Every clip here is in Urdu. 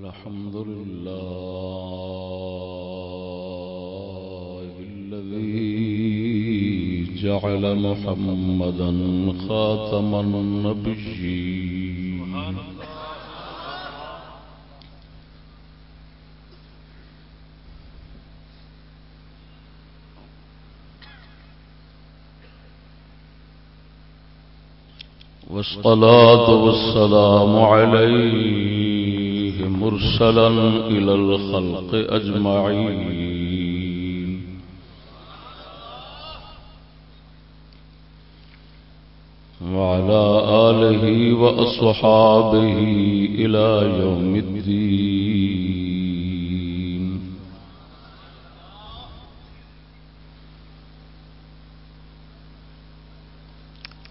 الحمد لله الذي جعل محمدا خاتم النبيين. والصلاة والسلام عليه مرسلا إلى الخلق أجمعين. وعلى آله وأصحابه إلى يوم الدين.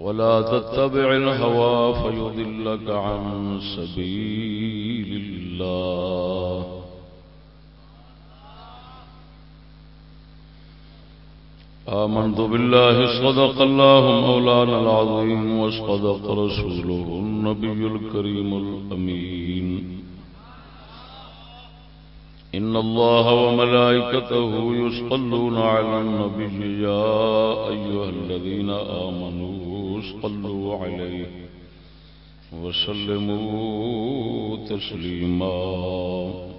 ولا تتبع الهوى فيضلك عن سبيل الله. آمنت بالله صدق الله مولانا العظيم وصدق رسوله النبي الكريم الأمين. إن الله وملائكته يصلون على النبي يا أيها الذين آمنوا صلوا عليه وسلموا تسليما.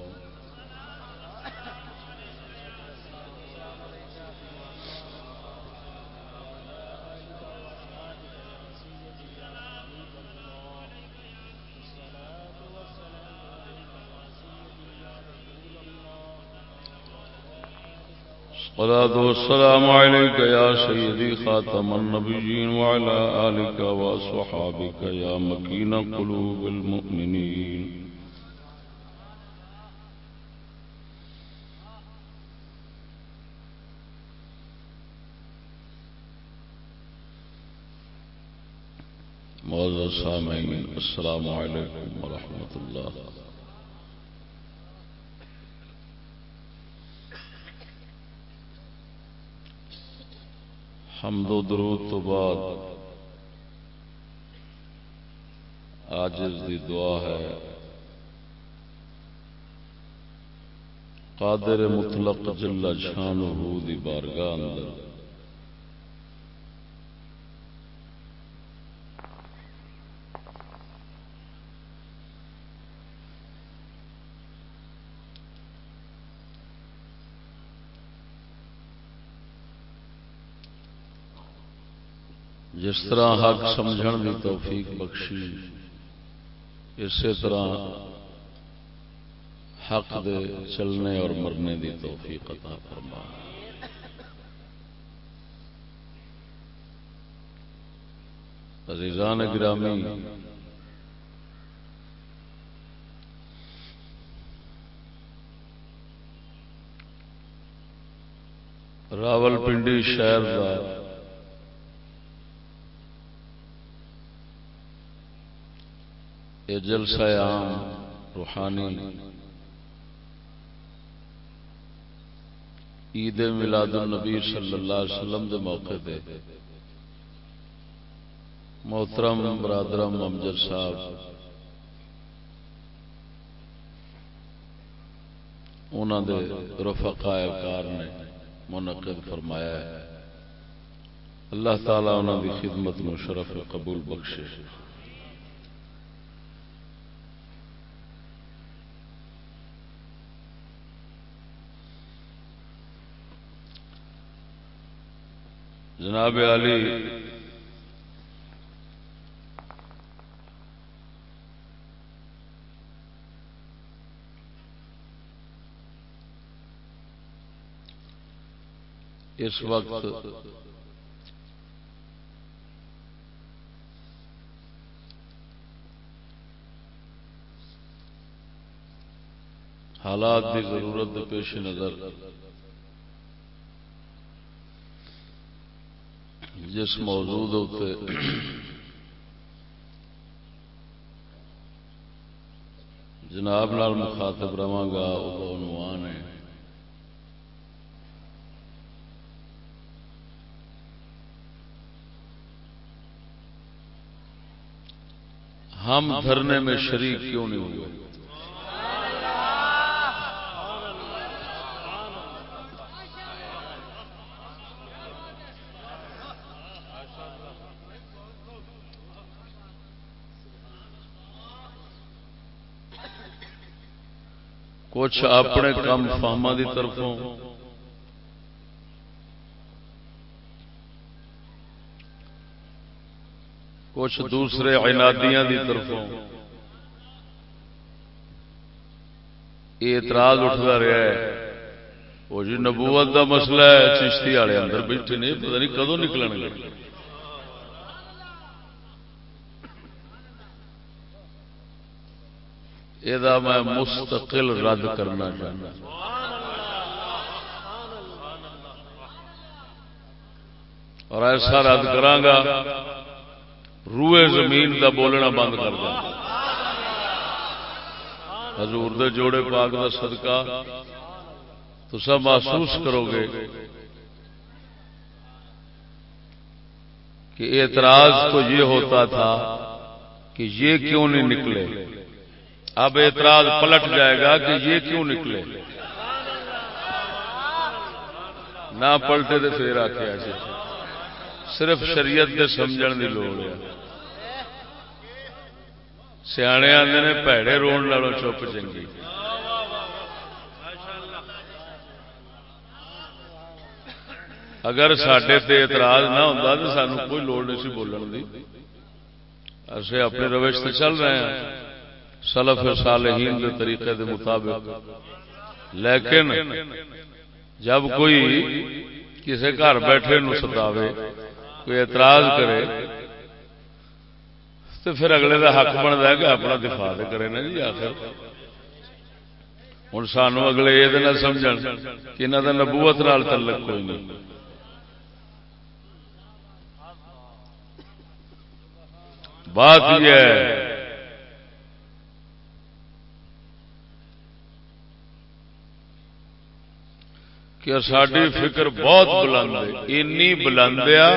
الصلاة والسلام عليك يا سيدي خاتم النبيين وعلى آلك وصحابك يا مكين قلوب المؤمنين. معزز سامعين السلام عليكم ورحمة الله. حمد و درود تو بعد آجز دی دعا ہے۔ قادر مطلق جل شانہ دی بارگاہ اندر۔ جس طرح حق سمجھن دی توفیق بخشی، اسی طرح حق دے چلنے اور مرنے دی توفیق عطا فرما۔ عزیزان گرامی راول پنڈی شہر کا یہ جلسہ عام روحانی عید میلاد النبی صلی اللہ علیہ وسلم دے موقع پہ محترم برادرم امجد صاحب انہوں دے رفقاء کار نے منعقد فرمایا ہے۔ اللہ تعالیٰ انہوں دی خدمت میں شرف قبول بخشے۔ جناب علی۔ اس وقت حالات کی ضرورت پیش نظر۔ جس موضوع جناب نال مخاطب رہا گا وہ عنوان ہے ہم دھرنے میں شریک کیوں نہیں ہوئے کچھ اپنے کام فاہم کی طرفوں۔ کچھ دوسرے عنادیاں دی طرفوں۔ یہ اعتراض اٹھتا رہا ہے۔ وہ جی نبوت دا مسئلہ ہے چشتی والے اندر بیٹھے نہیں پتا نہیں کدو نکلنے لگے۔ یہ میں مستقل رد کرنا چاہتا اور ایسا رد کرانگا، روئے زمین دا بولنا بند کر دیں۔ حضور دے جوڑے پاک دا صدقہ تو سب محسوس کرو گے کہ اعتراض تو یہ ہوتا تھا کہ یہ کیوں نہیں نکلے؟ اب اعتراض پلٹ جائے گا کہ یہ کیوں نکلے؟ نہ پلٹے تو پھر آخیا جی صرف شریعت کے سمجھ کی لوڑ ہے۔ سیانے آتے نے پیڑے روڈ لالوں چپ چنگی اگر سڈے اعتراض نہ ہوتا تو سانو کوئی لوڑ نہیں سی بولن کی اصے اپنے روش سے چل رہے ہیں۔ سلف صالحین کے طریقے کے مطابق. لیکن جب کوئی کسی گھر بیٹھے نو ستاوے کوئی اعتراض کرے، تو پھر اگلے کا حق بنتا ہے کہ اپنا دفاع کرے نا جی آخر۔ ہوں سانو اگلے یہ نہ سمجھ کہ انہوں کا نبوت نال تعلق کوئی نہیں۔ بات یہ ہے کہ ساری فکر بہت بلند ہے، اینی بلندیا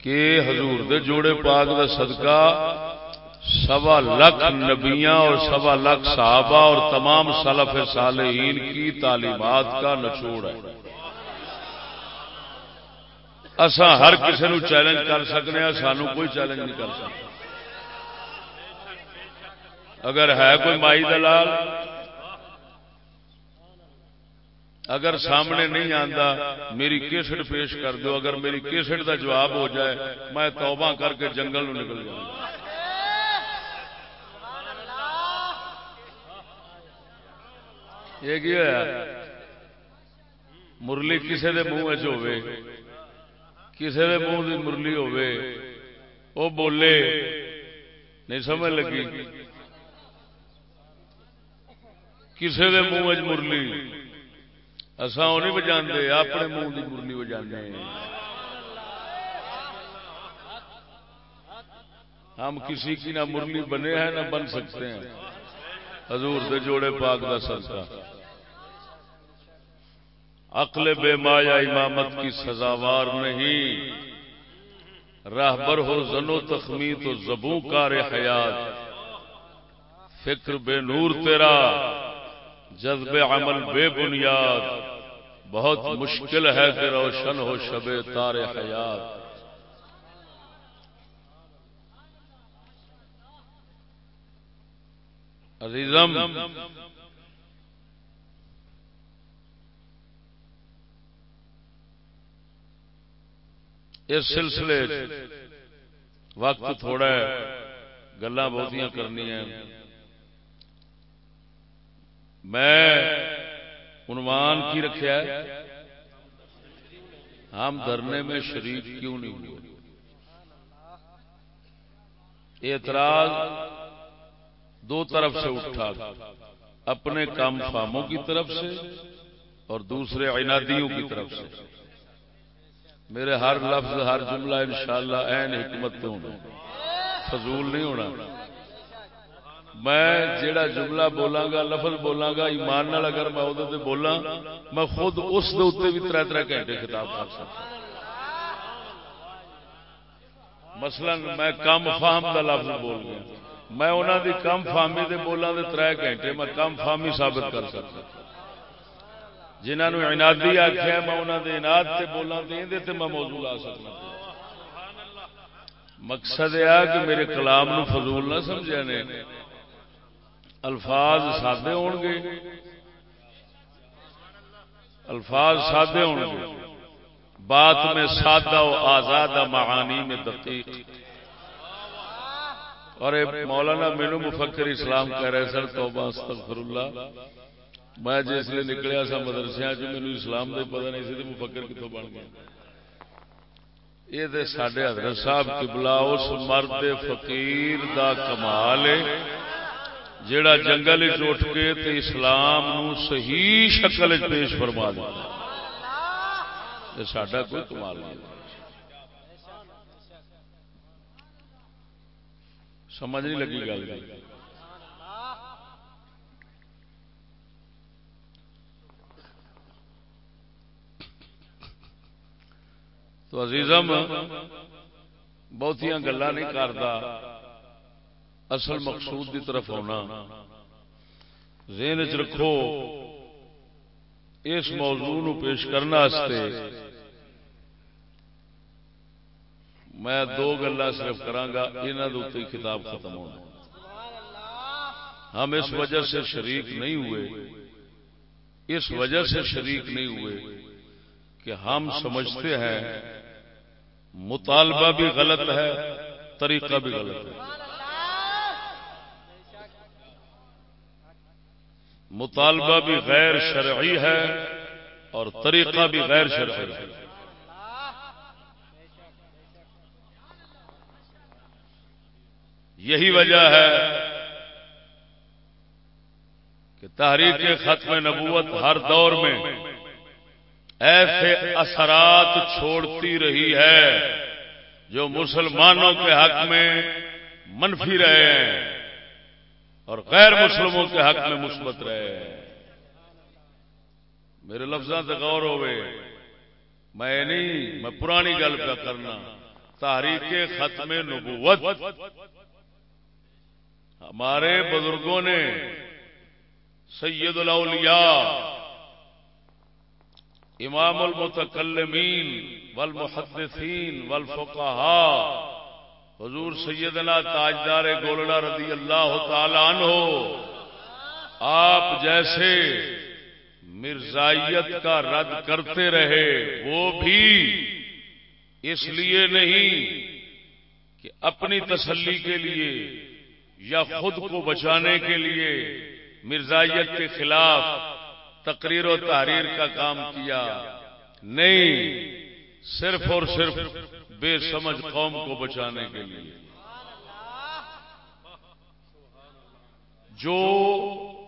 کہ حضور دے جوڑے پاک دا صدقہ سوا لکھ نبیاں اور سوا لکھ صحابہ اور تمام سلف صالحین کی تعلیمات کا نچوڑ ہے۔ اسا ہر کسی نو چیلنج کر سکنے ہیں سانو کوئی چیلنج نہیں کر سکتا۔ اگر ہے کوئی مائی دلال اگر سامنے نہیں آتا میری کیسٹ پیش کر دو اگر میری کیسٹ کا جواب ہو جائے، میں توبہ کر کے جنگل نکل جاؤں۔ یہ کیا مرلی کسی کے منہ ہوے کسی کے منہ کی مرلی ہوے وہ بولے، نہیں سمجھ لگی۔ کسی کے منہ مرلی۔ اصا وہ نہیں بجا اپنے منہ کی مرلی بجا ہم کسی کی نہ مرلی بنے ہیں، نہ بن سکتے ہیں۔ حضور دے جوڑے پاک کا سلسلہ عقل بے مایا، امامت کی سزاوار نہیں۔ راہبر ہو زنو تخمی تو زبوں کار حیات۔ فکر بے نور تیرا۔ جذب عمل بے بنیاد، بہت مشکل ہے کہ روشن ہو شب تار حیات۔ عزیزم، اس سلسلے وقت تھوڑا گلا بہت کرنی ہیں۔ میں عنوان کی رکھا ہم دھرنے میں شریک کیوں نہیں ہوئے؟ اعتراض دو طرف سے اٹھا، اپنے کام فاموں کی طرف سے اور دوسرے عنادیوں کی طرف سے۔ میرے ہر لفظ، ہر جملہ انشاءاللہ شاء اللہ حکمت ہونا۔ فضول نہیں ہونا۔ میں جیڑا جملہ بولاں گا لفظ بولاں گا ایمان نال اگر میں وہ بولا میں خود اس دے بھی تر تر گھنٹے خطاب کر سکتا مثلا میں کم فام کا لفظ بول گیا میں انہوں دی کم فامی دے بولاں دے تر گھنٹے میں کم فامی ثابت کر سکتا جنہوں نے انادی آخیا میں انہوں دے اناد سے بولاں دے میں موضوع لا سکتا مقصد یہ کہ میرے کلام نو فضول نہ سمجھا نے۔ الفاظ سادے ہون گے الفاظ سادے ہون گے بات میں سادہ و آزاد معانی میں دقیق۔ اور مولانا مینو مفکر اسلام کہہ رہے سر توبہ استغفر اللہ میں جس لیے نکلیا سا مدرسے چ مینو اسلام دے پتہ نہیں سی مفکر کتوں بن گیا۔ یہ سڈے حضرت صاحب قبلہ اس مرد فقیر دا کمال ہے۔ جیڑا جنگل اٹھ کے تے اسلام نو صحیح شکل پیش فرما دیا کوئی کمال نہیں۔ سمجھ نہیں لگی گل۔ تو عزیزم، بہتیاں گلا نہیں کرتا اصل مقصود کی طرف ہونا۔ ذہن چ رکھو اس موضوع نو پیش کرنے میں دو گلا صرف کرانگا انہوں کے کتاب ختم ہونا ہم اس وجہ سے شریک نہیں ہوئے۔ اس وجہ سے شریک نہیں ہوئے کہ ہم سمجھتے ہیں مطالبہ بھی غلط ہے طریقہ بھی غلط ہے۔ مطالبہ بھی غیر شرعی ہے اور طریقہ بھی غیر شرعی ہے۔ یہی وجہ ہے کہ تحریک ختم نبوت ہر دور میں ایسے اثرات چھوڑتی رہی ہے جو مسلمانوں کے حق میں منفی رہے ہیں۔ اور غیر مسلموں کے حق میں مثبت رہے۔ میرے لفظوں سے غور ہوئے۔ میں نہیں، میں پرانی گل پہ کرنا۔ تاریخ ختم نبوت۔ ہمارے بزرگوں نے سید الاولیاء امام المتکلمین والمحدثین والفقہاء حضور سیدنا تاجدار گولڑا رضی اللہ تعالی عنہ، آپ جیسے مرزائیت کا رد کرتے رہے، وہ بھی اس لیے نہیں کہ اپنی تسلی کے لیے یا خود کو بچانے کے لیے مرزائیت کے خلاف تقریر و تحریر کا کام کیا۔ نہیں، صرف اور صرف بے سمجھ قوم کو بچانے کے لیے۔ جو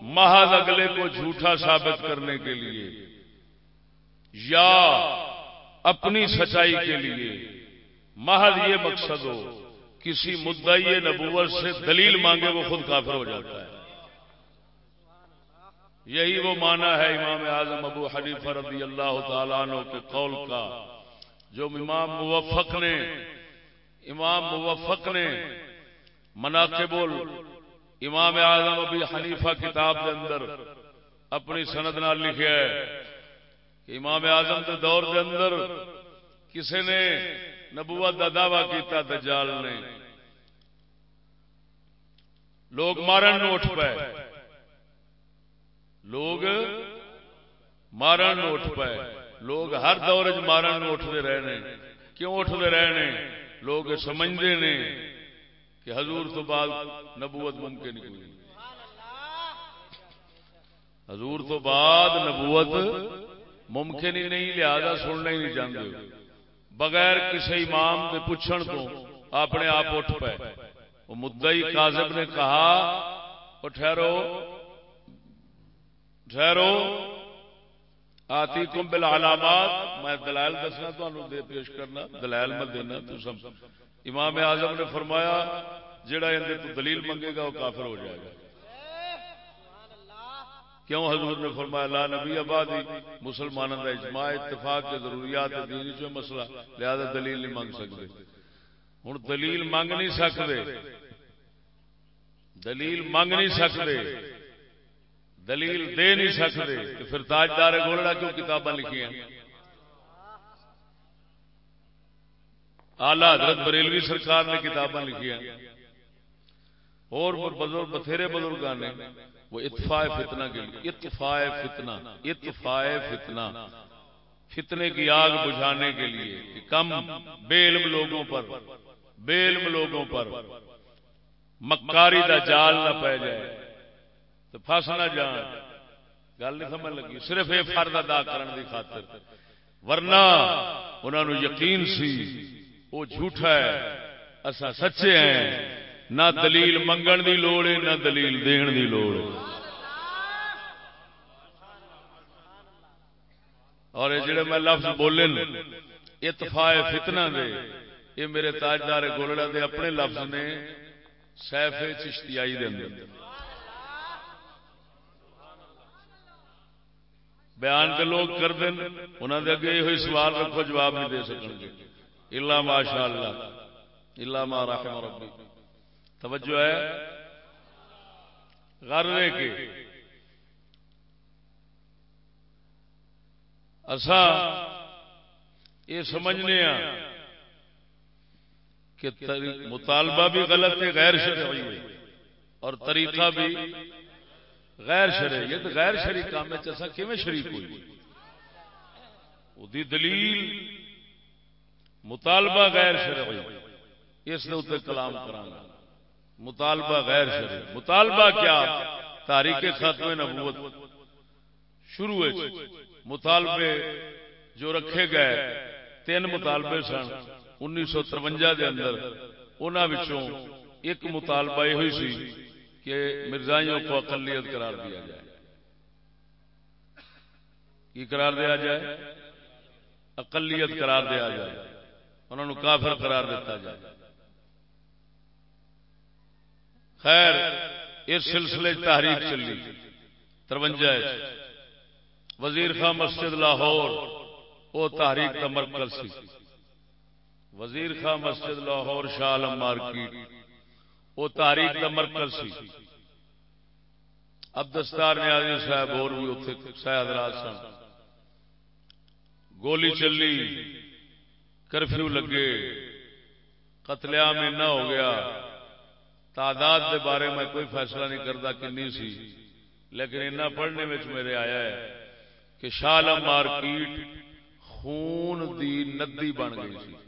محض اگلے کو جھوٹا ثابت کرنے کے لیے یا اپنی سچائی کے لیے محض یہ مقصد ہو، کسی مدعی نبوت سے دلیل مانگے وہ خود کافر ہو جاتا ہے۔ یہی وہ مانا ہے امام اعظم ابو حنیفہ رضی اللہ تعالیٰ عنہ کے قول کا۔ جو امام موفق نے، امام موفق نے مناقب امام اعظم ابھی حنیفہ کتاب کے اندر اپنی سند نال لکھا ہے کہ امام اعظم کے دور کے اندر کسی نے نبوت کا دعوی کیتا، دجال نے۔ لوگ مارن اٹھ پے لوگ مارن اٹھ پے لوگ ہر دور چ مارن اٹھتے رہے ہیں کیوں اٹھتے رہے ہیں لوگ سمجھتے ہیں کہ حضور تو بعد نبوت ممکن نہیں۔ حضور تو بعد نبوت ممکن ہی نہیں، لہذا سننا ہی نہیں چاہتے بغیر کسی امام کے پوچھن تو اپنے آپ اٹھ پائے وہ مدعی کاظم نے کہا ٹھہرو ٹھہرو۔ آتی کم بل علامات میں دلائل دسنا تمہیں دے پیش کرنا، دلائل میں دینا تو سب امام اعظم نے فرمایا جڑا اندر تو دلیل منگے گا، وہ کافر ہو جائے گا. کیوں حضور نے فرمایا، لا نبی آبادی مسلمانوں کا اجماع، اتفاق کے ضروریات دینی جو مسئلہ، لہذا دلیل نہیں منگ سکتے ہوں دلیل منگ نہیں سکتے دلیل منگ نہیں سکتے دلیل دے نہیں سکتے پھر تاجدار گولڑا کیوں کتاباں لکھی ہیں؟ آلہ حضرت بریلوی سرکار نے کتاباں لکھی ہیں۔ اور بزرگ بتھیرے بزرگ نے وہ اتفاع فتنہ کے لیے اتفاع فتنہ اتفاع فتنہ۔ فتنے کی آگ بجھانے کے لیے کم بے علم لوگوں پر بے علم لوگوں پر مکاری دا جال نہ پہ جائے۔ تو فس نہ جان۔ گل نہیں سمجھ لگی۔ صرف یہ فرد ادا کرنے کی خاطر۔ ورنہ انہوں نے یقین سی، وہ جھوٹا ہے۔ اصا سچے ہیں۔ نہ دلیل منگن دی لوڑ ہے، نہ دلیل دین دی لوڑ ہے۔ اور یہ جڑے میں لفظ بولے اتفاع فتنہ دے، یہ میرے تاجدار گولڑا دے اپنے لفظ نے سیف چشتیائی دے اندر۔ بیان کے لوگ کر دیں انہوں نے اگے یہ سوال رکھو، جواب نہیں دے سکیں گے۔ اللہ ماشاء اللہ اللہ ما رحم ربی توجہ ہے؟ غرے کے اسا یہ سمجھنے ہاں کہ مطالبہ بھی غلط ہے، غیر شرعی ہے، اور طریقہ بھی غیر شرعی غیر شرعی کام کیویں شریک ہوئی؟ وہ دلیل مطالبہ غیر شرعی، اس نے اتنے کلام کرانا۔ مطالبہ غیر شرعی۔ مطالبہ کیا؟ تاریخ ختم نبوت۔ شروع مطالبے جو رکھے گئے، تین مطالبے سن۔ انیس سو ترونجا کے اندر انہوں ایک مطالبہ یہ ہوئی سی کہ مرزائیوں کو اقلیت قرار دیا جائے۔ کی قرار دیا جائے؟ اقلیت قرار دیا جائے۔ انہوں نے کافر قرار دیتا جائے۔ خیر، اس سلسلے تحریک چلی۔ ترونجا وزیر خان مسجد لاہور، وہ تحریک کا مرکز سی۔ وزیر خان مسجد لاہور، شاہ مارکیٹ۔ وہ تاریخ کا مرکز سی۔ اب دستار نیازی صاحب اور بھی اتنے حضرات سن۔ گولی چلی، کرفیو لگے قتل عام ایسا ہو گیا۔ تعداد کے بارے میں کوئی فیصلہ نہیں کرتا کنی سی۔ لیکن ایسا پڑھنے میں میرے آیا ہے کہ شاہ مارکیٹ خون دی ندی بن گئی سی۔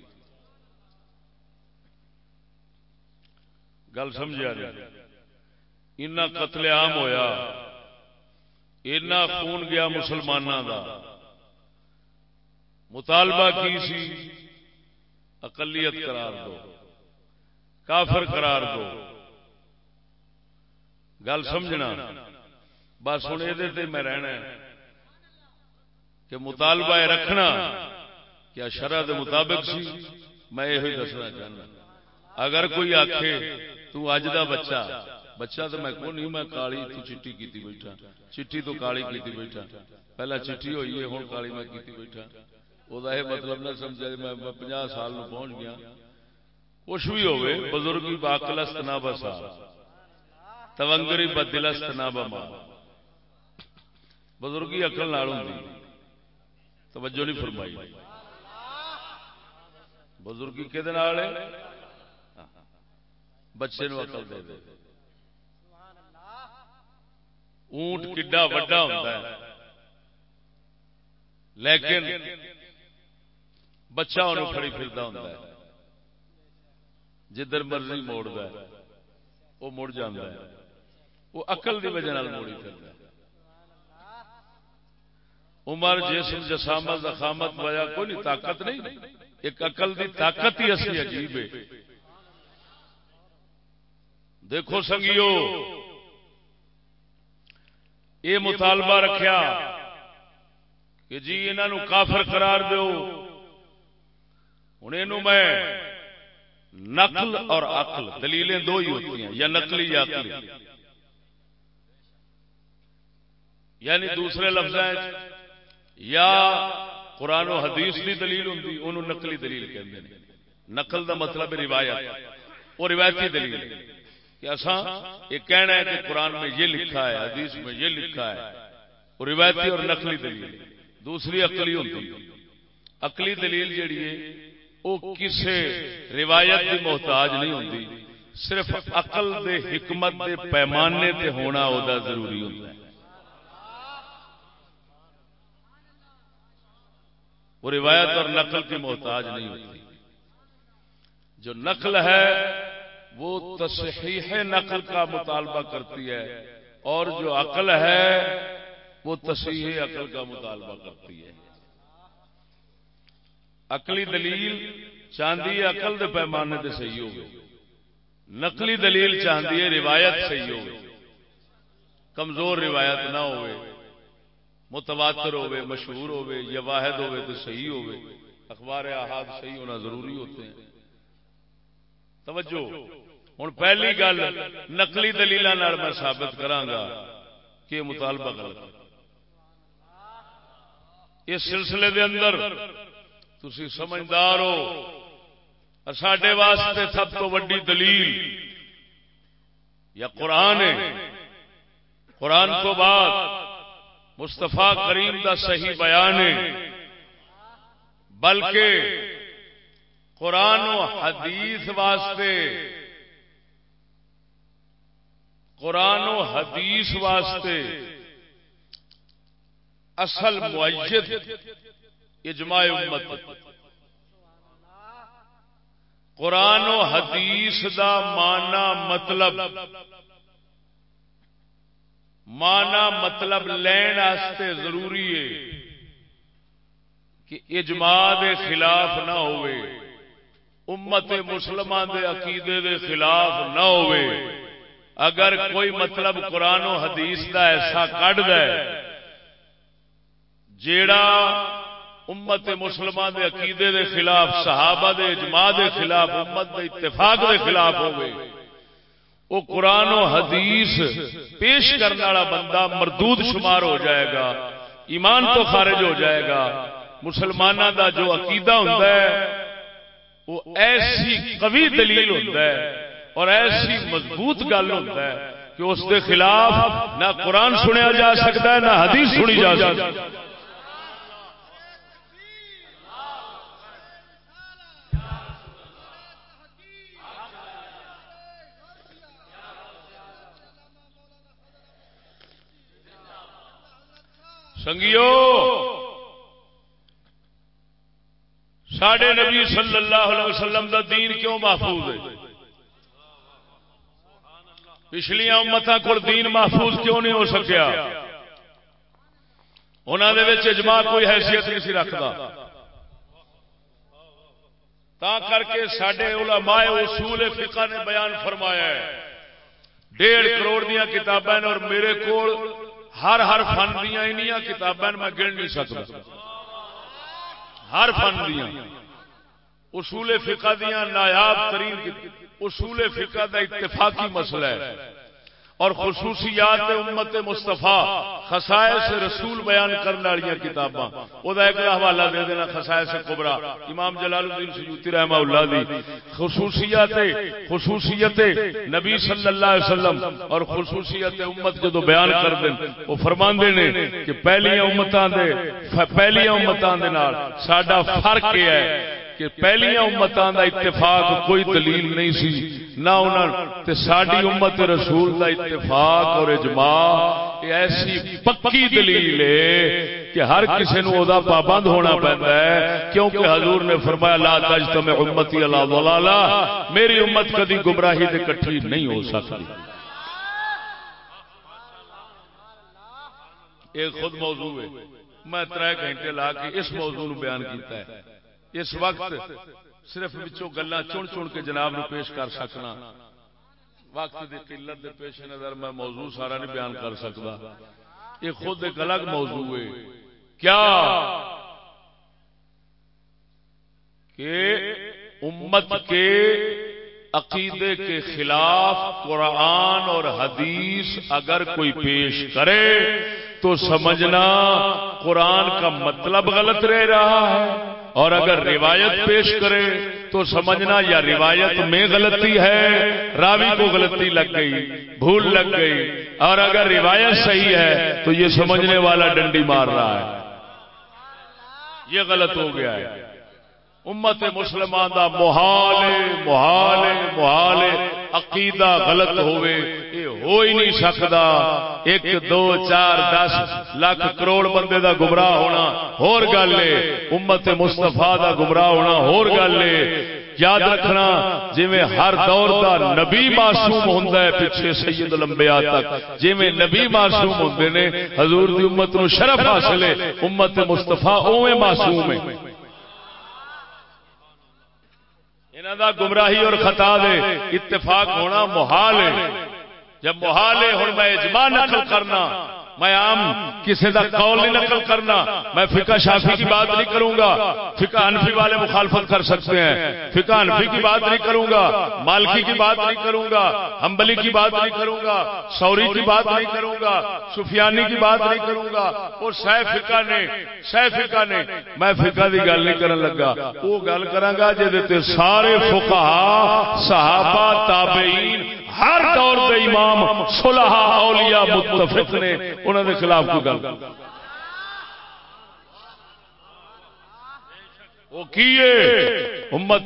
گل سمجھا جی۔ قتل عام ہویا۔ اینا خون گیا مسلمانوں کا مطالبہ کی سی؟ اقلیت قرار دو۔ کافر قرار دو۔ گل سمجھنا۔ بس ہوں یہ میں رہنا کہ مطالبہ رکھنا کیا شرح کے مطابق سی؟ میں یہ دسنا چاہنا۔ اگر کوئی آخے تو اج دا بچہ بچہ تو میں کو نہیں، میں کالی تو چٹی کیتی بیٹھا چٹی تو کالی کیتی بیٹھا۔ پہلا چٹی ہوئی ہے ہوں کالی میں کیتی بیٹھا۔ وہ مطلب نہ سمجھا جی، میں پناہ سال نو پہنچ گیا۔ کچھ بھی ہوئے بزرگی باقلست نہ بسا تونگری بدلست نہ بما بزرگی اکل نال ہوں توجہ نہیں فرمائی۔ بزرگی کہ بچے نو اقل دے دے۔ اونٹ کڈا وڈا ہوتا ہے۔ لیکن بچہ انہوں کھڑی پھرتا ہوتا ہے۔ جدھر مرضی موڑ ہے وہ مڑ جانا ہے۔ وہ اقل کی وجہ موڑی ہے۔ عمر جسم جسامت زخامت وجہ کوئی طاقت نہیں۔ ایک اقل کی طاقت ہی اصلی عجیب ہے۔ دیکھو سنگیو یہ مطالبہ رکھیا کہ جی انہوں کافر قرار دو ہوں یہ میں نقل اور عقل دلیلیں دو ہی ہوتی ہیں یا نقلی یا عقلی۔ یعنی دوسرے لفظ یا قرآن و حدیث کی دلیل ہوں انہوں نقلی دلیل ہیں نقل دا مطلب روایت وہ روایتی دلیل۔ کہ اصا یہ کہنا ہے کہ قرآن میں یہ لکھا ہے، حدیث میں یہ لکھا ہے وہ روایتی اور نقلی دلیل۔ دوسری اقلی ہوتی اقلی دلیل جیڑی ہے، وہ کسی روایت کی محتاج نہیں ہوتی۔ صرف اقل دے حکمت دے پیمانے تے ہونا وہ ضروری ہوتا ہے۔ وہ روایت اور نقل کی محتاج نہیں ہوتی۔ جو نقل ہے وہ تصحیح نقل کا مطالبہ کرتی ہے اور جو عقل ہے، وہ تصحیح عقل کا مطالبہ کرتی ہے۔ عقلی دلیل چاندی عقل دے پیمانے دے صحیح ہو نقلی دلیل چاندی ہے روایت صحیح ہو کمزور روایت نہ ہوئے۔ متواتر ہوئے، مشہور ہوئے، یا واحد ہوئے تو صحیح ہوئے۔ اخبار احاد صحیح ہونا ضروری ہوتے ہیں۔ توجہ۔ ہوں پہلی گل نقلی دلیل میں ثابت کرانگا کہ مطالبہ غلط اس سلسلے دے اندر تسی سمجھدار ہو، ساڈے واسطے سب تو وڈی دلیل یا قرآن ہے۔ قرآن تو بعد مستفا کریم دا صحیح بیان ہے۔ بلکہ قرآن و حدیث واسطے قرآن و حدیث واسطے اصل معیت اجماع امت قرآن و حدیث دا مانا مطلب مانا مطلب لین آستے ضروری ہے کہ اجماع دے خلاف نہ ہوئے، امت مسلمان دے عقیدے دے خلاف نہ ہوئے۔ اگر کوئی مطلب قرآن و حدیث دا ایسا کٹ دے، جیڑا امت مسلمان دے عقیدے دے خلاف، صحابہ دے اجماع دے خلاف، امت دے اتفاق دے خلاف ہوئے وہ قرآن و حدیث پیش کرنے والا بندہ مردود شمار ہو جائے گا، ایمان تو خارج ہو جائے گا۔ مسلمانوں دا جو عقیدہ ہوتا ہے وہ ایسی قوی دلیل ہوتا ہے۔ اور ایسی مضبوط گل ہوتا ہے کہ اس کے خلاف نہ قرآن سنیا جا سکتا ہے، نہ حدیث سنی جا سکتی سنگیو، ساڈے نبی صلی اللہ علیہ وسلم دا دین کیوں محفوظ ہے؟ پچھلیا امت کو دین محفوظ کیوں نہیں ہو سکیا؟ انہوں نے اجماع کوئی حیثیت نہیں سی رکھتا۔ تا کر کے سڈے علماء اصول فقہ نے بیان فرمایا ہے۔ ڈیڑھ کروڑ دیا کتابیں اور میرے کو ہر ہر فن دیا کتابیں میں گن نہیں سکتا۔ ہر فن دیا اصول فقہ دیا نایاب ترین اصول فقہ دا اتفاقی مسئلہ ہے اور خصوصیات امت مستفا خسائے رسول بیان کرنے والی کتاباں۔ وہ ایک حوالہ دے دینا خسائے سے کبرا۔ امام جلال الدین سجوتی رحمہ اللہ دی۔ خصوصیات خصوصیت نبی صلی اللہ علیہ وسلم اور خصوصیت امت جدو بیان کر دیں وہ فرماندے نے کہ پہلی امتاں دے پہلی امتاں دے نال ساڈا فرق یہ ہے کہ پہلیاں امتان دا اتفاق کوئی دلیل نہیں سی، نہ انہوں ساری امت رسول دا اتفاق اور اجماع ایسی پکی دلیل ہے کہ ہر کسی نو دا پابند ہونا پہنتا ہے کیونکہ حضور نے فرمایا لا تج تمہیں امتی اللہ ضلالا۔ میری امت کدی گمراہی دے کٹھی نہیں ہو سکتی۔ ایک خود موضوع ہے۔ میں تر گھنٹے لا کے اس موضوع بیان کیتا ہے۔ اس وقت صرف گلا چن چن کے جناب نو پیش کر سکنا۔ وقت کی قلت دے پیش نظر میں موضوع سارا نہیں بیان کر سکتا یہ خود ایک الگ موضوع ہے۔ کیا؟ کہ امت کے عقیدے کے خلاف قرآن اور حدیث اگر کوئی پیش کرے تو سمجھنا قرآن کا مطلب غلط رہ رہا ہے۔ اور اگر روایت پیش کرے تو سمجھنا یا روایت میں غلطی ہے، راوی کو غلطی لگ گئی، بھول لگ گئی۔ اور اگر روایت صحیح ہے تو یہ سمجھنے والا ڈنڈی مار رہا ہے۔ یہ غلط ہو گیا ہے۔ امت مسلمان دا محال محال محال عقیدہ غلط ہوئے، یہ ہو ہی نہیں سکتا۔ ایک، دو، چار، دس لاکھ کروڑ بندے دا گمراہ ہونا، ہور گل ہے۔ امت مستفا دا گمراہ ہونا، ہور گل ہے۔ یاد رکھنا جی ہر دور دا نبی معصوم ہوں پیچھے سید لمبیا تک۔ جی نبی معصوم ہوں نے، حضور دی امت نو شرف حاصل ہے۔ امت مستفا اوے معصوم ہے۔ انہوں دا گمراہی اور خطا دے اتفاق ہونا محال ہے۔ جب محال ہے ہوں میں اجماع نقل کرنا۔ میں عام کسی کا قول نہیں نقل کرنا، میں فقہ شافی کی بات نہیں کروں گا۔ فقہ انفی والے مخالفت کر سکتے ہیں۔ فقہ انفی کی بات نہیں کروں گا، مالکی کی بات نہیں کروں گا ہمبلی کی بات نہیں کروں گا، سوری کی بات نہیں کروں گا، سفیانی کی بات نہیں کروں گا۔ اور سہ فقہ نے، سہ فقہ نے، میں فقہ کی گل نہیں کرن لگا۔ وہ گل کرا جی سارے فقہ صحابہ، تابعین، ہر دور دے امام صلح اولیاء متفق نے انہوں دے خلاف کوئی گل۔ وہ کیے امت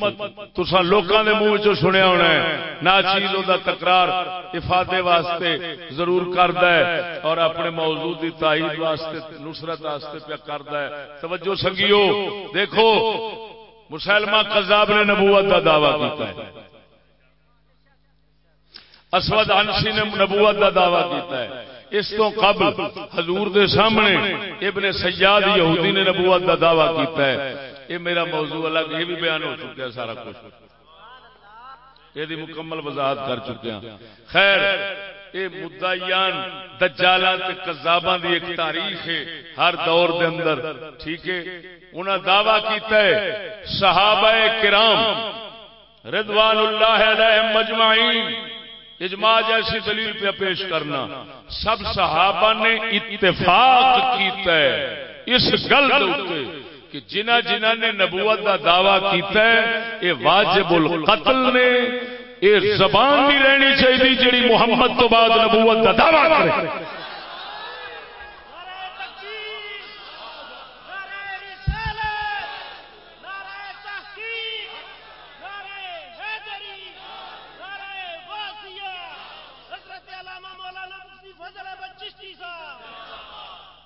تسا لوکاں دے منہ چ سنیا ہونا ہے۔ نا چیز دا تکرار افادے واسطے ضرور کردا ہے اور اپنے موضوع دی تائید واسطے، نصرت واسطے پہ کردا ہے۔ توجہ سنگیو، دیکھو، مسلمہ قذاب نے نبوت دا دعویٰ کیتا ہے۔ اسود انسی نے نبوت کا دعوی کیتا ہے۔ اس تو قبل حضور دے سامنے ابن سیاد یہودی نے نبوت کا دعوی کیتا ہے۔ یہ میرا موضوع الگ، یہ بھی بیان ہو چکا ہے سارا کچھ۔ یہ مکمل وضاحت کر چکے ہیں۔ خیر، یہ مدعیان، دجالان تے قذاباں دی ایک تاریخ ہے ہر دور دے اندر، ٹھیک ہے؟ انہاں دعویٰ کیتا ہے، صحابہ کرام رضوان اللہ علیہم مجمعین اجماع جیسی دلیل پہ پیش کرنا۔ سب صحابہ نے اتفاق کیتا ہے اس گل کہ جنہ جنہ نے نبوت کا دعوی کیتا ہے، اے واجب القتل نے اے زبان بھی رہنی چاہیے جڑی محمد تو بعد نبوت کا دعوی کرے۔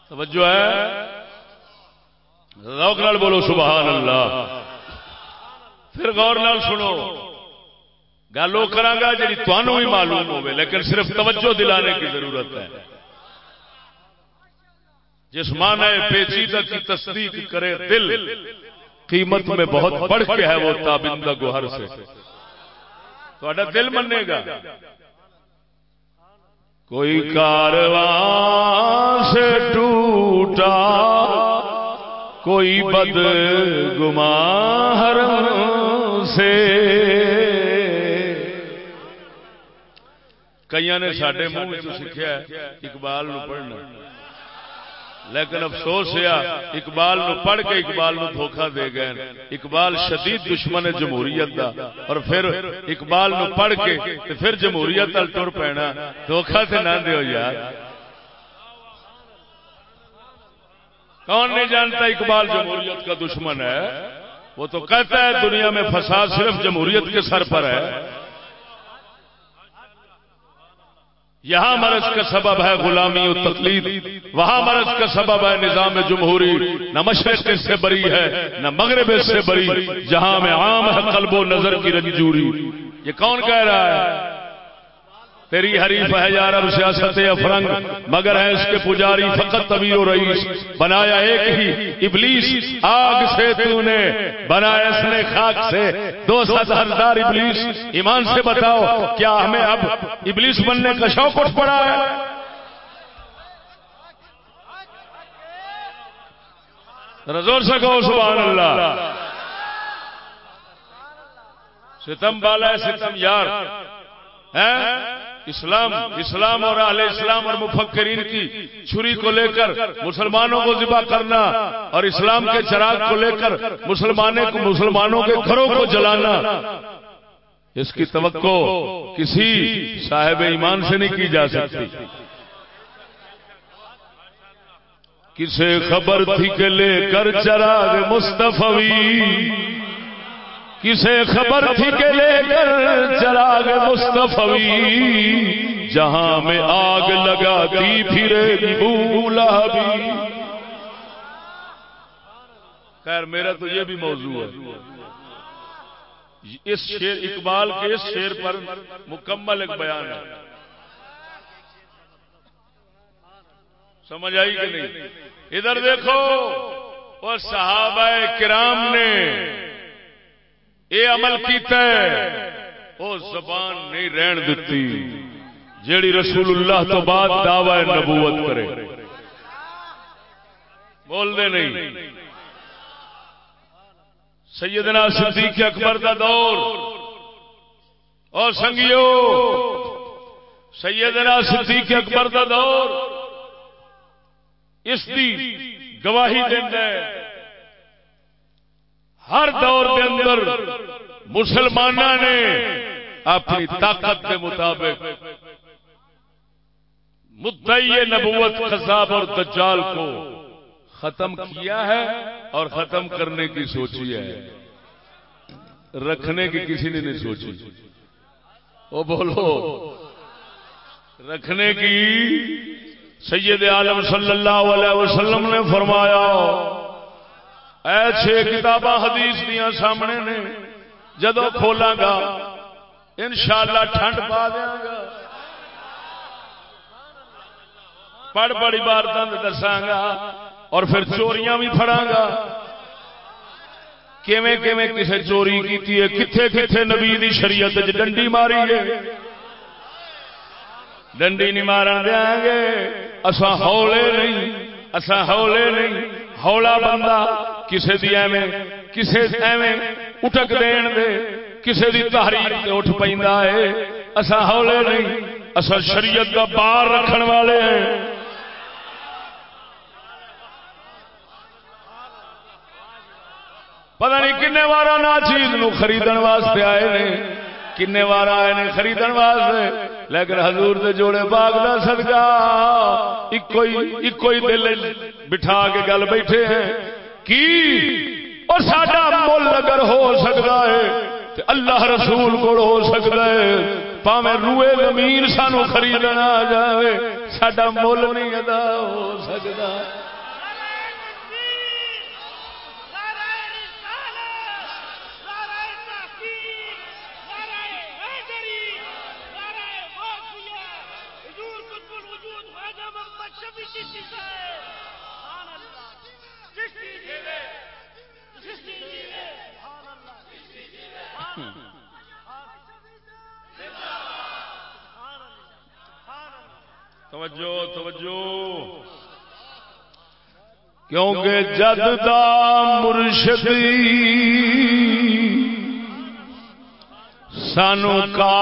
توجہ ہے؟ روک نال بولو سبحان اللہ پھر غور نال سنو۔ گل وہ کرا جی تمہوں بھی معلوم ہوگی لیکن صرف توجہ دلانے کی ضرورت ہے۔ جس معنی پیچیدہ کی تصدیق کرے دل، قیمت میں بہت بڑھ کے ہے وہ تابندہ گوہر سے۔ تو دل منے گا۔ کوئی کارواں سے ٹوٹا، کوئی بد گمار سے۔ کئی نے سڈے منہ سیکھا اقبال نو پڑھنا۔ لیکن افسوس ہے اقبال نو پڑھ کے اقبال نو دھوکا دے گئے اقبال شدید دشمن ہے جمہوریت دا۔ اور پھر اقبال نو پڑھ کے پھر جمہوریت تل ٹر پینا۔ دھوکا تے نہ دیو یار۔ کون نہیں جانتا اقبال جمہوریت کا دشمن ہے؟ وہ تو کہتا ہے دنیا میں فساد صرف جمہوریت کے سر پر ہے۔ یہاں مرض کا سبب ہے غلامی و تقلید، وہاں مرض کا سبب ہے نظام جمہوری، نہ مشرق اس سے بری ہے، نہ مغرب اس سے بری، جہاں میں عام ہے قلب و نظر کی رنجوری۔ یہ کون کہہ رہا ہے؟ تیری حریف ہے یار اب سیاست افرنگ، مگر ہے اس کے پجاری فقط طبی و رئیس۔ بنایا ایک ہی ابلیس، آگ سے تو نے بنایا اس نے خاک سے۔ دو ست ہزار ابلیس۔ ایمان سے بتاؤ، کیا ہمیں اب ابلیس بننے کا شوق اٹھ پڑا ہے؟ رزور سکو سبحان اللہ۔ ستم بالا ہے ستم یار۔ اسلام اسلام اور اہل اسلام اور مفکرین کی چھری کو لے کر مسلمانوں کو ذبح کرنا اور اسلام کے چراغ کو لے کر مسلمانوں کو مسلمانوں کے گھروں کو جلانا، اس کی توقع کسی صاحب ایمان سے نہیں کی جا سکتی۔ کسے خبر تھی کہ لے کر چراغ مستفی کسے خبر تھی کہ لے کر چراغ مستفی جہاں میں آگ لگاتی پھرے بولا بھی۔ خیر، میرا تو یہ بھی موضوع ہے۔ اس شیر اقبال کے اس شیر پر مکمل ایک بیان ہے۔ سمجھ آئی کہ نہیں؟ ادھر دیکھو، اور صحابہ کرام نے یہ عمل کیتا ہے۔ وہ زبان نہیں رہن دیتی جیڑی رسول اللہ تو بعد دعوی نبوت کرے۔ بول دے نہیں۔ سیدنا صدیق اکبر کا دور۔ اور سنگیو سیدنا صدیق اکبر کا دور۔ اس کی گواہی دینا ہے۔ ہر دور کے اندر مسلمانوں نے اپنی طاقت کے مطابق مدعی نبوت خزاب اور دجال کو ختم کیا ہے اور ختم کرنے کی سوچی ہے۔ رکھنے کی کسی نے نہیں سوچی۔ وہ بولو۔ رکھنے کی سید عالم صلی اللہ علیہ وسلم نے فرمایا۔ اے چھ کتاباں حدیث دیا سامنے نے جدو کھولاں گا انشاءاللہ ٹھنڈ پا دیا گا پڑھ پڑی بار دند دساگا اور پھر چوریاں بھی پڑا گا کیویں کیویں کسے چوری کیتی ہے، کتھے کتھے نبی دی شریعت ڈنڈی ماری ہے۔ ڈنڈی نہیں مارا دیا گے اسا ہولے نہیں اسا ہولے نہیں ہولا بندہ کسے دی ایویں، کسے ایویں اٹک دین دے، کسے دی تحریر تے اٹھ پیندا ہے اسا ہولے نہیں، اسا شریعت کا بار رکھن والے ہیں۔ پتہ نہیں کنے وارا نا چیز نو خریدن واسطے آئے نے، کنے وار آئے نے خریدن واسطے۔ لیکن حضور دے جوڑے باغ دا صدقہ اکو ہی دل بٹھا کے گل بیٹھے ہیں۔ کی اور ساڈا مل اگر ہو سکتا ہے تے اللہ رسول کو ہو سکتا ہے پاوے روئے زمین سانو خریدنا جائے، ساڈا مل نہیں ادا ہو سکتا توجہ توجہ۔ کیونکہ جد دا مرشد سانو کا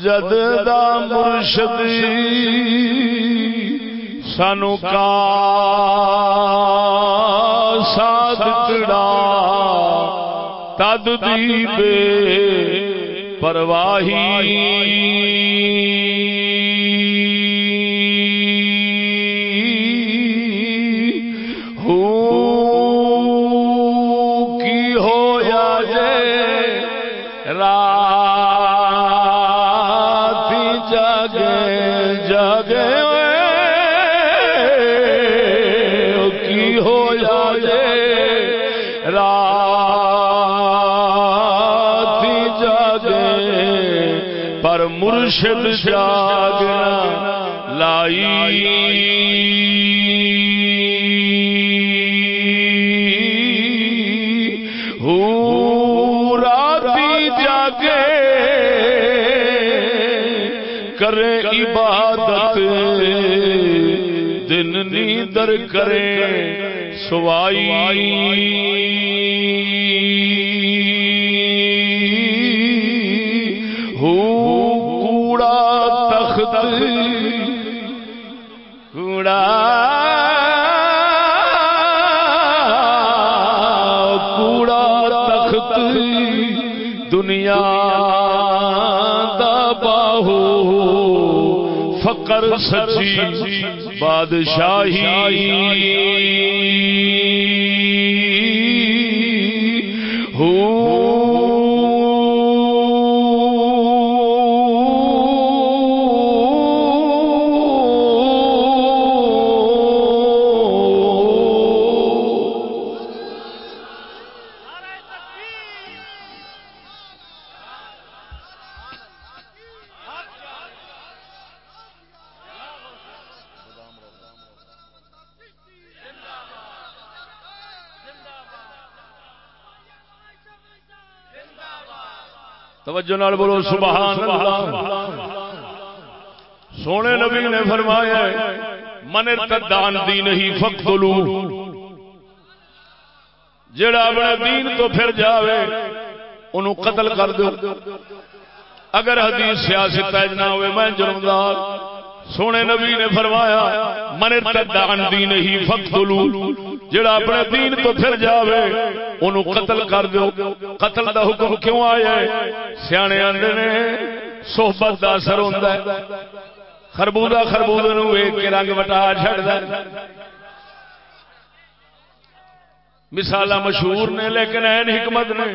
جد دا مرشد سانو کا ساتھ چڑا تد دی بے پرواہی۔ مرشد جاگنا لائی۔ ہو راتی جاگے کرے عبادت دن نیندر کرے سوائی۔ کوڑا کوڑا تخت دنیا دا باہو فقر سچی بادشاہی نال بولو، سبحان اللہ۔ سونے نبی نے فرمایا من ارتدان دی نہیں فقتلو جڑا اپنے دین تو پھر جاوے، انہوں قتل کر دو۔ اگر حدیث سیاست نہ ہوئے، میں جرمدار سونے نبی نے فرمایا، من ارتدان دی نہیں فقتلو جڑا اپنے دین تو پھر جاوے انہوں قتل کر دو۔ قتل دا حکم کیوں آیا ہے؟ سیانے آندے نے، صحبت دا اثر ہوندا ہے۔ خربوزہ خربوزے نو ویکھ کے رنگ وٹا چھڑدا ہے۔ مثال مشہور نے، لیکن این حکمت نے،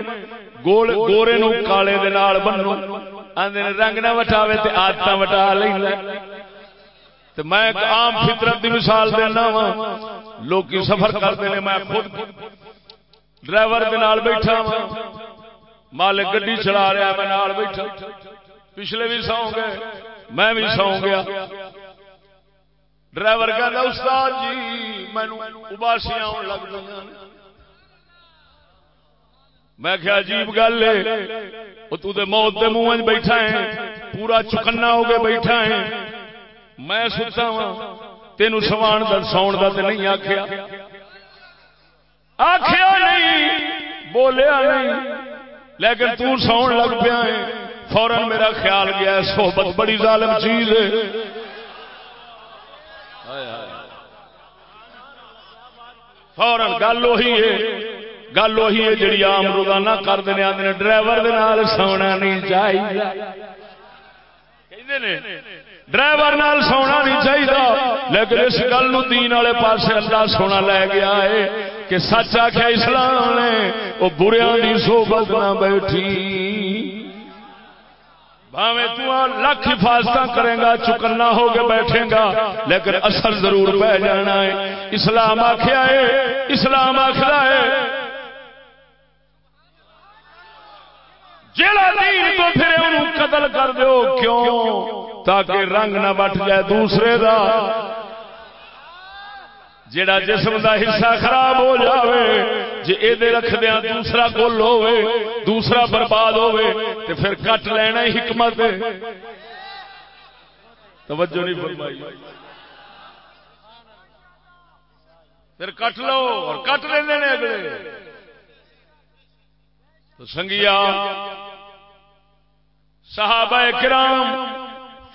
گول گورے نو کالے دے نال بنو آندے نے، رنگ نہ وٹاوے تے عادتاں وٹا لیندا ہے۔ تو میں ایک عام فطرت دی مثال دینا وا۔ لوگ سفر کرتے ہیں میں خود ڈرائیور کے نال بیٹھا وا۔ مالک گڈی چلا رہا میں نال بیٹھا۔ پچھلے بھی سو گئے میں بھی سو گیا۔ ڈرائیور کہنا استاد جی مینو اباسیاں آن لگ گئی میں کیا عجیب گل ہے۔ وہ تو موت کے منہ بیٹھا ہے پورا چکنا ہو کے بیٹھا ہے۔ میں ستا ہاں, وا تین سوان کا ساؤن کا تو نہیں آخیا آخیا نہیں، بولیا نہیں، لیکن تو ساؤن لگ پیا ہے۔ فورن میرا خیال گیا، صحبت بڑی ظالم چیز ہے۔ فورن گل وہی ہے، گل وہی ہے جی آم روزانہ کرتے ہیں آدھے ڈرائیور سونا نہیں چاہیے۔ ڈرائیور نال سونا نہیں چاہیے لیکن اس گل دین والے پاس اللہ سونا لے گیا ہے کہ سچ آخیا اسلام نے وہ بریا کی سوبت نہ بیٹھی بھاوے تو لکھ حفاظت کرے گا چکنا ہو کے بیٹھے گا لیکن اثر ضرور پہ جانا ہے اسلام آخیا ہے اسلام آخر ہے جیڑا دین تو پھر انہوں قتل کر دو کیوں؟ تاکہ رنگ نہ بٹ جائے دوسرے دا۔ جیڑا جسم دا حصہ خراب ہو جاوے جی یہ رکھ دیا دوسرا گل ہوے دوسرا برباد ہوے تو پھر کٹ لینا ہی حکمت ہے۔ توجہ نہیں فرمائی۔ پھر کٹ لو اور کٹ لیں اگلے۔ تو سنگیا صحابہ کرام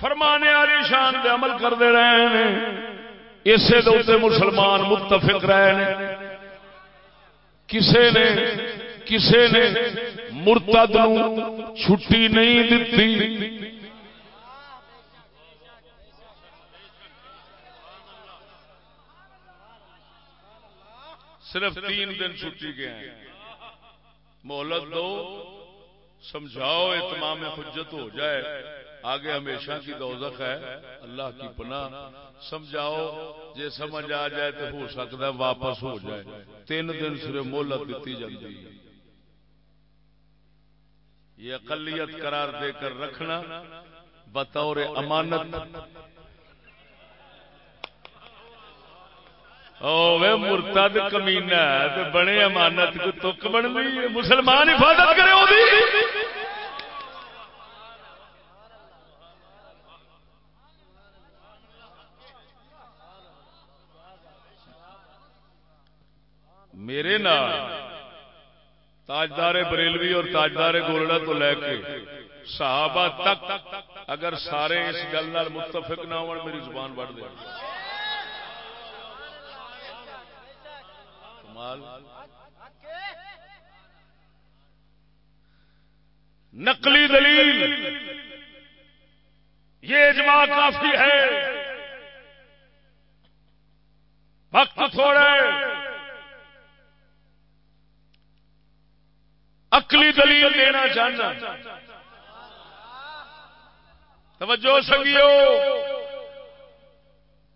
فرمانے والی شان دے عمل کرتے رہے ہیں۔ اسے دے مسلمان متفق رہے ہیں۔ کسے نے کسے نے مرتد چھٹی نہیں دتی۔ صرف تین دن چھٹی گئے ہیں۔ مہلت دو۔ سمجھاؤ اتمام حجت ہو جائے۔ آگے ہمیشہ کی دوزخ ہے۔ اللہ کی پناہ۔ سمجھاؤ، جے سمجھ آ جائے تو ہو سکتا ہے واپس ہو جائے۔ تین دن صرف مہلت دیتی جاتی ہے یہ اقلیت قرار دے کر رکھنا، بطور امانت۔ مرتد کمینا بنے امانت کو تک بن گئی مسلمان حفاظت کرے میرے نام تاجدار بریلوی اور تاجدار گولڑا تو لے کے صحابہ تک اگر سارے اس گل متفق نہ ہو میری زبان بڑھ دیں کمال نقلی دلیل۔ یہ اجماع کافی ہے۔ وقت تھوڑے اکلی دلیل دینا چاہنا۔ توجہ سنگیو۔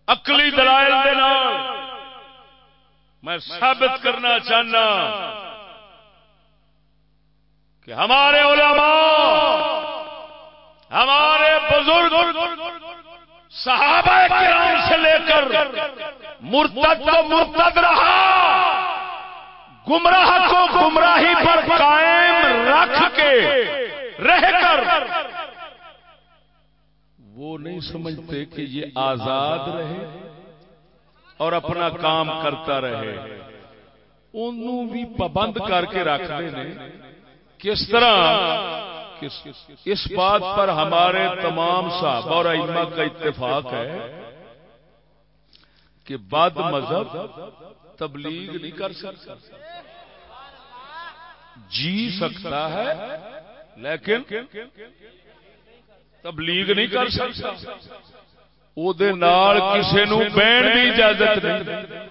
اکلی دلائل دینا میں ثابت کرنا چاہنا کہ ہمارے علماء، ہمارے بزرگ، صحابہ کرام سے لے کر مرتد کو مرتد رہا، گمراہ کو گمراہی پر قائم رکھ کے رہ کر وہ نہیں سمجھتے کہ یہ آزاد رہے۔ اور اپنا کام کرتا رہے۔ انہوں بھی پابند کر کے رکھ دے کس طرح اس بات پر ہمارے تمام صاحب اور ائمہ کا اتفاق ہے کہ بد مذہب تبلیغ نہیں کر سکتا۔ جی سکتا ہے، لیکن تبلیغ نہیں کر سکتا۔ کسی نو بہن کی اجازت نہیں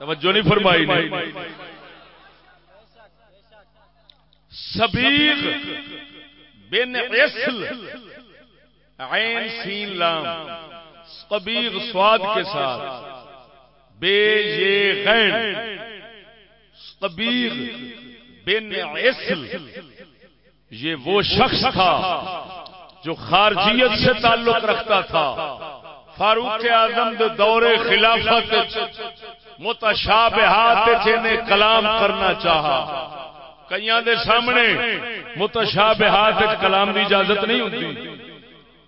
توجہ نہیں فرمائی نہیں سبیغ بن اسل عین سین لام سبیغ سواد کے ساتھ بے یہ غین سبیغ بن اسل یہ وہ شخص تھا جو خارجیت سے تعلق رکھتا تھا۔ فاروق اعظم دور خلافت متشابہات نے کلام کرنا چاہا۔ کئی دے سامنے متشابہات کلام دی اجازت نہیں ہوتی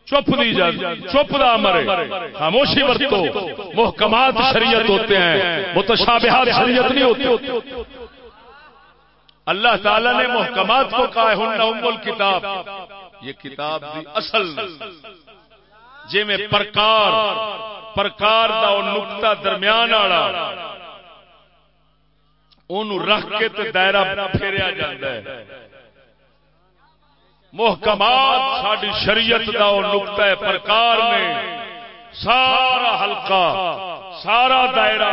چپ دی اجازت چپ دا امر خاموشی ورتو۔ محکمات شریعت ہوتے ہیں۔ متشابہات شریعت نہیں ہوتی۔ اللہ تعالی نے محکمات کو کہا ہے ام الکتاب۔ یہ کتاب دی اصل۔ جی میں پرکار پرکار دا نقطہ درمیان والا رکھ کے تے دائرہ پھیریا جاتا ہے۔ محکمات ساری شریعت دا نقطہ ہے پرکار میں سارا حلقہ سارا دائرہ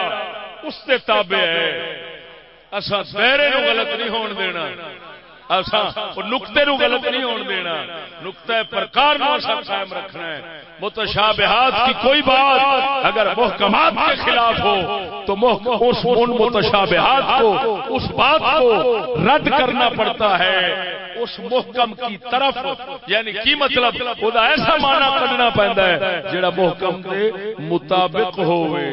اس سے تابع ہے۔ اصا دائرے نو غلط نہیں ہون دینا۔ نقطے نو غلط نہیں ہون دینا۔ نقطہ پرکار نو قائم رکھنا ہے۔ متشابہات کی کوئی بات اگر محکمات کے خلاف ہو، تو اس متشابہات کو، اس بات کو رد کرنا پڑتا ہے۔ اس محکم کی طرف یعنی کی مطلب؟ خدا ایسا مانا کرنا پہنتا ہے جڑا محکم کے مطابق ہوئے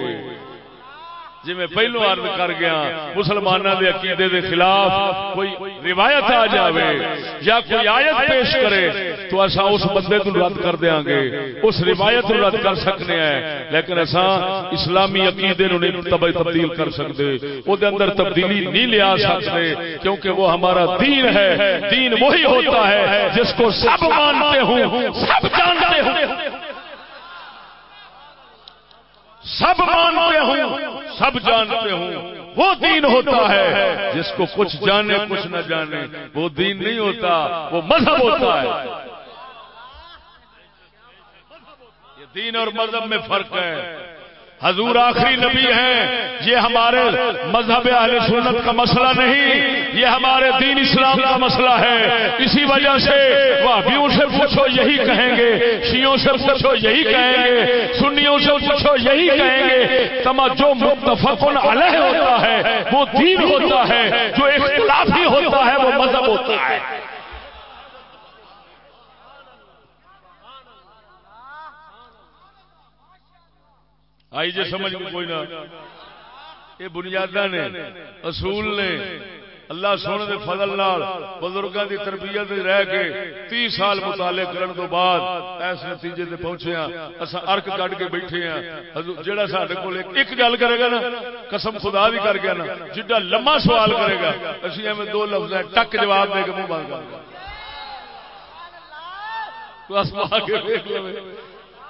جی میں پہلو عرض کر گیا، مسلمانوں کے عقیدے دے خلاف کوئی روایت آ جاوے یا کوئی آیت پیش کرے، تو ایسا اس بندے کو رد کر دیا گے۔ اس روایت رد کر سکتے ہیں، لیکن ایسا اسلامی عقیدے نو نہیں تبدیل کر سکتے۔ وہ اندر تبدیلی نہیں لیا سکتے، کیونکہ وہ ہمارا دین ہے۔ دین وہی ہوتا ہے جس کو سب مانتے ہوں، سب جانتے ہوں۔ سب مانتے ہوں سب جانتے ہوں۔ وہ دین ہوتا ہے جس کو کچھ جانے کچھ نہ جانے۔ وہ دین نہیں ہوتا۔ وہ مذہب ہوتا ہے۔ یہ دین اور مذہب میں فرق ہے۔ حضور آخری نبی ہیں۔ یہ ہمارے مذہب اہل سنت کا مسئلہ نہیں۔ یہ ہمارے دین اسلام کا مسئلہ ہے۔ اسی وجہ سے وہ سے پوچھو، یہی کہیں گے۔ شیوں سے پوچھو، یہی کہیں گے۔ سنیوں سے پوچھو، یہی کہیں گے۔ تما جو متفق علیہ ہوتا ہے۔ وہ دین ہوتا ہے۔ جو اختلافی ہوتا ہے، وہ مذہب ہوتا ہے۔ آئی جی سمجھ کوئی نہ۔ یہ بنیاد نے، اصول نے۔ اللہ سونے دے فضل نال بزرگاں دی تربیت رہ کے 30 سال مطالعے کرن تو بعد اس نتیجے تے پہنچے ہاں۔ اسا ارک کڈ کے بیٹھے ہاں۔ جیڑا ساڈے کول ایک گل کرے گا نا، قسم خدا بھی کر گیا نا جڈا لمبا سوال کرے گا، اسی ایویں دو لفظ ٹک جواب دے کے منہ بند کر گا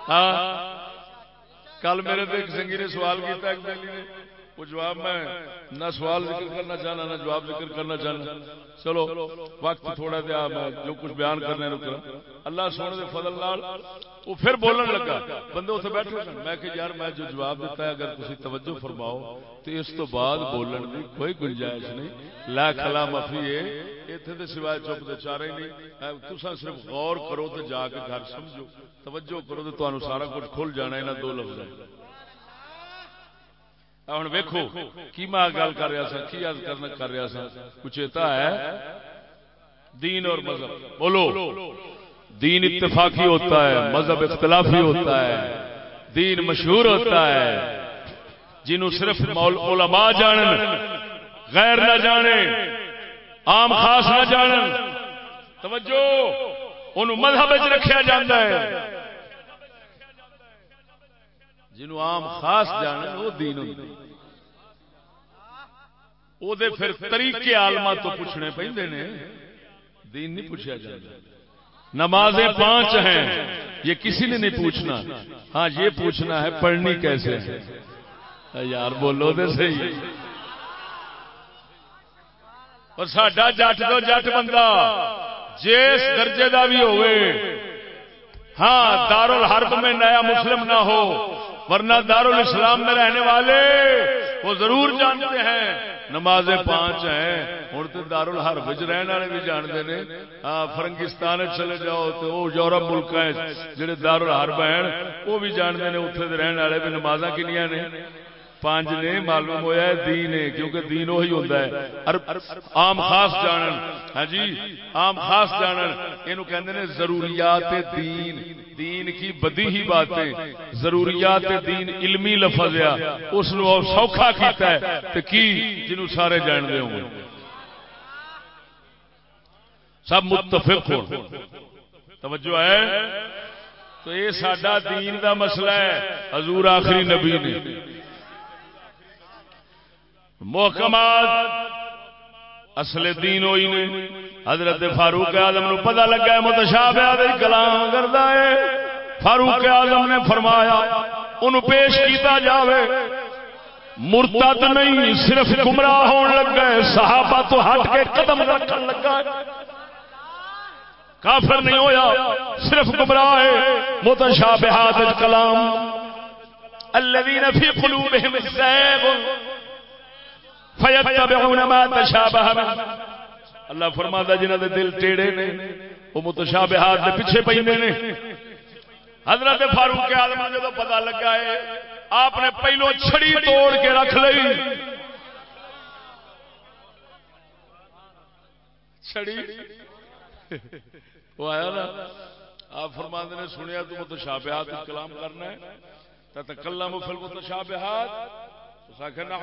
ہاں۔ کل میرے تو ایک سنگی نے سوال کیا ایک بیلی نے۔ وہ جواب میں نہ سوال ذکر کرنا چاہنا، نہ جواب ذکر کرنا چاہنا۔ چلو، وقت تھوڑا دیا، میں جو کچھ بیان کرنے رکا اللہ سونے دے فضل نال وہ پھر بولن لگا۔ بندے اتنے بیٹھے میں کہ یار، میں جو جواب دیتا ہے، اگر تھی توجہ فرماؤ، تو اس تو بعد بولن کی کوئی گنجائش نہیں۔ لا کلا مفی ہے اتنے تو سوائے چپ تو چارے نہیں۔ تصا صرف غور کرو تو جا کے گھر سمجھو۔ توجہ کرو تو سارا کچھ کھل جانا یہاں دو لفظ ہوں ویکو کی میں گل کر رہا سا کی کرنا کر رہا سا کچیتا ہے۔ دین اور مذہب۔ بولو۔ دین اتفاقی ہوتا ہے، مذہب اختلافی ہوتا ہے۔ دین مشہور ہوتا ہے۔ جنہوں صرف علماء جانن، غیر نہ جانے عام خاص نہ جانن۔ توجہ۔ ان مذہب رکھا جاتا ہے۔ جنہوں عام خاص جانن وہ دین ہوتا وہ پھر طریقے آلما تو پوچھنے پہ دین نہیں پوچھا جاتا۔ نمازیں پانچ ہیں۔ یہ کسی نے نہیں پوچھنا۔ ہاں یہ پوچھنا ہے، پڑھنی کیسے یار، بولو تو صحیح۔ اور ساڈا جٹ تو جٹ بندہ جس درجے کا بھی ہوئے۔ ہاں دار الحرب میں نیا مسلم نہ ہو۔ ورنہ دار الاسلام میں رہنے والے وہ ضرور جانتے ہیں نمازیں پانچ ہیں۔ ہوں تو دار الحرب رہن والے بھی جانتے ہیں۔ ہاں فرنگستان چلے جاؤ تو وہ یورپ ملک جہے دار الحرب ہیں وہ بھی جانتے ہیں اتنے رہن والے بھی نماز کنیا نے۔ پانچ نے معلوم ہوا ہے دین ہے کیونکہ دین وہی ہوتا ہے۔ عام خاص جانن۔ ہاں جی عام خاص جانن۔ یہ کہندے نے ضروریات دین۔ دین کی بدی ہی باتیں۔ ضروریات دین علمی لفظ ہے۔ اس نو سوکھا کیتا ہے۔ تے کی جنوں سارے جان دے ہوں گے؟ سب متفق ہو توجہ ہے؟ تو یہ سڈا دین دا مسئلہ ہے۔ حضور آخری نبی نے۔ محکمات اصل دین ہوئی نے۔ حضرت فاروق آدم نو پتہ لگا ہے، متشابہ کلام کرتا ہے۔ فاروق آدم نے فرمایا، ان پیش کیتا جاوے۔ مرتد نہیں، صرف گمراہ ہون لگ گئے صحابہ تو ہٹ کے قدم رکھن لگا کافر نہیں ہویا، صرف گمراہ ہے۔ متشابہات کلام۔ الذين في قلوبهم الزيغ فیتبعون ما تشابہ من. اللہ فرما جنہ دے دل ٹیڑے نے، وہ متشابہات دے پیچھے پہ نے۔ حضرت فاروق آدم جب پتا لگا ہے، آپ نے پہلو چھڑی توڑ کے رکھ لی چھڑی؟ وہ آیا نا، آپ فرماند نے، سنیا تو متشابہات کلام کرنا ہے۔ تکلم فی المتشابہات۔ اس آخر نہ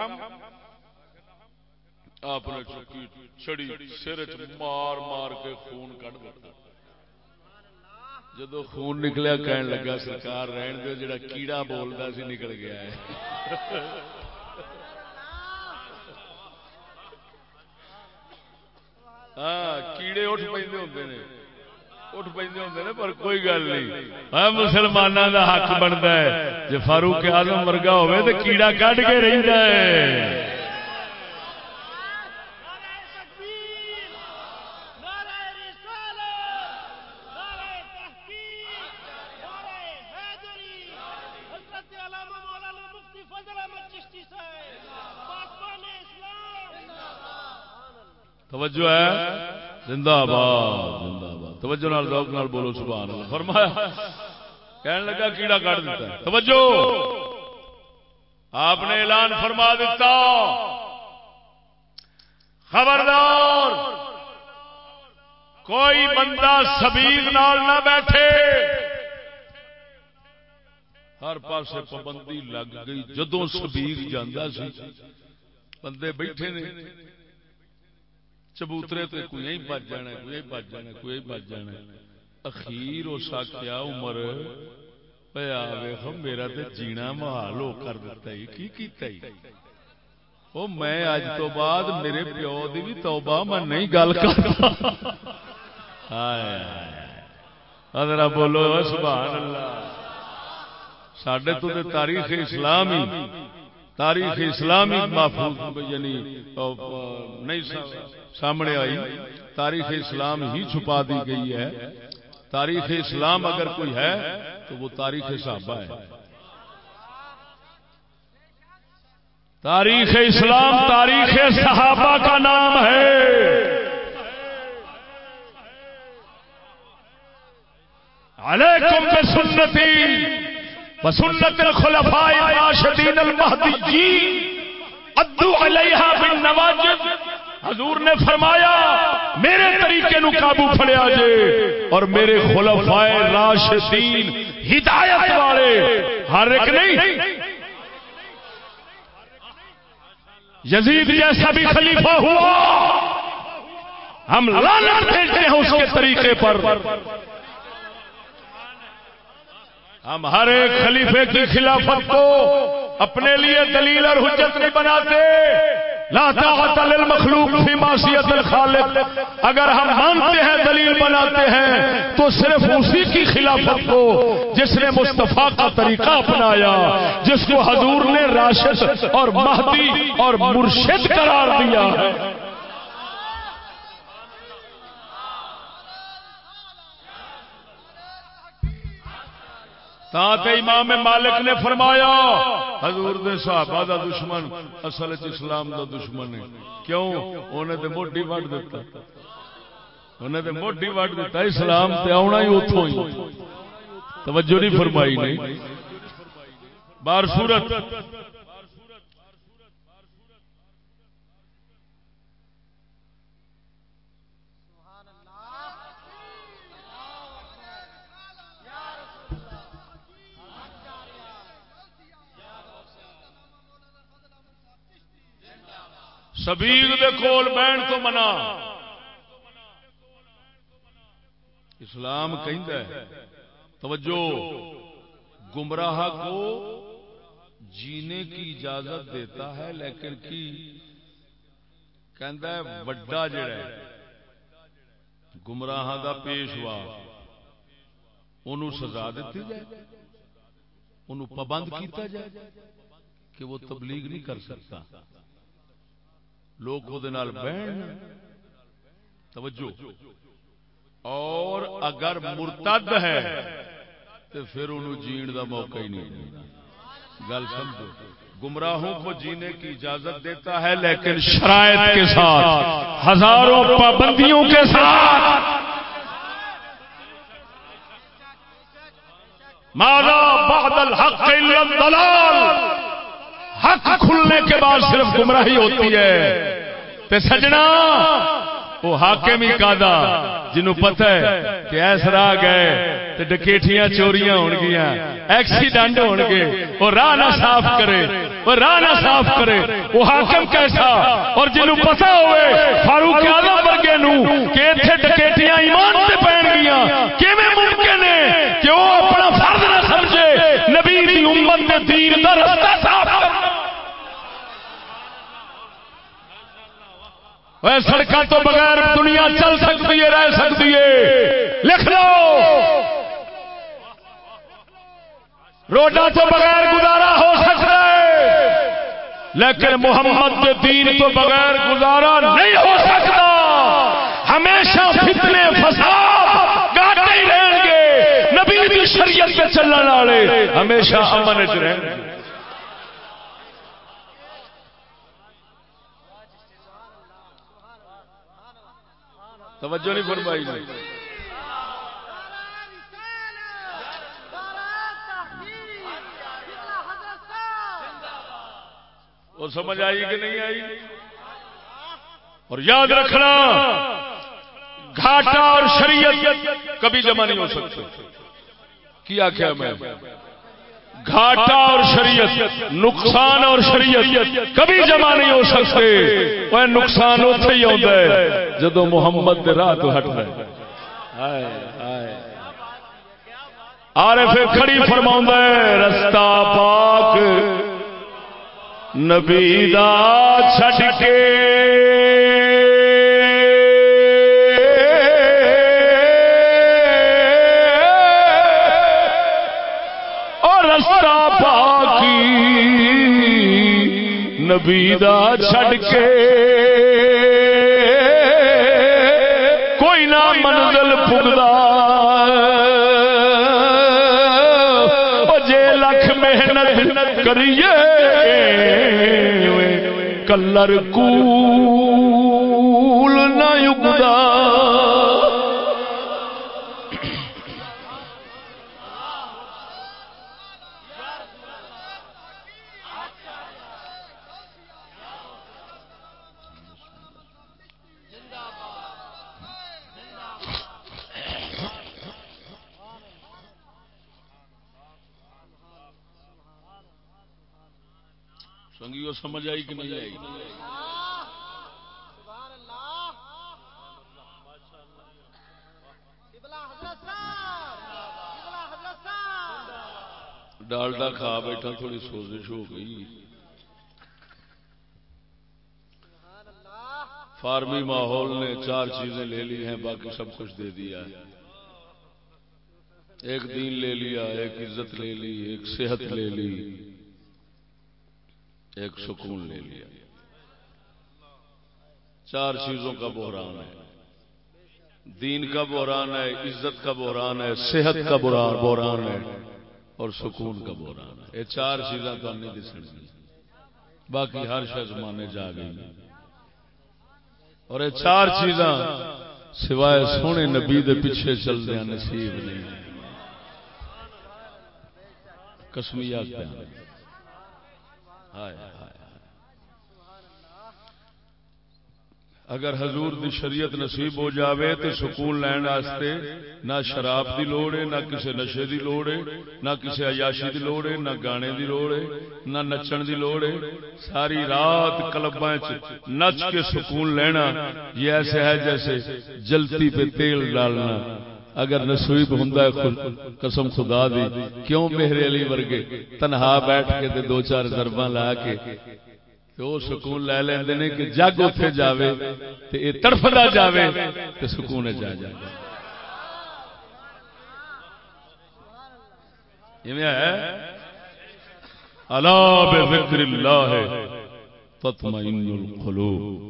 آپ نے چکی چڑی سر مار مار کے خون کٹ دیتا۔ جدو خون نکلیا، کہن لگا سرکار، رہن دو، جڑا کیڑا بولتا سی نکل گیا ہے۔ ہاں کیڑے اٹھ پہ ہوں نے۔ اٹھ پہ ہوں پر کوئی گل نہیں۔ ہاں مسلمانوں کا حق بنتا ہے۔ جی فاروق آزم ورگا ہوئے تو کیڑا کٹ کے رہتا ہے۔ توجہ ہے؟ زندہ آباد زندہ آباد۔ توجہ نال، ذوق نال بولو، سبحان اللہ۔ فرمایا کہنے لگا کیڑا کاٹ دیتا ہے؟ توجہ! آپ نے اعلان فرما دیتا۔ خبردار! کوئی بندہ سبیل نال نہ بیٹھے۔ ہر پاسے پابندی لگ گئی۔ جدو سبیل جانا سی، بندے بیٹھے نے۔ چبوترے تو کوئی بچ جانا کوئی بچ جانا کوئی بچ جانا اخیر اس آخیا عمر ویخ میرا تو جینا محال ہو کر دیتا ہی کی کیتا ہی او میں اج تو بعد میرے پیو دی بھی توبہ میں نہیں گل کرتا۔ ہائے ہائے بولو، سبحان اللہ۔ سڈے تو تے تاریخ اسلامی۔ تاریخ اسلامی محفوظ یعنی نہیں سامنے آئی۔ تاریخ اسلام ہی چھپا دی گئی ہے۔ تاریخ اسلام اگر کوئی ہے تو وہ تاریخ صحابہ ہے۔ تاریخ اسلام تاریخ صحابہ کا نام ہے۔ علیکم بسنتی۔ وسنت الخلفاء الراشدین المہدیین ادو علیہا بالنواجد حضور نے فرمایا، میرے طریقے نو قابو پھڑیا جے اور میرے خلفاء راشدین ہدایت والے۔ ہر ایک نہیں۔ یزید جیسا بھی خلیفہ ہوا، ہم لعنت بھیجتے ہیں اس کے طریقے پر۔ ہم ہر ایک خلیفے کی خلافت کو اپنے لیے دلیل اور حجت نہیں بناتے۔ لا طاقت للمخلوق فی معصیت الخالق۔ اگر ہم مانتے ہیں دلیل بناتے ہیں، تو صرف اسی کی خلافت کو جس نے مصطفیٰ کا طریقہ اپنایا، جس کو حضور نے راشد اور مہدی اور مرشد قرار دیا ہے۔ امام مالک نے فرمایا، حضور دے صحابہ دا دشمن، اصل اسلام دا دشمن ہے۔ کیوں؟ انہیں تے موڈی وڈ دیتا۔ انہیں تے موڈی وڈ دیتا۔ اسلام تے آنا ہی اتوں ہی۔ توجہ نہیں فرمائی نہیں۔ بار صورت سبیل دے کول بہن تو منا اسلام توجہ، گمراہ کو جینے کی اجازت دیتا ہے، لیکن کی؟ ہے، وڈا جڑا ہے۔ گمراہ کا پیشوا ان سزا دیتی جائے۔ ان پابند کیتا جائے کہ وہ تبلیغ نہیں کر سکتا۔ لوگ وہ بہن۔ توجہ۔ اور اگر مرتد ہے، تو پھر انہوں جین دا موقع ہی نہیں۔ گل سمجھو۔ گمراہوں کو جینے کی اجازت دیتا ہے، لیکن شرائط کے ساتھ، ہزاروں پابندیوں کے ساتھ۔ مادا بادل حق دلال حق کھلنے کے بعد صرف گمراہی ہوتی ہے۔ تے سجنا وہ حاکم ہی کا جنہوں پتہ ہے کہ ایس راہ گئے تے ڈکیٹیاں چوریاں ہون گیا ایکسیڈنٹ ہون گے وہ راہ نہ صاف کرے وہ راہ نہ صاف کرے۔ وہ حاکم کیسا؟ اور جنہوں پتہ ہوئے فاروق اعظم ورگے نو کہ ایتھے ڈکیٹیاں ایمان تے پہن گیا کیویں ممکن ہے کہ وہ اپنا فرض نہ سمجھے؟ نبی دی امت دے دین دا رستہ صاف کرے سڑک تو بغیر دنیا چل سکتی ہے رہ سکتی ہے لکھ لو روڈا تو بغیر گزارا ہو سکتا ہے لیکن محمد کے دین تو بغیر گزارا نہیں ہو سکتا ہمیشہ فتنے فساد گاٹے ہی رہیں گے نبی شریعت پہ چلنے والے ہمیشہ امن رہیں گے توجہ نہیں فرمائی نہیں وہ سمجھ آئی کہ نہیں آئی؟ اور یاد رکھنا، گھاٹا اور شریعت کبھی جمع نہیں ہو سکتے۔ کیا کیا میں؟ گھاٹا اور شریعت نقصان اور شریعت کبھی جمع نہیں ہو سکتے۔ وہ نقصان اتے ہی آتا ہے۔ جدو محمد راہ تو ہٹ رہے آر پھر کھڑی فرما رستہ پاک نبی دا چھٹ کے۔ نبی دا چھڑ کے کوئی نہ منزل پگدا جے لکھ محنت کریے کلر کو سمجھ آئی کہ نہیں آئی؟ ڈالڈا کھا بیٹھا، تھوڑی سوزش ہو گئی۔ فارمی ماحول نے چار چیزیں لے لی ہیں، باقی سب کچھ دے دیا۔ ہے ایک دین لے لیا، ایک عزت لے لی، ایک صحت لے لی۔ ایک سکون لے لیا۔ چار چیزوں کا بحران ہے۔ دین کا بحران ہے، عزت کا بحران ہے، صحت کا بحران ہے اور سکون کا بحران ہے۔ یہ چار چیزاں تو نہیں دس باقی ہر شخص مانے جا گئی۔ اور یہ چار چیزاں سوائے سونے نبی دے پیچھے چل دیا نصیب نہیں۔ کسمیات اگر حضور دی شریعت نصیب ہو جاوے تو سکون لین واسطے، نہ شراب دی لوڑ ہے، نہ کسی نشے دی لوڑ ہے، نہ کسی عیاشی دی لوڑ ہے، نہ گانے دی لوڑ ہے، نہ نچن دی لوڑ ہے۔ ساری رات کلبا نچ کے سکون لینا، یہ ایسے ہے جیسے جلتی پہ تیل ڈالنا۔ اگر نصیب ہوں قسم خدا دی، کیوں میرے علی ورگے؟ تنہا بیٹھ کے دو چار ضرباں لا کے وہ سکون لے لیں کہ جگ اتے جائے تو یہ تڑفتا جائے تو سکون جا جائے اللہ بذکر اللہ تطمئن القلوب۔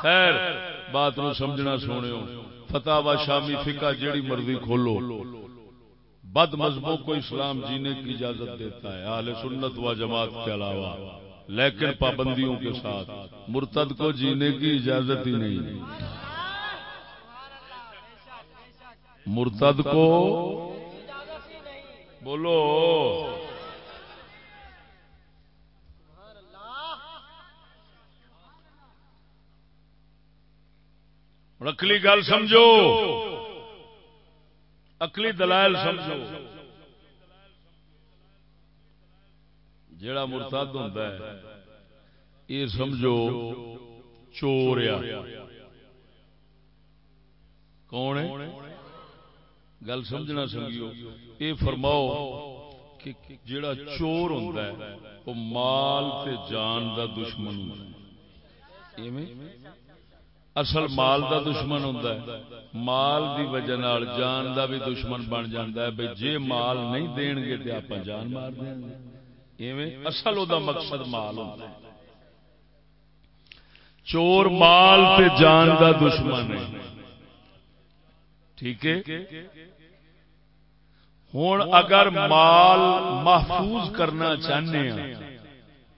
خیر، بات نو سمجھنا سونے فتح شامی فقہ جیڑی مرضی کھولو۔ بد مذہبوں کو اسلام جینے کی اجازت دیتا ہے۔ اہل سنت و جماعت کے علاوہ۔ لیکن پابندیوں کے ساتھ۔ مرتد کو جینے کی اجازت ہی نہیں۔ مرتد کو بولو۔ اکلی گل سمجھو۔ اکلی دلائل سمجھو۔ جڑا مرتد ہوتا ہے، یہ سمجھو، چور کون گل سمجھنا سمجھو۔ یہ فرماؤ کہ جڑا چور ہوتا ہے، وہ مال تے جان دا دشمن اصل مال دا دشمن ہوتا ہے۔ مال دی وجہ نال جان دا بھی دشمن بن جاتا ہے۔ بھائی جے مال نہیں دین گے تو آپ جان مار دیں گے۔ اصل دا مقصد مال ہوتا ہے۔ چور مال تے جان دا دشمن ہے۔ ٹھیک ہے؟ ہوں اگر مال محفوظ کرنا چاہنے ہیں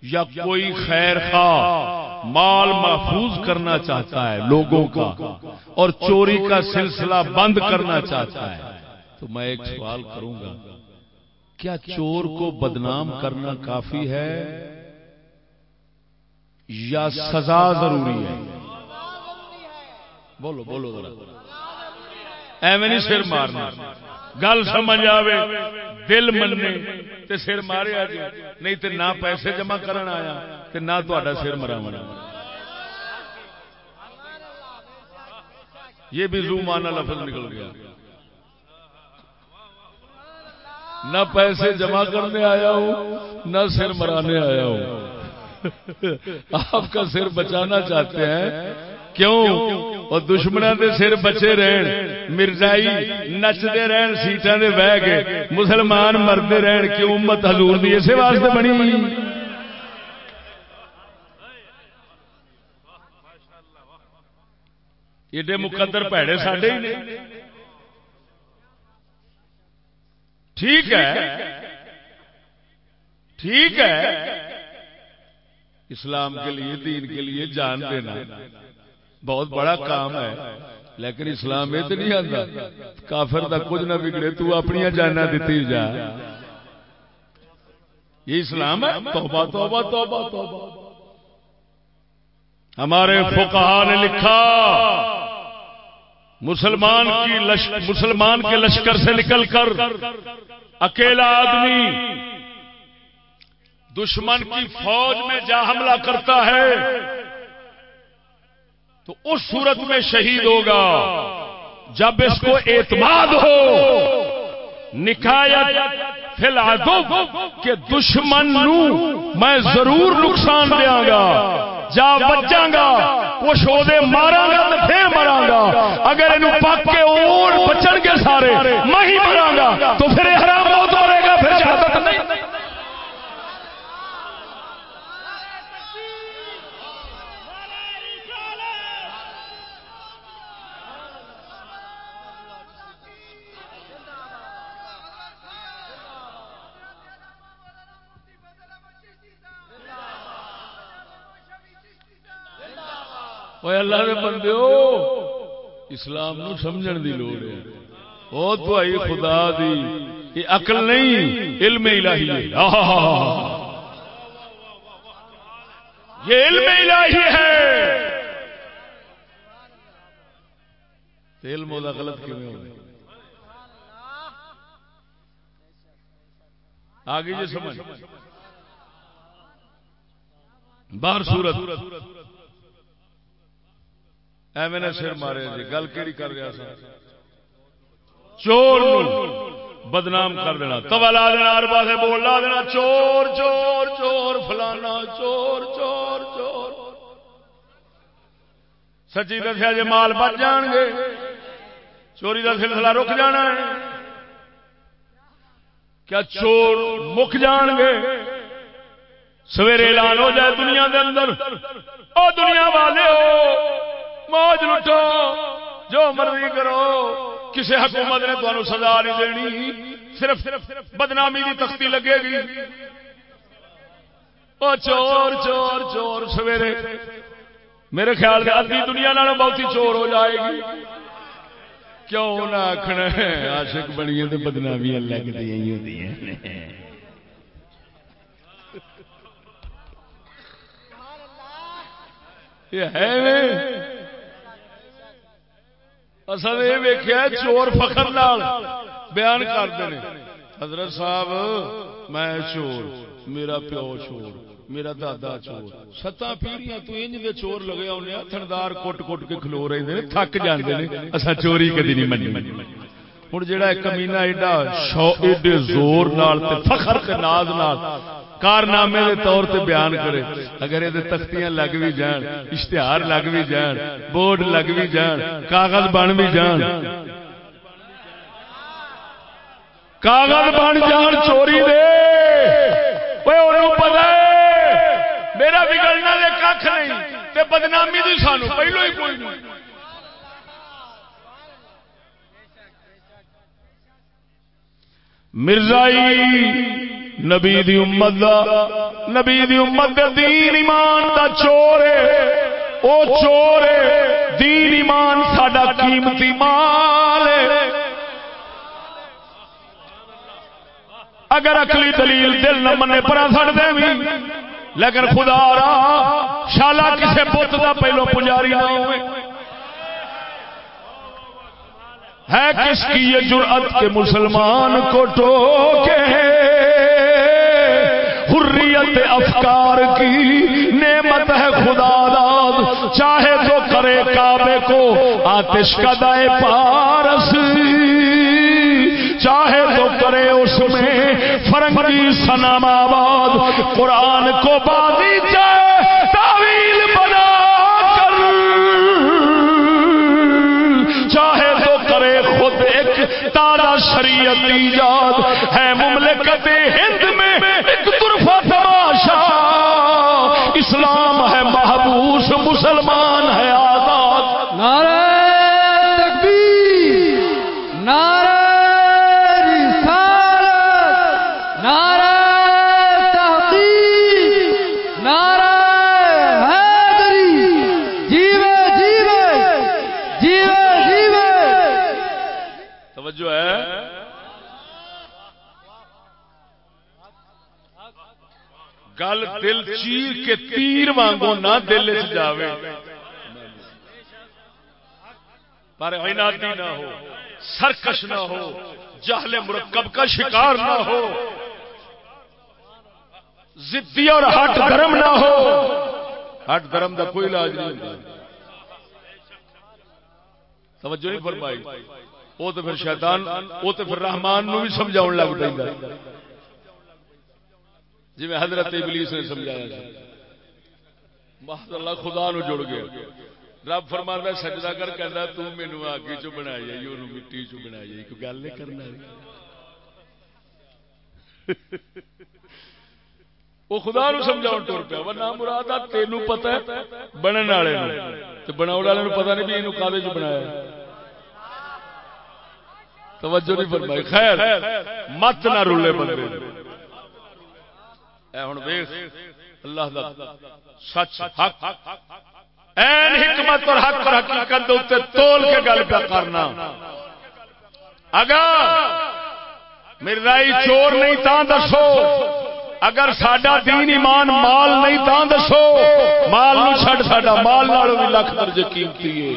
یا کوئی خیر خواہ مال محفوظ کرنا چاہتا ہے لوگوں کا اور چوری کا سلسلہ بند کرنا چاہتا ہے۔ تو میں ایک سوال کروں گا، کیا چور کو بدنام کرنا کافی ہے یا سزا ضروری ہے؟ بولو بولو ذرا۔ ایویں نہیں سر مارنا۔ گل سمجھ آوے، دل منے تے سر مارے آ نہیں تے نہ پیسے جمع کرن آیا۔ تے نہ تا سر مرا مرا یہ بھی زو مانا لفظ نکل گیا۔ نہ پیسے جمع کرنے آیا ہوں، نہ سر مرانے آیا ہوں۔ آپ کا سر بچانا چاہتے ہیں۔ کیوں؟ اور دشمنوں کے سر بچے رہن، مرزائی نچتے رہن، سیٹاں دے بہ گئے۔ مسلمان مرتے رہن کیوں امت حضور دی اسی واسطے بنی۔ ایڈے مقدر پیڑے ساڈے ہی ٹھیک ہے۔ ٹھیک ہے۔ اسلام کے لیے، دین کے لیے جان دینا بہت بڑا کام ہے، لیکن اسلام یہ تو نہیں آتا کافر کا کچھ نہ بگڑے، تو اپنی جانا دیتی جا۔ یہ اسلام ہے۔ توبہ توبہ توبہ توبہ۔ ہمارے فقہا نے لکھا مسلمان کی مسلمان کے لشکر سے نکل کر اکیلا آدمی دشمن کی فوج میں جا حملہ کرتا ہے تو اس صورت میں شہید ہوگا جب اس کو اعتماد ہو نکایا فی الحال کہ دشمن نو میں ضرور نقصان دیا گا۔ جا بچا گا وہ شودے مارا گا تو پھر مرا گا اگر یہ پک کے اور بچن گے سارے میں ہی مرا گا تو پھر حرام وہ اللہ دے بندے اسلام نو سمجھن دی لوڑ ہے او تو آئی خدا دی یہ عقل نہیں علم الہی ہے یہ علم الہی ہے علم دا غلط کیوں ہو آگے جی سمجھ باہر سورت ایویں نے سر مارے جی گل کہڑی کر رہا سا چور بدنام کر دینا۔ توا لا دینا ہر پاس بول لا دینا چور چور چور فلانا چور چور چور۔ سچی دسیا جی مال بچ جان گے۔ چوری کا سلسلہ رک جانا ہے۔ کیا چور مک جان گے؟ سویرے اعلان ہو جائے دنیا دے اندر۔ او دنیا والے ہو۔ موج لٹو جو مرضی کرو کسی حکومت نے تمہیں سزا نہیں دینی۔ صرف بدنامی کی تختی لگے گی۔ او چور چور چور، سویرے۔ میرے خیال سے ادی دنیا نال بہت ہی چور ہو جائے گی۔ کیوں نہ آخنا آشک بنی تو بدنامی لگتی ہوتی ہیں۔ یہ ہے۔ اصل یہ ویکیا چور فخر نال بیان کرتے ہیں۔ حضرت صاحب، میں چور، میرا پیو چور، میرا دادا چور۔ ستاں پیڑیاں تو انج دے چور لگے ہونے تھندار کٹ کٹ کے کھلو رہے ہیں، تھک جاندے نے اسا چوری کدی نہیں منی۔ ہن جیڑا کمینہ ایڈا شو ایڈے زور نال تے فخر تے ناز نال کارنامے دے طور تے بیان کرے۔ اگر یہ تختیاں لگ بھی جان، اشتہار لگ بھی جان، بورڈ لگ بھی جان، کاغذ بن بھی جان۔ کاغذ بن جان چوری دے۔ پتا میرا بگڑنا دے کھ نہیں، تے بدنامی دی سانو پہلو ہی کوئی نہیں۔ مرزائی نبی دی امت دا نبی دی امت دا دین ایمان دا چور ہے۔ او چور ہے۔ دین ایمان ساڈا قیمتی مال ہے۔ اگر اکلی دلیل دل نہ منے پرا سڑ دے بھی۔ لیکن خدا را، شالا کسے بت دا پہلو پجاری نہ ہوئے۔ ہے کس کی یہ جرأت کے مسلمان کو ٹوکے؟ حریت افکار کی نعمت ہے خدا داد چاہے تو کرے کعبے کو آتش کا دائے پارس۔ چاہے تو کرے اس میں فرنگی سنام آباد قرآن کو بازی چاہے تعویل بنا کر۔ چاہے تو کرے خود ایک تازہ شریعت ایجاد۔ ہے مملکت ہند মুসলমান دل چیر کے تیر وانگو نہ دل چ جاوے۔ پر عنادی نہ ہو، سرکش نہ ہو، جہل مرکب کا شکار نہ ہو۔ ضدی اور ہٹ دھرم نہ ہو۔ ہٹ دھرم کا کوئی علاج نہیں توجہ نہیں فرمائی۔ وہ تو پھر شیطان وہ تو پھر رحمان نو بھی سمجھاؤ لگ پہ جی میں حضرت ابلیس نے سمجھایا محض اللہ خدا نو جڑ گیا۔ رب فرمانا سجدہ کر کہنا تو مینو آگے چ بنایا جی وہ مٹی چ بنایا جی کوئی گل نہیں کرنا وہ خدا نو سمجھاؤ ٹر پیا، ورنہ مراد تینوں پتا ہے بننے والے بناؤ والے پتا نہیں بھی یہ کالے چ بنایا توجہ نہیں فرمائی۔ خیر، مت نہ رولے بندے۔ اے ہن ویکھ اللہ دا سچ حق۔ این حکمت اور حق اور حقیقت دے تول کے گل پہ کرنا۔ اگر چور نہیں تا دسو۔ اگر سڈا دین ایمان مال نہیں تا دسو۔ مال نو چھڈ ساڈا مال نالوں بھی لاکھ درجے قیمتی ہے۔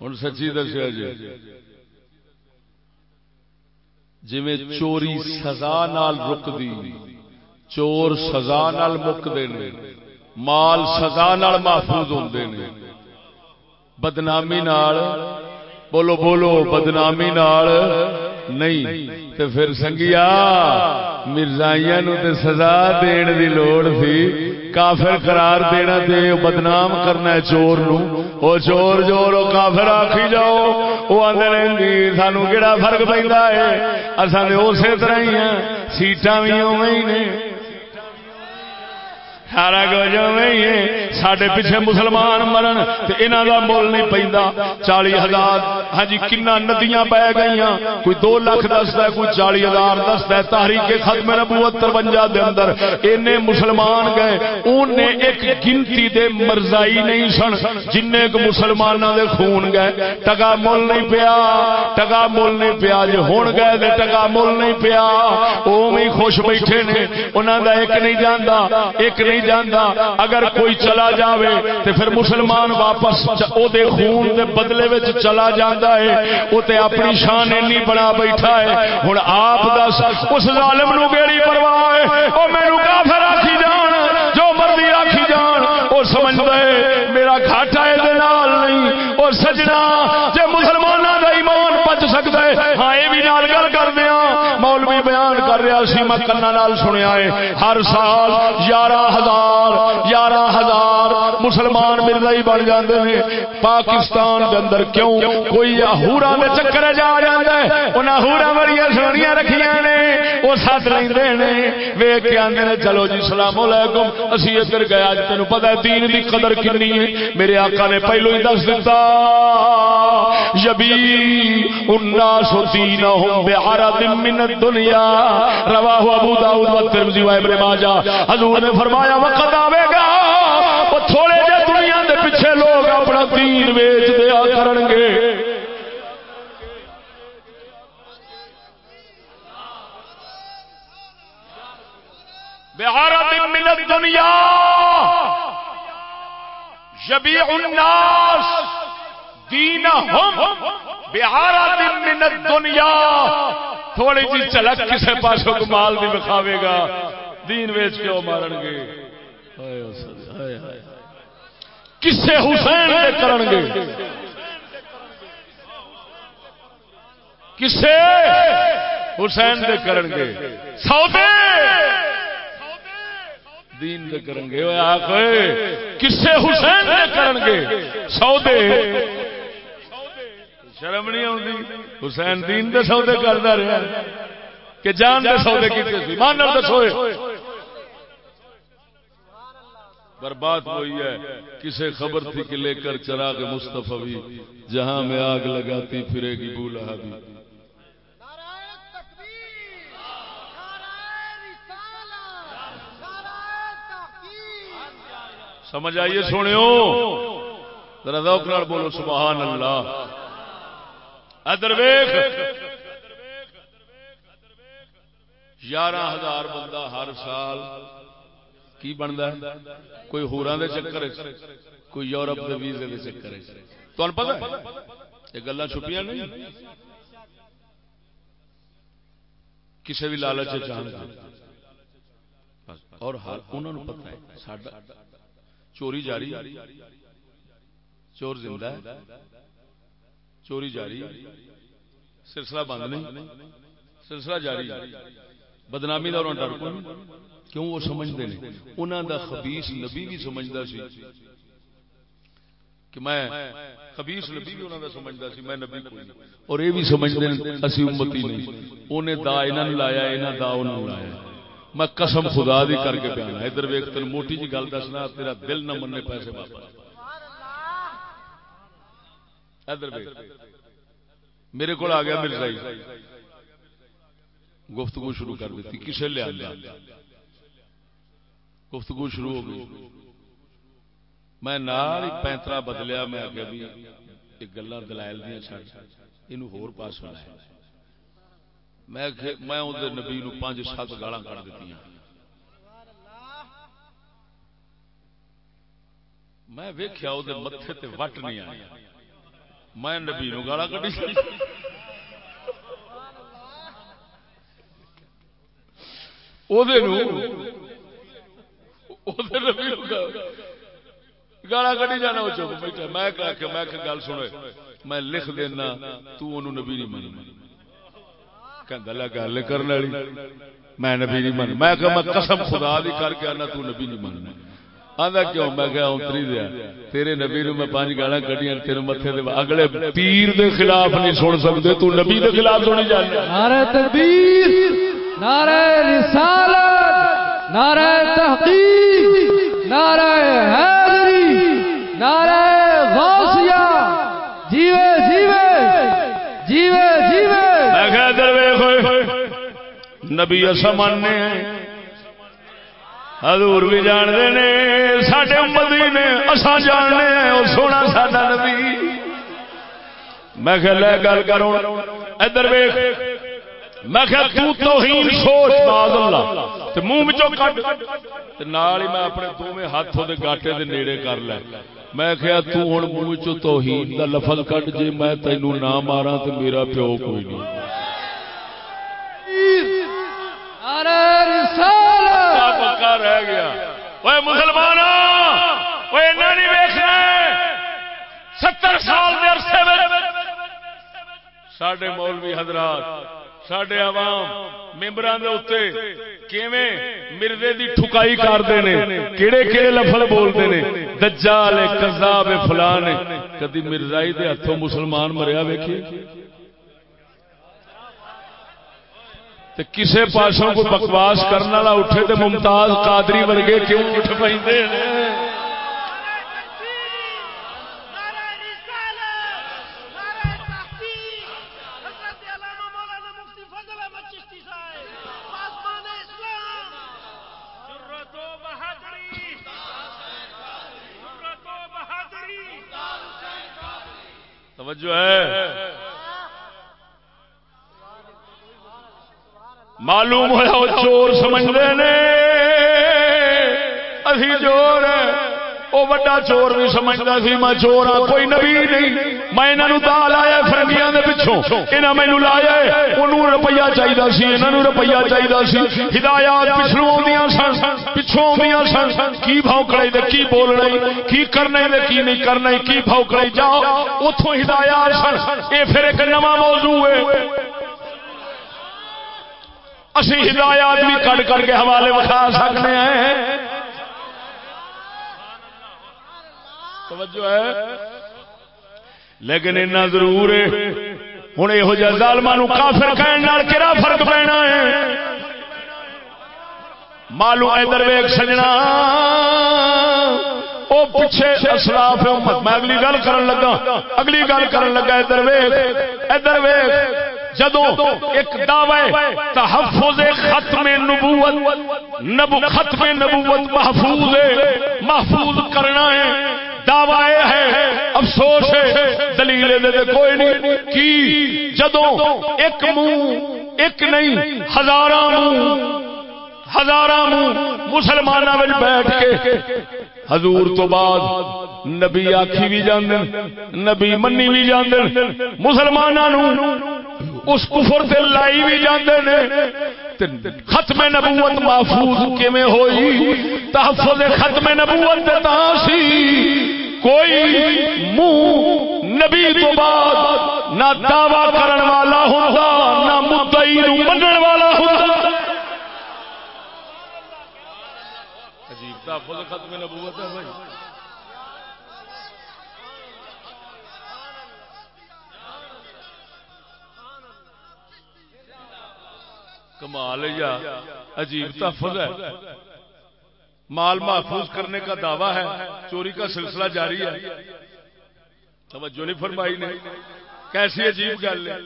ہوں سچی دسیا جی۔ جی چوری سزا نال رکتی چور سزا نال مکتے نے، مال سزا نال محفوظ ہوتے نے۔ بدنامی نال، بولو بولو، بدنامی نال نہیں۔ تے پھر سنگیا، مرزائیاں نو تے سزا دین دی لوڑ تھی کافر قرار دینا تے بدنام کرنا ہے چور نو۔ او چور چور او کافر آکھی جاؤ۔ او آندے سانو فرق پہ ہے؟ اساں اسی طرح ہی ہیں، سیٹاں وی ہی نے۔ سارا کچھ سڈے پیچھے مسلمان مرن انہوں کا مل نہیں پہ چالی ہزار ہاں جی کنا ندیاں بہ گئی کوئی دو لاکھ دستا ہے کوئی چالی ہزار دستا ہے تاریخ ختم نبوت ترونجا دے اندر مسلمان گئے انہیں ایک گنتی دے مرزائی نہیں سن جن مسلمانوں دے خون گئے ٹگا مل نہیں پیا ٹگا مل نہیں پیا جی ہوں گئے تو ٹگا مل نہیں پیا وہ خوش بیٹھے نے انہوں کا ایک نہیں جانا ایک نہیں نہیں جانا اگر کوئی چلا جاوے تو پھر مسلمان واپس او دے خون دے بدلے وچ چلا جاندہ ہے، او تے اپنی شان اینی بنا بیٹھا ہے۔ ہن آپ دس، اس ظالم نو گیڑی پرواہ ہے؟ او مینوں کافر آکھی جان، جو مرضی آکھی جان۔ او سمجھ دے میرا گھاٹا اے دے نال نہیں، او سجنا، جے مسلماناں دا ایمان بچ سکدا ہے ہاں اے بھی نال گل بیان سی میں کنا نال سنیا ہے ہر سال یارہ ہزار یارہ ہزار مسلمان مرزائی بن جاندے ہیں پاکستان دے اندر کیوں کوئی ہورا میں چکر جا جاتا ہے؟ انہیں ہورا بڑی سونیاں رکھیاں نے، وہ ساتھ لیندے نے۔ ویک کے آندے نے، چلو جی سلام علیکم۔ اسی ادھر گیا اج تینوں پتہ ہے دین دی قدر کنی ہے۔ میرے آقا نے پہلو ہی دس دیتا یبی الناس دینہم بعرض من الدنیا۔ رواہ ابو داؤد و ترمذی و ابن ماجہ۔ حضور نے فرمایا، وقت آوے گا، وہ تھوڑے جے دنیا دے پیچھے لوگ اپنا دین بیچ دیا کرن گے بعرض من الدنیا یبیع الناس دینہم بہارا من الدنیا تھوڑی جی چلک کسے پاسوں کو مال بھی بکھاوے گا، دین ویچ کے وہ مارن گے ہائے ہائے ہائے۔ کسے حسین دے کرن گے؟ کسے حسین دے کرن گے؟ سودے! دین دے کرن گے۔ اوے آخ کسے حسین دے کرن گے؟ سودے! شرم نہیں آتی حسین دین دے سودے کرتا رہا کہ جان دے سودے کیتے سی؟ مان دسوئے برباد ہوئی ہے۔ کسے خبر تھی کہ لے کر چراغ مصطفی جہاں میں آگ لگاتی پھرے گی بولا بھی سمجھ آئیے سنو ذرا ذوق نال بولو سبحان اللہ۔ ادر ویخ۔ یارہ ہزار بندہ ہر سال کی بنتا ہے؟ کوئی ہورا دے چکر کوئی یورپ دے ویزے دے چکر تمہیں پتا یہ گلا چھپیاں نہیں۔ کسی بھی لالچ چاہن اور ہر انہوں پتا ہے، ساڈا چوری جاری، چور زندہ ہے۔ چوری جاری، سلسلہ بند نہیں، سلسلہ جاری۔ بدنامی کا ڈر کو کیوں وہ سمجھتے ہیں انہوں دا خبیس نبی بھی سمجھتا سی کہ میں خبیس نبی بھی انہوں دا سمجھتا سی، میں نبی کوئی اور یہ بھی سمجھتے ہیں، اسی امتی نہیں۔ انہیں دا انہوں نے لایا دا انہوں لایا۔ میں قسم خدا دی کر کے بیان ادھر ویک تین موٹی جی گل دسنا تیرا دل نہ مننے پیسے واپس ادھر میرے کو آ گیا مرزا جی۔ گفتگو شروع کر دیتی، کسے لیا گفتگو شروع ہو گئی۔ میں نال پینترا بدلیا، میں آگے بھی ایک گلا دلائل دیا چڑھ یہ ہور پاس ہونا ہے۔ میں میں نبی نو پانچ سات گالا کر دیتی میں ویخیا وہ متے تے وٹ نہیں آیا۔ میں نبی نو گالا کٹی وہ گالا کٹی جانا چپ بیٹھا میں میں گل سنے میں لکھ دینا تو نبی نہیں من گل کرنے والی میں نبی نہیں من میں کہ میں قسم خدا دی کر کے آنا تو نبی نہیں مننا آندا کیوں میں کہ اونتری دیا تیرے نبی نو میں پانچ گالاں کڈیاں تیرے متھے دے اگلے پیر دے خلاف نہیں سن سکدے تو نبی دے خلاف سنی جاندے نعرہ تکبیر نعرہ رسالت نعرہ تحقیق، نعرہ حیدری نعرہ غوثیہ جیوے جیوے جیوے جیوے۔ میں کہ ادھر ویکھ نبی اسا ماننے حضور بھی جانتے نے سڈے امتی نے اصا جاننے اور سونا ساڈا نبی۔ میں کہ لے، گل کروں ادھر ویکھ۔ میں کہ تو توہین سوچ باز اللہ۔ تے منہ وچوں کڈ تے نال ہی میں اپنے دوویں ہاتھ دے گاٹے دے نیڑے کر لے۔ میں کہیا تو ہن منہ وچوں توہین دا لفظ کڈ جے میں تینوں نہ ماراں تے میرا پیو کوئی نہیں۔ نعرہ رسالت پکا رہ گیا؟ نہیں سال کے عرصے سڈے مولوی حضرات سڈے عوام ممبران مرزے دی ٹھکائی کرتے ہیں کہڑے کہڑے لفظ بولتے ہیں دجال کذاب فلان کدی مرزائی دے ہاتھوں مسلمان مریا ویکھیے تے کسے پاسوں کو بکواس کرنے والا اٹھے تے ممتاز قادری ورگے کیوں اٹھ پے توجہ ہے۔ معلوم ہوا وہ چور سمجھتے ہیں ابھی چور وہ وڈا چور بھی سمجھتا سی، میں چور ہاں کوئی نبی نہیں۔ میں انہوں دا لایا فرنگیاں دے پچھوں۔ انہاں مینوں لایا انہوں روپیہ چاہیے سی انہوں روپیہ چاہیے سی۔ ہدایات پچھلوں آدیاں سن، پچھوں آدیاں سن۔ کی بھوکڑائی دے، کی بولنا کی کرنا دے، کی نہیں کرنا کی بھوکڑائی جاؤ اتوں ہدایات سن۔ یہ پھر ایک نواں موضوع ہے۔ اسی ہدایات بھی کٹ کر کے حوالے بتا سکتے ہیں۔ توجہ ہے۔ لیکن اتنا ضرور ہے۔ ہوں یہ ظالما کافر کہنے کہڑا فرق پینا ہے؟ معلوم ادھر ویگ سجنا۔ وہ پیچھے اسلاف میں اگلی گل کرن لگا۔ اگلی گل کرن لگا ادھر ویگ ادھر ویگ جدو ایک دعوی تحفظ ختم نبوت۔ نبو ختم نبوت محفوظ ہے۔ محفوظ کرنا ہے۔ دعوی ہے، افسوس ہے، دلیل دے کوئی نہیں۔ کی؟ جدو ایک منہ ایک نہیں ہزار منہ ہزار مسلمان بیٹھ کے۔ حضور تو بعد نبی آخی بھی جان نبی منی بھی جان مسلمانوں اس کفر سے لائی بھی جاندے نے۔ ختم نبوت محفوظ کیویں ہوئی؟ تحفظ ختم نبوت تا سی۔ کوئی منہ نبی تو بعد نہ دعوی کرن والا ہوندا، نہ مدعی نو منن والا ہوندا۔ عجیب تحفظ ختم نبوت ہے بھائی۔ کمال یا عجیب تحفظ ہے۔ مال محفوظ کرنے کا دعویٰ ہے۔ چوری کا سلسلہ جاری ہے۔ توجہ نہیں فرمائی نے۔ کیسی عجیب گل ہے۔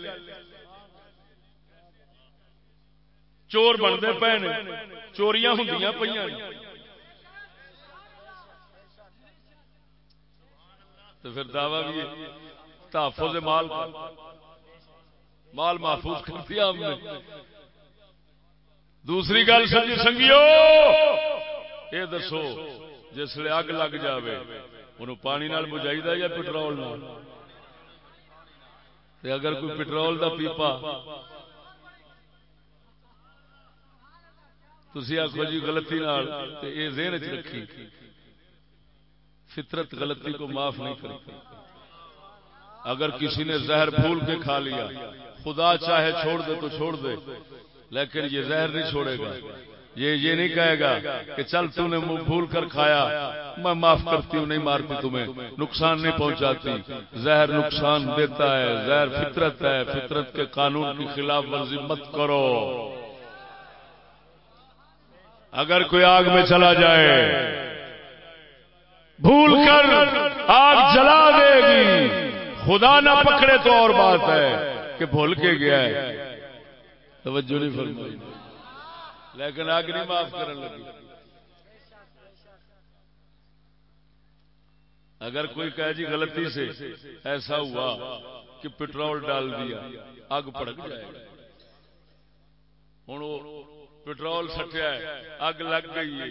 چور بنتے پے نے۔ چوریاں ہوں پہ تو پھر دعوی بھی تحفظ مال۔ مال محفوظ کر دیا ہم نے۔ دوسری گل سنگی سنگیو؟ یہ دسو، جس اگ لگ جائے ان پانی نال بجائی دا یا پٹرول نال؟ اگر کوئی پٹرول دا پیپا تھی آخو جی غلطی یہ ذہن چ رکھی، فطرت غلطی کو معاف نہیں کرتی اگر کسی نے زہر پھول کے کھا لیا، خدا چاہے چھوڑ دے تو چھوڑ دے۔ لیکن یہ زہر نہیں چھوڑے گا۔ یہ یہ نہیں کہے گا کہ چل تو نے منہ بھول کر کھایا۔ میں معاف کرتی ہوں نہیں مارتی تمہیں۔ نقصان نہیں پہنچاتی۔ زہر نقصان دیتا ہے زہر فطرت ہے۔ فطرت کے قانون کی خلاف ورزی مت کرو۔ اگر کوئی آگ میں چلا جائے بھول کر آگ جلا دے گی۔ خدا نہ پکڑے تو اور بات ہے کہ بھول کے گیا ہے۔ توجہ نہیں فرمائی۔ لیکن آگ نہیں معاف کرنے لگی۔ اگر کوئی کہہ جی غلطی سے ایسا ہوا کہ پٹرول ڈال دیا اگ پڑک جائے گا ہوں پٹرول سٹیا اگ لگ گئی ہے۔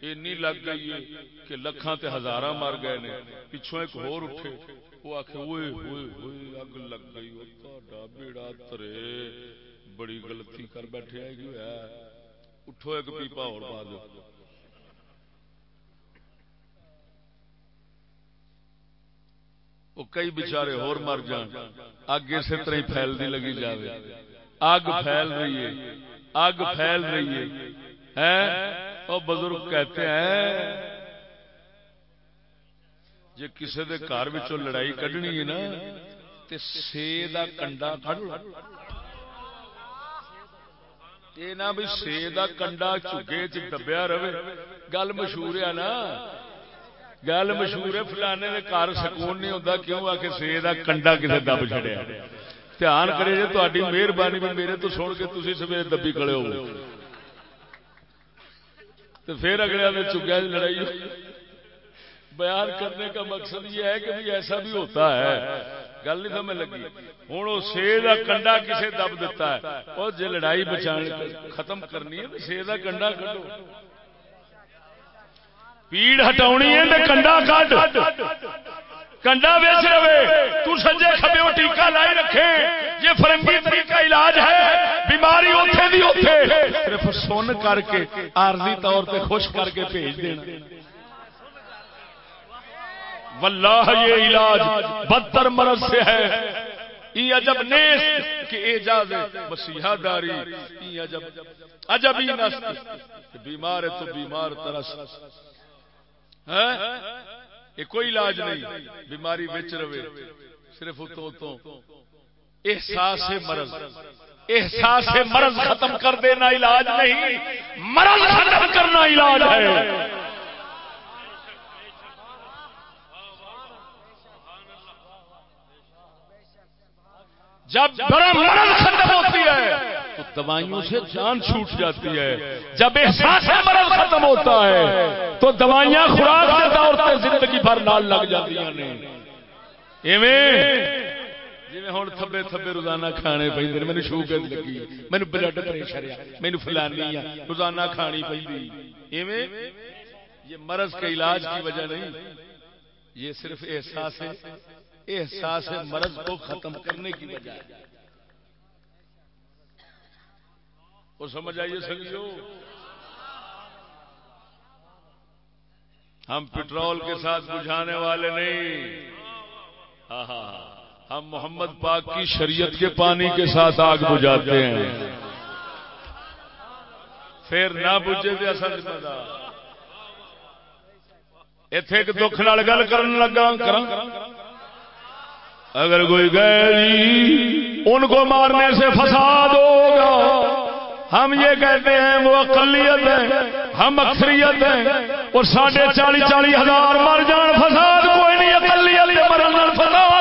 اینی لگ گئی ہے کہ لکھان تے ہزار مر گئے نے۔ پچھوں ایک ہور اٹھے، وہ آخ ہوئے ہوئے ہوئے اگ لگ گئی بیڑا ترے۔ بڑی غلطی کر بیٹھے ہے کہ اٹھو ایک پیپا اور پا دو۔ وہ کئی بچارے اور مر جان، اگ اسی طرح ہی پھیلنے لگی جائے اگ پھیل رہی ہے، اگ پھیل رہی ہے۔ وہ بزرگ کہتے ہیں جی کسی کے گھر لڑائی کھنی ہے نا تو سی کا کنڈا کھڑ یہ نہ بھی سی کا کنڈا چگے چ دبیا رہے گل مشہور ہے نا گل مشہور ہے فلانے کے گھر سکون نہیں ہوتا کیوں آ کے کا کنڈا کسی دب چڑیا دھیان کرے جی تاری مہربانی بھی میرے تو سن کے تھی سویرے دبی کھڑے ہو تو پھر اگلے میں چگیا لڑائی بیان کرنے کا مقصد یہ ہے کہ ایسا بھی ہوتا ہے گل نہیں سمجھ لگی۔ ہوں وہ سی کا کنڈا کسے دب دتا ہے۔ اور جی لڑائی بچا ختم کرنی ہے سی کا کنڈا کڈو۔ پیڑ ہٹاونی ہے تے کنڈا کٹ کنڈا ویچ رہے تو سجے کھبے وہ ٹیکا لائی رکھے۔ یہ فرنگی طریقہ علاج ہے، بیماری اوتھے دی اوتھے۔ صرف سن کر کے، عارضی طور پہ خوش کر کے بھیج دینا۔ واللہ یہ علاج بدتر مرض سے ہے۔ ای عجب نیس کہ اعجاز مسیحا داری ای عجب عجب ہی نست بیمار ہے تو بیمار ترس۔ ہے؟ یہ کوئی علاج نہیں بیماری بچ رہے۔ صرف اتو اتو احساس مرض احساس مرض ختم کر دینا علاج نہیں۔ مرض ختم کرنا علاج ہے۔ جب مرض ختم ہوتی ہے تو دوائیوں سے جان چھوٹ جاتی ہے۔ جب احساس مرض ختم ہوتا ہے تو دوائیاں خوراک سے دورتے زندگی بھر نال لگ جاتی ہیں۔ جی ہوں تھبے تھبے روزانہ کھانے پہ میرے شوگر لگی مینو بلڈ پریشر ہے مینو فلانی ہے روزانہ کھانی پہ یہ مرض کے علاج کی وجہ نہیں یہ صرف احساس ہے۔ احساس مرض کو ختم کرنے کی وجہ وہ سمجھ آئیے سنگیو؟ ہم پٹرول کے ساتھ بجھانے والے نہیں۔ ہاں،, ہاں ہاں ہم محمد پاک کی شریعت کے پانی کے ساتھ آگ بجھاتے ہیں۔ پھر نہ بجھے دے اصل ذمہ دار اتے ایک دکھ نال گل کرن لگا کرا اگر کوئی گئے ان کو مارنے سے فساد ہوگا، ہم یہ کہتے ہیں وہ اقلیت ہے ہم اکثریت ہیں، اور ساڑھے چالی چالی ہزار مر جان، فساد کوئی نہیں، اقلیت مرن فساد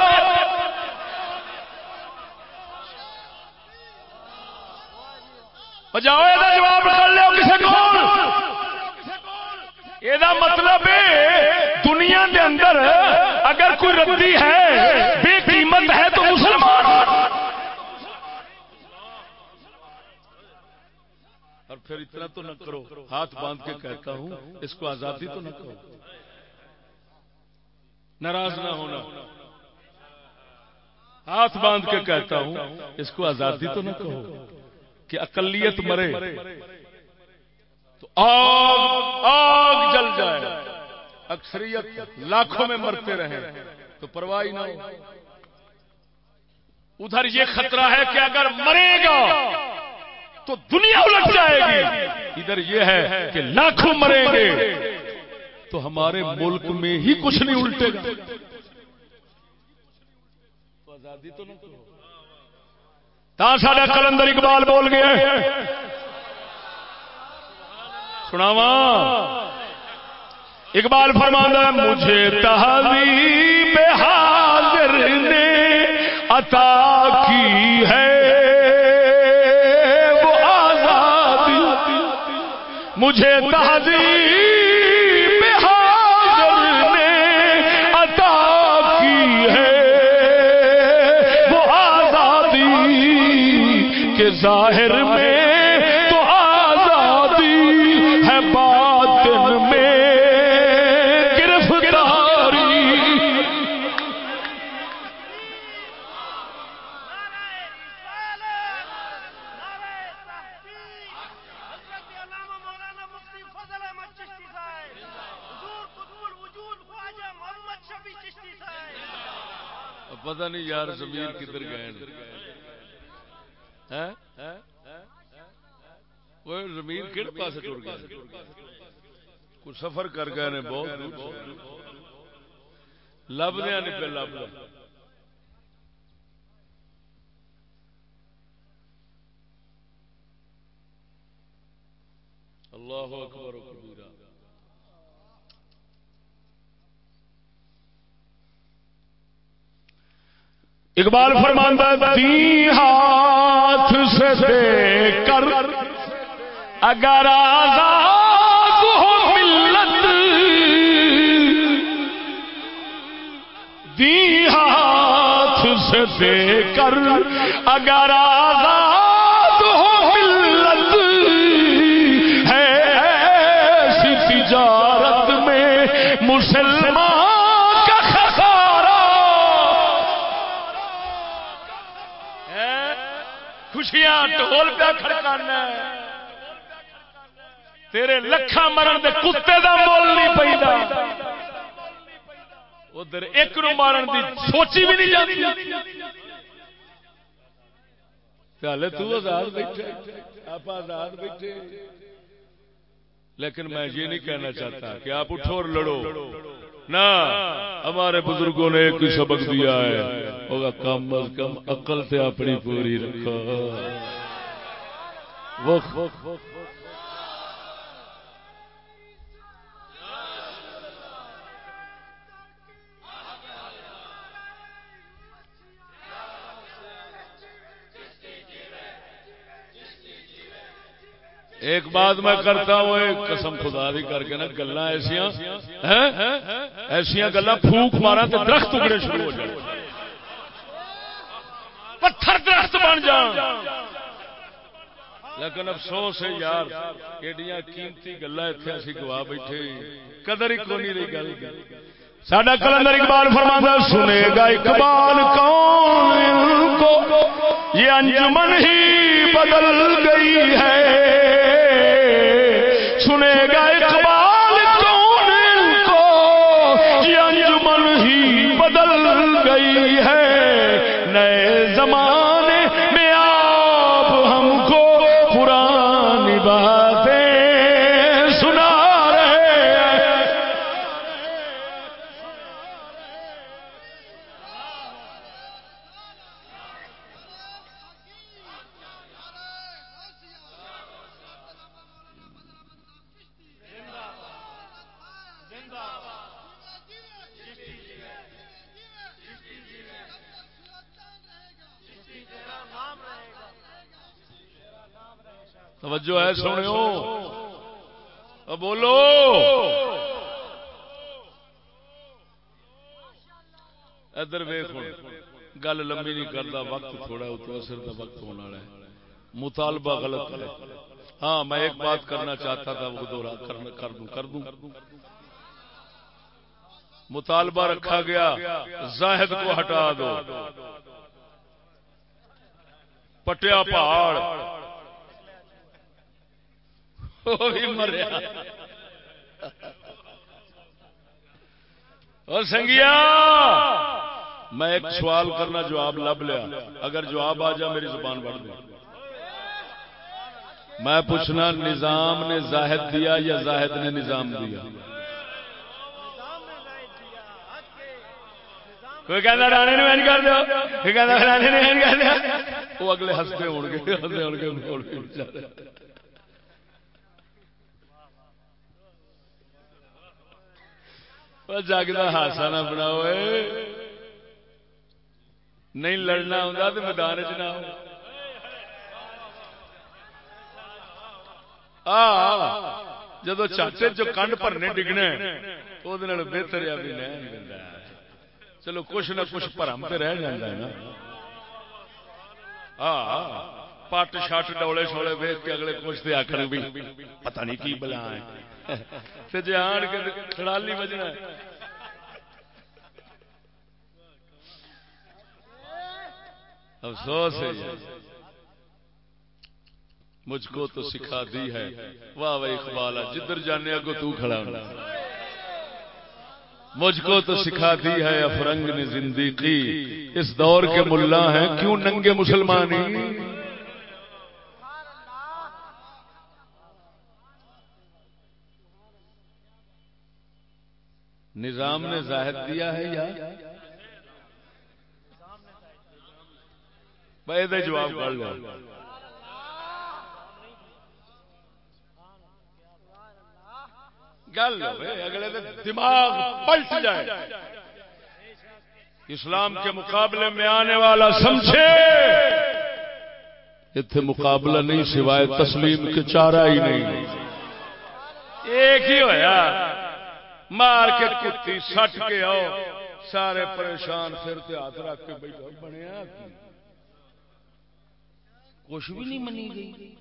جاؤ یہ جواب کر لو کسی کو یہ مطلب دنیا کے اندر اگر کوئی ردی ہے، بے قیمت ہے تو مسلمان۔ اور پھر اتنا تو نہ کرو، ہاتھ باندھ کے کہتا ہوں، اس کو آزادی تو نہ کرو۔ ناراض نہ ہونا۔ ہاتھ باندھ کے کہتا ہوں، اس کو آزادی تو نہ کہو کہ اقلیت مرے، تو آگ آگ جل جائے۔ اکثریت لاکھوں میں مرتے رہے تو پرواہ نہ ہو۔ ادھر یہ خطرہ ہے کہ اگر مرے گا تو دنیا الٹ جائے گی۔ ادھر یہ ہے کہ لاکھوں مریں گے تو ہمارے ملک میں ہی کچھ نہیں الٹے گا۔ آزادی تو نہیں ساڈا کلندر اقبال بول گیا سناوا اقبال فرمانا مجھے تحریر حاضر نے عطا کی ہے۔ وہ آزادی مجھے تحریر حاضر نے عطا کی ہے۔ وہ آزادی کے ظاہر میں یار زمین کدھر گئے زمین کہڑے پاس ٹر گئے کچھ سفر کر گئے نے بہت لب دیا نہیں پہ لب اللہ اکبر و کبیرہ۔ اقبال فرماندہ دی ہاتھ سے دے کر، اگر آزاد ہو ملت، دی ہاتھ سے دے کر، اگر آزاد ٹول پیا کھڑکانا تیرے لکھا مرن دے کتے دا مول نہیں پہ ادھر ایک نو مارن دی سوچی بھی نہیں جاتی چل تزاد بیٹھے آپ آزاد بیٹھے لیکن میں یہ نہیں کہنا چاہتا کہ آپ اٹھو اور لڑو نہ ہمارے بزرگوں نے ایک سبق دیا ہے، ہوگا کم از کم عقل سے اپنی پوری رکھو۔ ایک بات میں کرتا ہوں، ایک قسم خدا دی کر کے نا گلا ایسیا ایسیا گلا پھوک مارا تو درخت اگڑے شروع ہو جائے پتھر درخت بن جان۔ لیکن افسوس ہے یار، ایڈیاں قیمتی گلا اتنے اسی گوا بیٹھے قدر ہی کونی رہی گل۔ سڈا کلندر اقبال فرماتا سنے گا اقبال کون کو؟ یہ انجمن ہی بدل گئی ہے۔ گل لمبی نہیں کرتا، وقت تھوڑا اثر کا وقت ہونا ہے۔ مطالبہ غلط ہے۔ ہاں میں ایک بات کرنا چاہتا تھا، وہ دورہ کر دوں کر دوں۔ مطالبہ رکھا گیا، زاہد کو ہٹا دو۔ پٹیا پہاڑ۔ مریا۔ اور سنگیا! میں ایک سوال کرنا جواب لب لیا اگر جواب آ جا میری زبان بڑھ دیا میں پوچھنا نظام نے زاہد دیا یا زاہد نے نظام دیا کوئی کہنا رانے نے کر کوئی کہنا رانے نے کر وہ اگلے ہستے ہو گے ہستے گے ہاسا نہ بناؤ نہیں لڑنا ہوں تو میدان چ نہ جدو چاچے جو کنڈ بھرنے ڈگنے وہ بہتر ہے بھی نہیں چلو، کچھ نہ کچھ پرم تو رہ جا ہاں پٹ شٹ ڈولے شولے ویچ کے اگلے کچھ تو آخر بھی، پتہ نہیں کی بلا ہے جی آن کے کھڑالی بجنا افسوس ہے مجھ کو تو سکھا دی ہے۔ واہ واہ اقبال، جدھر جانے کو تو کھڑا ہونا مجھ کو تو سکھا دی ہے افرنگ نے زندگی۔ اس دور کے ملا ہیں، کیوں ننگے مسلمانی؟ نظام نے ظاہر دیا ہے یا؟ بھائی جواب کر لو۔ گل اگلے دماغ پلٹ جائے۔ اسلام کے مقابلے میں آنے والا سمجھے۔ اتنے مقابلہ نہیں سوائے تسلیم کے چارہ ہی نہیں۔ ایک ہی ہویا۔ مار کے کتی سٹ کے آؤ۔ سارے پریشان پھر ہاتھ رکھ کے بیٹھا بنیا کچھ بھی نہیں منی گئی۔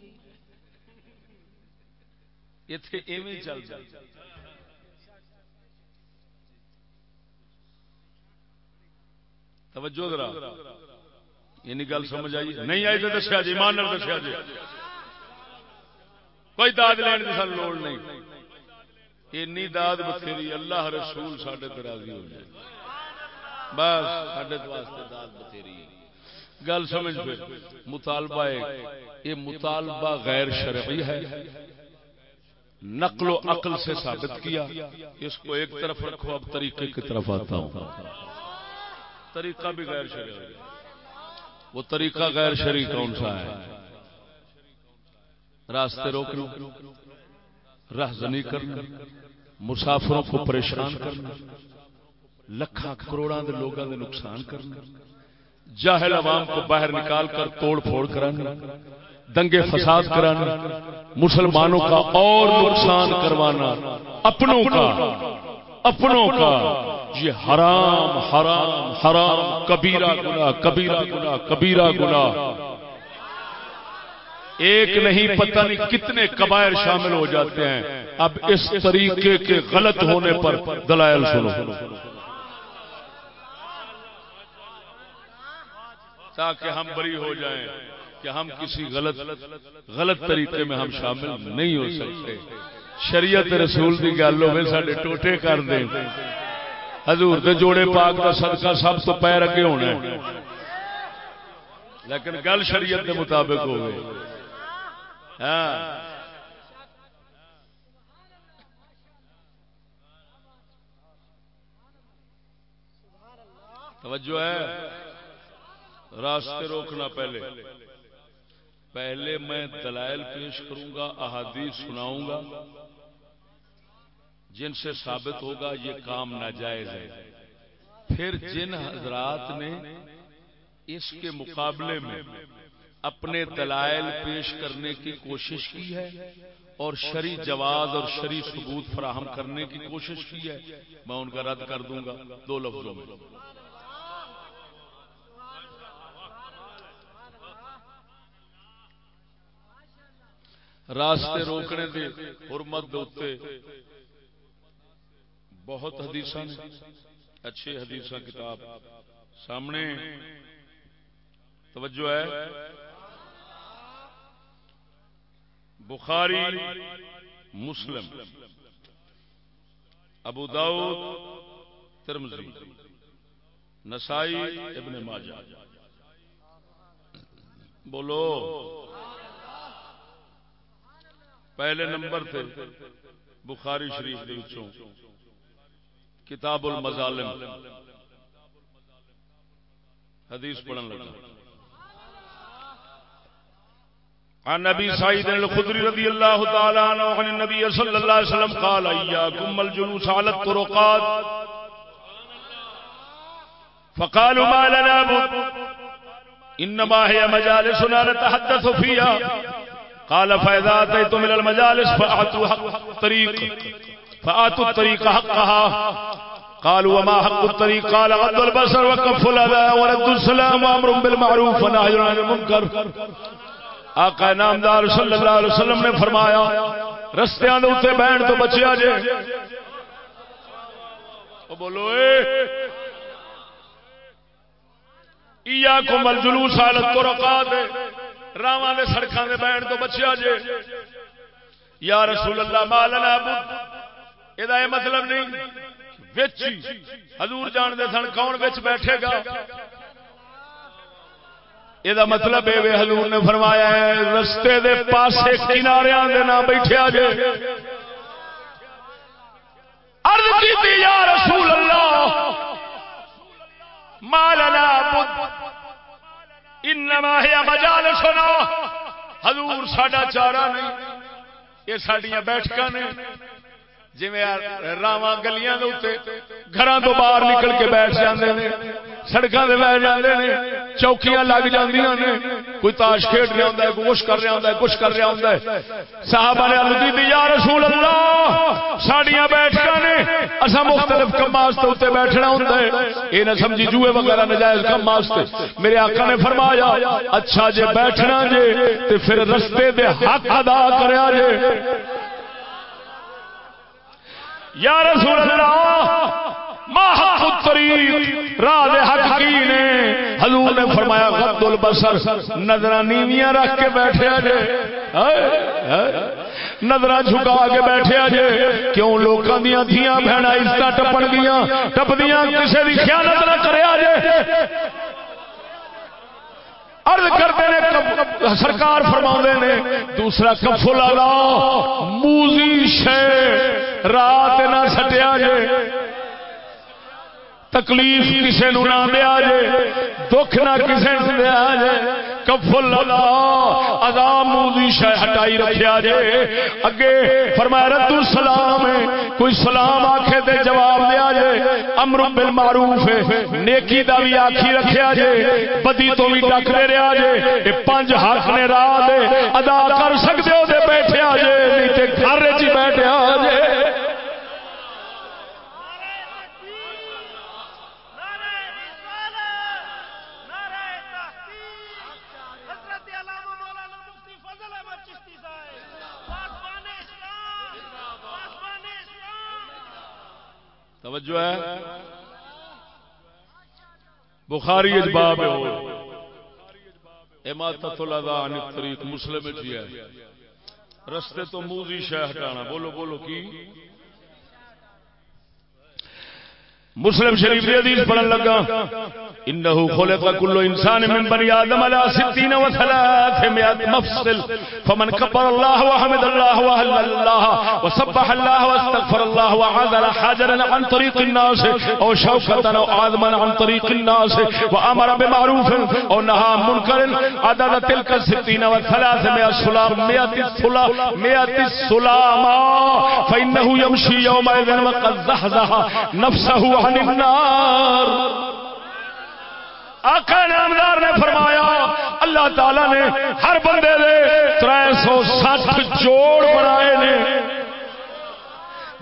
اتے ایویں چل چل توجہ ذرا۔ یہ گل سمجھ آئی؟ نہیں آئی تو دسیا جی مان دسیا جی۔ کوئی داد لین کی سن لوڑ نہیں۔ اینی داد بتھیری، اللہ رسول سڈے تراضی ہو جائے۔ بس سڈے واسطے داد بتھیری۔ گل سمجھ پہ مطالبہ یہ مطالبہ غیر شرعی ہے۔ نقل و عقل سے ثابت کیا۔ اس کو ایک طرف رکھو، اب طریقے کی طرف آتا ہوں۔ طریقہ بھی غیر شرعی وہ طریقہ غیر شرعی کون سا ہے؟ راستے روکنا راہ زنی کرنا، مسافروں کو پریشان کرنا لکھا کروڑا لوگوں کے نقصان کرنا۔ جاہل عوام کو باہر نکال کر توڑ پھوڑ کرانا دنگے فساد کرانا مسلمانوں کا اور نقصان کروانا، اپنوں کا اپنوں کا، یہ حرام حرام حرام، کبیرہ گنا کبیرہ گنا کبیرہ گنا ایک نہیں، پتہ نہیں کتنے قبائر شامل ہو جاتے ہیں۔ اب اس طریقے کے غلط ہونے پر دلائل سنو۔ تاکہ ہم بری ہو جائیں کہ ہم کسی غلط غلط طریقے میں ہم شامل نہیں ہو سکتے۔ شریعت رسول کی گل ہوئے سارے ٹوٹے کر دیں۔ حضور دے جوڑے پاک کا صدقہ سب تو پیر اگے ہونا ہے۔ لیکن گل شریعت کے مطابق ہو گئی ہاں۔ توجہ ہے۔ راستے روکنا پہلے۔ پہلے میں دلائل پیش کروں گا، احادیث سناؤں گا۔ جن سے ثابت ہوگا یہ کام ناجائز ہے۔ پھر جن حضرات نے اس کے مقابلے میں اپنے دلائل پیش کرنے کی کوشش کی ہے اور شری جواز اور شری ثبوت فراہم کرنے کی کوشش کی ہے، میں ان کا رد کر دوں گا دو لفظوں میں۔ راستے روکنے دے حرمت دوتے بہت حدیث اچھے حدیث کتاب سامنے توجہ ہے بخاری مسلم ابو داؤد ترمزی نسائی ابن ماجہ بولو پہلے نمبر تھے بخاری شریف کے وچوں۔ کتاب المظالم۔ حدیث پڑھن لگا۔ عن نبی سعید الخدری رضی اللہ تعالی عنہ عن النبي صلی اللہ علیہ وسلم قال، ایاکم الجلوس على الطرقات. فقالوا ما لنا بد انما هي مجالسنا نتحدث فيها. قال فاذا اتيتم الى المجالس فاعطوا حق الطريق. فاعطوا الطريق حقها. قالوا وما حق الطريق؟ قال غض البصر وكف الاذى ورد السلام وامر بالمعروف ونهي عن المنكر. آقا نامدار صلی اللہ علیہ وسلم نے فرمایا، رستیاں دے اوتے بہن تو بچیا جے۔ او بولو، اے۔ ایاکم الجلوس علی الطرقات راواں دے سڑکاں دے بہن تو بچیا جے۔ یا رسول اللہ مالنا بود یہ مطلب نہیں۔ وچ حضور جان دے سن کون وچ بیٹھے گا۔ یہ مطلب ہے حضور نے فرمایا ہے، رستے دے پاسے کنارے دے نہ بیٹھے جے۔ عرض کی یا رسول اللہ مالنا بود انما ہے مجال سنا۔ حضور ساڈا چارا نہیں، یہ سڈیا بیٹھک نے۔ جی راواں گلیاں گھر تو باہر نکل کے بیٹھ جاندے ہیں سڑکوں سے بہ جاندے نے، چوکیاں لگ جاندیاں نے، کوئی تاش کھیڈ رہا ہوں کوئی کچھ کر رہا ہوں کچھ کر رہا ہوں صاحب نے ارد دی یا رسول اللہ، ساڈیاں بیٹھک نے اصا مختلف کام واسطے اوتے بیٹھنا ہوں یہ نہ سمجھی جوئے وغیرہ نجائز کام واسطے میرے آقا نے فرمایا اچھا جے بیٹھنا جے، تے پھر رستے دے حق ادا کریا جے۔ یا رسول اللہ ما حق الطریق راہ حق کی نے؟ حضور نے فرمایا غد البصر نظر نیویاں رکھ کے بیٹھے جے نظر جھکا کے بیٹھے جے کیوں لوگوں دیا دیا بہن عزت ٹپن گیا ٹپدیاں کسی بھی خیالت نہ کرے جے عرض کرتے نے سرکار فرما نے، دوسرا کفل اللہ موزی شے، رات نہ سٹیا جے تکلیف کسی نو نہ دیا جے دکھ نہ کسی نو دیا جے کفل اللہ، عذاب موزی شے ہٹائی رکھیا جے اگے فرمایا رد السلام ہے۔ کوئی سلام آکھے تے جواب دیا جے امر بالمعروف ہے۔ نیکی دا بھی آکھی رکھیا جے بدی تو بھی ڈک دے رہا جے اے پنج حق نے راہ دے ادا کر سکتے ہو تے بیٹھے آ جے نہیں تے گھر وچ بیٹھے آ جے توجہ ہے؟ بخاری اجباب ہو اماتت الاذا عن الطریق مسلم جی ہے۔ رستے تو موزی شہ ہٹانا۔ بولو بولو، کی؟ مسلم شریف حدیث پڑھن لگا۔ انه خلق كل انسان من بني ادم على 60 و 300 مفصل. فمن كبر الله وحمد الله وهلل الله وسبح الله واستغفر الله وعذر حجرا عن طريق الناس او شوكة او عظما عن طريق الناس وامر بمعروف او نهى منكر عدد تلك 60 و 300 سلام. 100 سلام 100 سلام فانه يمشي يومئذ وقد زحزح نفسه عن النار. آقا نامدار نے فرمایا، اللہ تعالی نے ہر بندے دے تر سو سٹ جوڑ بنائے نے۔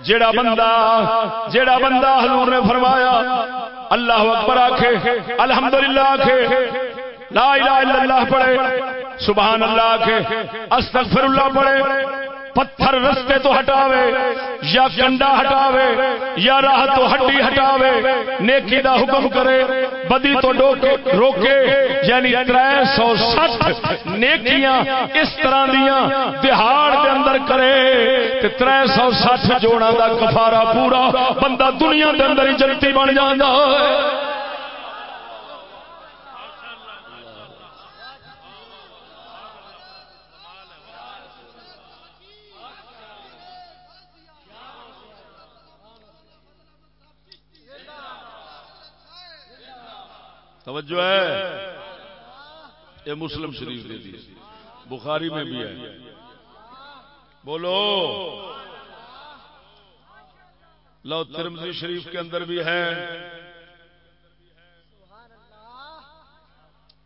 جڑا بندہ جڑا بندہ حضور نے فرمایا، اللہ اکبر آکھے، الحمدللہ آکھے، لا الہ الا اللہ پڑھے، سبحان اللہ آکھے، استغفر اللہ پڑھے۔ پتھر رستے تو ہٹاوے، یا کنڈا ہٹاوے، یا راہ تو ہڈی ہٹاوے، نیکی دا حکم کرے، بدی تو ڈوکے، روکے یعنی تر سو سٹھ نیکیاں اس طرح دیاں دہاڑ دے اندر کرے تر سو سٹھ جوڑا دا کفارا پورا بندہ دنیا دے اندر ہی جنتی بن جانا ہے توجہ ہے؟ یہ مسلم شریف دے دی بخاری میں بھی ہے۔ بولو۔ لو ترمزی شریف کے اندر بھی ہے۔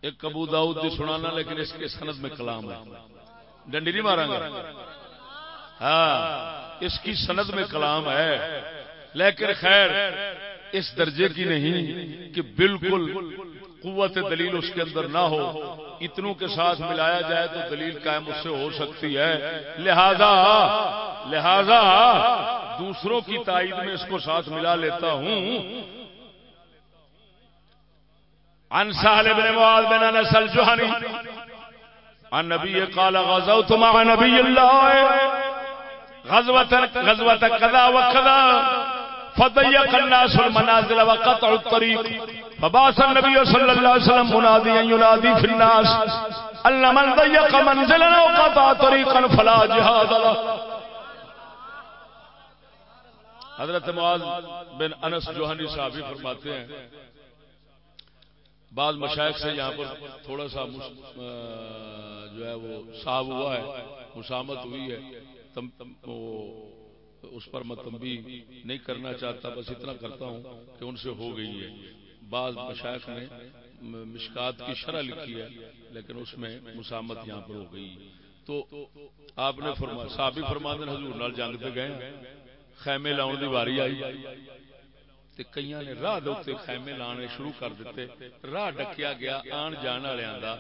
ایک کبو داؤد دی سنانا، لیکن اس کے سند میں کلام ہے۔ ڈنڈی نہیں مارا گا؟ ہاں اس کی سند میں کلام ہے۔ لیکن خیر، اس درجے کی نہیں کہ بالکل قوت دلیل اس کے اندر نہ ہو، اتنوں کے ساتھ ملایا جائے تو دلیل قائم اس سے ہو سکتی ہے۔ لہذا لہذا دوسروں کی تائید میں اس کو ساتھ ملا لیتا ہوں۔ عن سهل بن معاذ بن انس الجهني عن نبي قال غزوت مع نبي الله غزوة غزوة كذا وكذا فضيق الناس المنازل وقطع الطريق فباس النبي صلى الله عليه وسلم مناديا ينادي في الناس. أن من ضيق منزلا وقطع طريقا فلا جهاد له. حضرت معاذ بن انس جوہنی صحابی فرماتے ہیں. بعض مشائق سے یہاں پر تھوڑا سا جو ہے وہ صاحب ہوا ہے مسامت ہوئی ہے تم, تم اس پر میں تمبی نہیں کرنا چاہتا بس اتنا کرتا ہوں کہ ان سے ہو گئی ہے۔ بعض مشائق نے مشکات کی شرح لکھی ہے، لیکن اس میں مسامت یہاں پر ہو گئی۔ تو آپ نے فرما صحابی فرما حضور نال جنگ پہ گئے خیمے لاؤن دی واری آئی۔ تے کئیاں نے راہ دے خیمے لانے شروع کر دیتے، راہ ڈکیا گیا آن جان والوں دا۔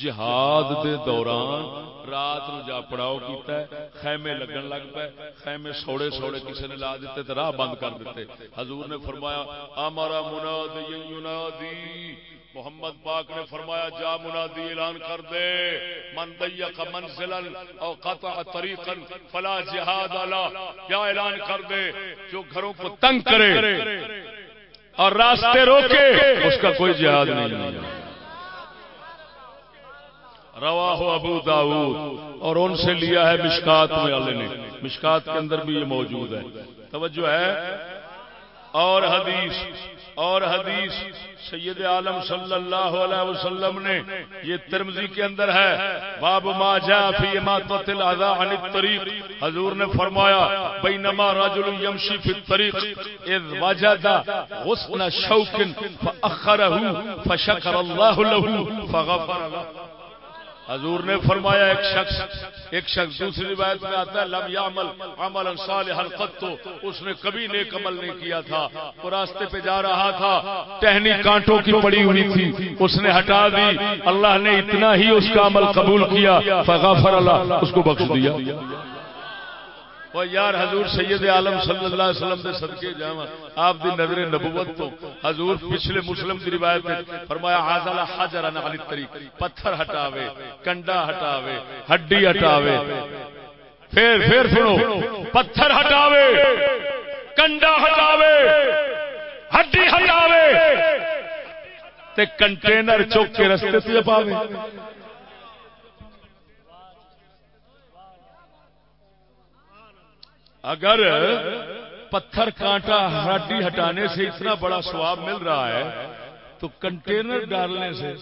جہاد دے دوران رات نو جا پڑاؤ کیتا ہے، خیمے لگن لگ پے خیمے سوڑے سوڑے کسی نے لا دیتے تے راہ بند کر دیتے۔ حضور نے فرمایا امرا منادی ینادی محمد پاک نے فرمایا، جا منادی اعلان کر دے۔ من دیق منزلا او قطع طریقا فلا جہاد علا یا اعلان کر دے، جو گھروں کو تنگ کرے اور راستے روکے، اس کا کوئی جہاد نہیں رواہ ابو داود اور ان سے لیا ہے مشکات میں والے نے۔ مشکات کے اندر بھی یہ موجود ہے۔ توجہ ہے؟ اور حدیث۔ اور حدیث سید عالم صلی اللہ علیہ وسلم نے، یہ ترمزی کے اندر ہے، باب ما جا فی اماتت الاذا عن الطریق حضور نے فرمایا، بینما رجل یمشی فی الطریق اذ وجد غصن شوک فاخره فشکر اللہ له فغفر له۔ حضور نے فرمایا، ایک شخص ایک شخص دوسری روایت میں آتا ہے، لم یعمل عمل صالحا قط تو اس نے کبھی نیک عمل نہیں کیا تھا، وہ راستے پہ جا رہا تھا، ٹہنی کانٹوں کی پڑی ہوئی تھی، اس نے ہٹا دی، اللہ نے اتنا ہی اس کا عمل قبول کیا، فغفر اللہ، اس کو بخش دیا۔ وہ یار حضور سید عالم صلی اللہ علیہ وسلم دے صدقے جاواں، آپ دی نظر نبوت تو۔ حضور پچھلے مسلم دی روایت میں فرمایا حاضر حجر عن علی الطریق، پتھر ہٹاوے، کنڈا ہٹاوے، ہڈی ہٹاوے۔ پھر پھر سنو، پتھر ہٹاوے، کنڈا ہٹاوے، ہڈی ہٹاوے۔ تے کنٹینر چوک کے رستے تے پاوے اگر پتھر کانٹا ہڈی ہٹانے سے اتنا بڑا سواب مل رہا ہے، تو کنٹینر ڈالنے سے۔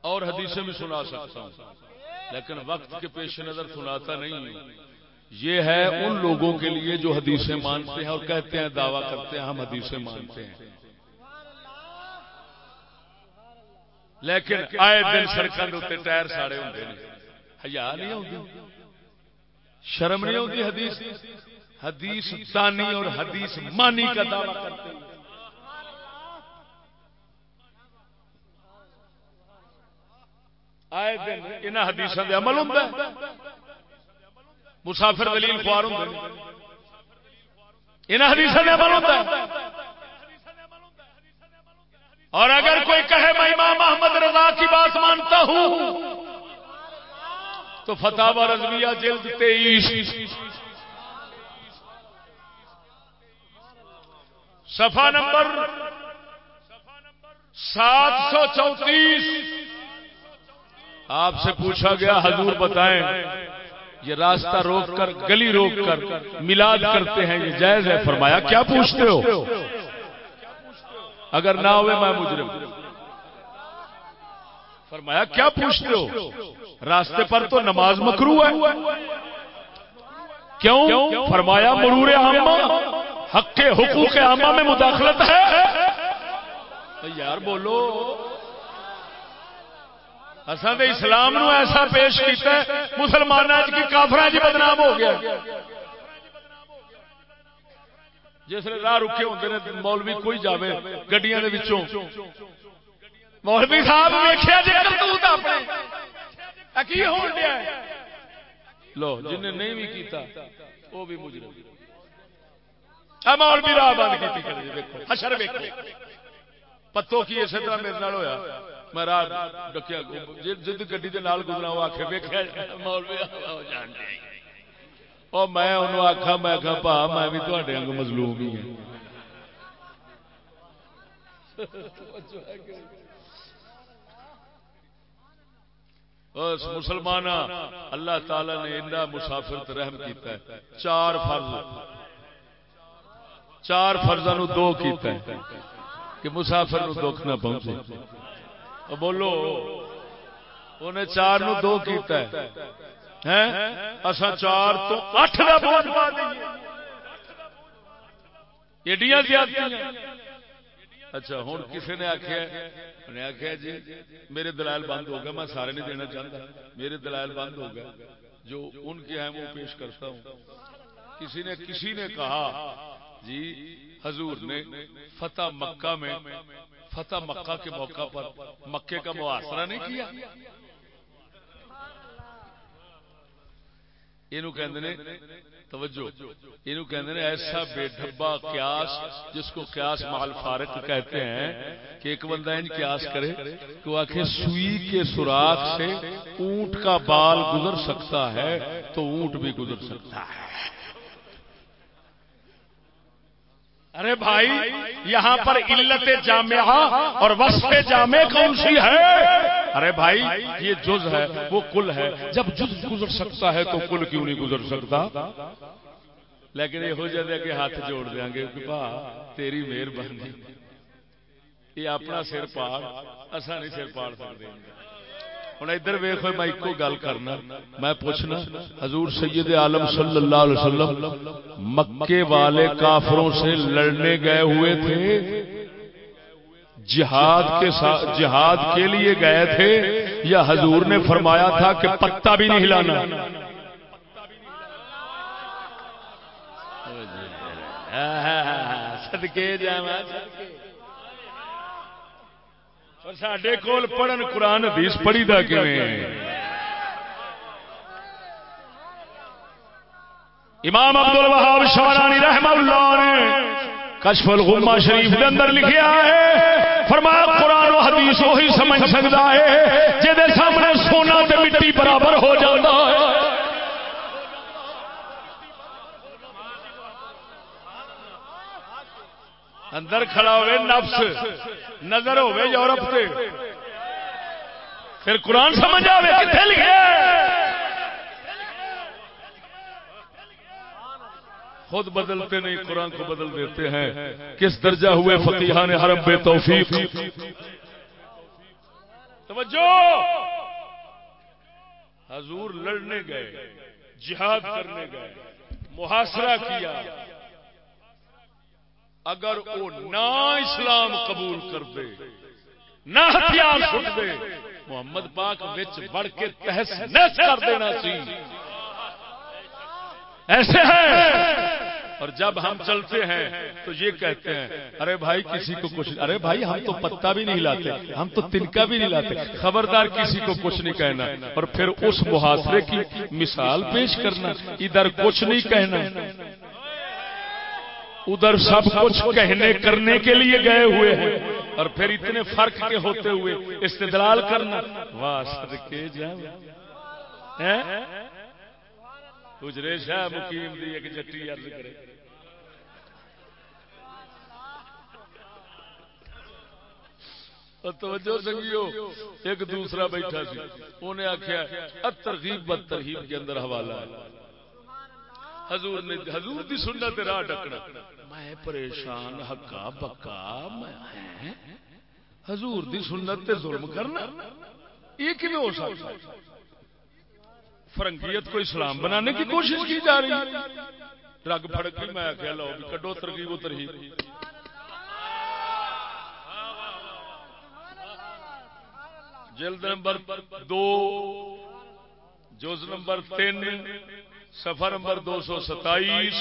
اور حدیثیں بھی سنا سکتا ہوں، لیکن وقت کے پیش نظر سناتا نہیں ہوں۔ یہ ہے ان لوگوں کے لیے جو حدیثیں مانتے ہیں اور کہتے ہیں، دعویٰ کرتے ہیں، ہم حدیثیں مانتے ہیں۔ لیکن آئے دن سڑکوں کے اتنے ٹائر ساڑے ہوتے ہیں ہزار نہیں۔ ہوتی شرم نہیں ہوتی حدیث حدیث تانی اور حدیث مانی کا دعویٰ کرتے ہیں۔ آئے دن ان حدیث دے عمل ہوں مسافر دلیل خوار ہوں ان حدیث دے عمل ہوں اور اگر کوئی کہے میں امام محمد رضا کی بات مانتا ہوں، تو فتح رضویہ جلد تیئیس۔ صفحہ نمبر سات سو چونتیس۔ آپ سے پوچھا گیا، حضور بتائیں، یہ راستہ روک کر، گلی روک کر ملاد کرتے ہیں، یہ جائز ہے؟ فرمایا، کیا پوچھتے ہو؟ اگر نہ ہوئے میں مجرم۔ فرمایا کیا پوچھتے ہو؟ راستے پر تو نماز مکرو ہے۔ کیوں؟ فرمایا مرور عامہ حق کے حقوق عامہ میں مداخلت ہے۔ یار بولو۔ اصل اسلام نو ایسا پیش کیتا ہے مسلمان کی کافر بدنام ہو گیا۔ جس راہ رکے ہوتے ہیں مولوی کوئی جاوے، گڈیاں دے وچوں۔ مولوی صاحب ویکھیا جے کرتوت اپنے۔ کی ہون دیا لو، جن نے نہیں بھی کیتا وہ بھی مجرم۔ مولوی، راہ بند کیتی کرے دیکھو حشر ویکھو۔ پتو کی اسی طرح میرے نال ہویا۔ میں راہ ڈکیا جد گڈی دے نال گزرا وہ آکھے، ویکھیا، مولوی ہو جان دے۔ اور میں انہوں آخا میں آخا پا میں بھی تے اگ مظلوم ہی ہوں مسلمان اللہ تعالی نے انڈا مسافر رحم کیتا ہے چار فرض چار فرض دو کیتا ہے کہ مسافر نو دکھ نہ پہنچے بولو انہیں چار نو دو کیتا ہے اصا چار تو اٹھ کا بوجھ پا ایڈیاں زیادہ اچھا ہوں کسی نے آخیا انہیں آخیا جی میرے دلائل بند ہو گئے، میں سارے نہیں دینا چاہتا میرے دلائل بند ہو گئے۔ جو ان کے ہیں، وہ پیش کرتا ہوں۔ کسی نے کسی نے کہا جی حضور نے فتح مکہ میں، فتح مکہ کے موقع پر، مکے کا محاصرہ نہیں کیا؟ توجہ یہ ایسا بے ڈبا قیاس جس کو قیاس محل فارق کہتے ہیں کہ ایک بندہ ان قیاس کرے تو آخر سوئی کے سوراخ سے اونٹ کا بال گزر سکتا ہے تو اونٹ بھی گزر سکتا ہے۔ ارے بھائی، یہاں پر علت جامعہ اور وصف جامع کون سی ہے؟ ارے بھائی، یہ جز ہے، وہ کل ہے۔ جب جز گزر سکتا ہے تو کل کیوں نہیں گزر سکتا؟ لیکن یہ ہو جائے کہ ہاتھ جوڑ دیں گے تیری مہربانی۔ یہ اپنا سر پاڑ اصا نہیں سر پاڑ سکتے۔ ہوں ادھر ویخ میں ایک گل کرنا۔ میں پوچھنا، حضور سید عالم صلی اللہ علیہ وسلم مکے والے کافروں سے لڑنے گئے ہوئے تھے؟ جہاد کے جہاد کے لیے گئے تھے یا حضور نے فرمایا تھا کہ پتا بھی نہیں ہلانا۔ سدکے سڈے کول پڑھن قرآن حدیث پڑھی دا امام عبد الوہاب شارانی رحم اللہ نے کشف الغمہ شریف کے اندر لکھیا ہے فرمایا قرآن و حدیث وہی سمجھ سکتا ہے جہد سامنے سونا تے مٹی برابر ہو جاتا ہے۔ اندر کھڑا ہوئے نفس، نظر ہوئے یورپ سے پھر قرآن سمجھ آئے کتنے لکھے؟ خود بدلتے نہیں، قرآن کو بدل دیتے ہیں۔ کس درجہ ہوئے فقیحان حرم؟ بے توفیق۔ توجہ! حضور لڑنے گئے، جہاد کرنے گئے، محاصرہ کیا۔ اگر وہ نہ اسلام قبول کر دے، نہ ہتھیار چھٹ دے، محمد پاک بچ بڑھ کے تحس کر دینا چاہیے۔ ایسے ہیں۔ اور جب ہم چلتے ہیں تو یہ کہتے ہیں ارے بھائی کسی کو کچھ ارے بھائی ہم تو پتا بھی نہیں لاتے ہم تو تنکا بھی نہیں لاتے۔ خبردار کسی کو کچھ نہیں کہنا۔ اور پھر اس محاصرے کی مثال پیش کرنا ادھر کچھ نہیں کہنا۔ ادھر سب کچھ کہنے کرنے کے لیے گئے ہوئے ہیں۔ اور پھر اتنے فرق کے ہوتے ہوئے استدلال کرنا۔ کے گجرے شاہ مقیم دی ایک جٹی عرض کرے۔ توجہ سنگیو، ایک دوسرا بیٹھا سی۔ انہیں آخیا ترغیب بد ترغیب کے اندر حوالہ ہے۔ حضور نے، حضور دی سنت راہ ڈکنا۔ میں پریشان ہکا بکا میں حضور دی سنت تے ظلم کرنا، یہ کیوں ہو سکتا فرنگیت کو اسلام بنانے کی کوشش کی جا رہی رگ پھڑک بھی میں آخیا لو کڈو ترغیب و ترغیب جلد نمبر دو، جز نمبر تین سفر نمبر دو سو ستائیس،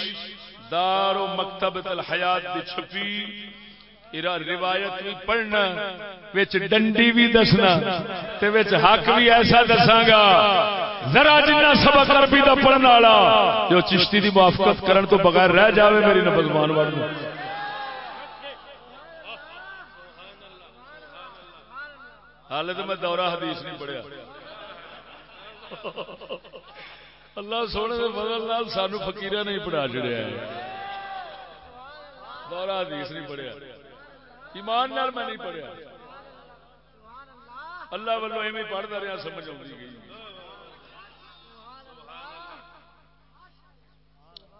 دار و مکتب الحیات دی چھپی۔ روایت بھی پڑھنا وچ ڈنڈی بھی دسنا تے وچ حق بھی ایسا دساں گا۔ ذرا جنہ سبق عربی دا پڑھن والا جو چشتی دی موافقت کرن تو بغیر رہ جاوے میری نبضمان والوں حال تو میں دورہ حدیث نہیں پڑھیا۔ اللہ سونے کے بدل لال سانو فکیر نہیں پڑھا چڑیا دورہ حدیث نہیں پڑھیا۔ ایمان نال میں نہیں پڑھیا۔ اللہ ولو ایویں پڑھتا رہا سمجھ آئی گئی۔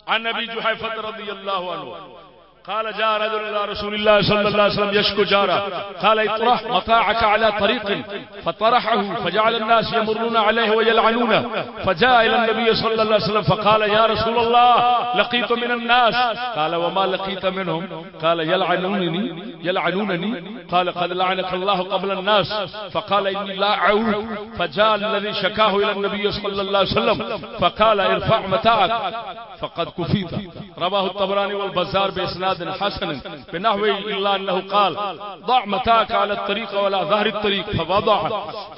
عن ابي جحيفه رضي اللہ عنه قال جاء رجل إلى رسول الله صلى الله عليه وسلم يشكو جاره. قال اطرح متاعك على طريق. فطرحه فجعل الناس يمرون عليه ويلعنونه. فجاء إلى النبي صلى الله عليه وسلم فقال يا رسول الله لقيت من الناس. قال وما لقيت منهم؟ قال يلعنونني؟ يلعنونني؟ قال قد لعنك الله قبل الناس. فقال إني لا اعود فجاء الذي شكاه إلى النبي صلى الله عليه وسلم. فقال ارفع متاعك. فقد كفيت. رواه الطبراني والبزار بإسناد بإسناد حسن بنحو إلا أنه قال ضع متاك على الطريق ولا ظهر الطريق فوضع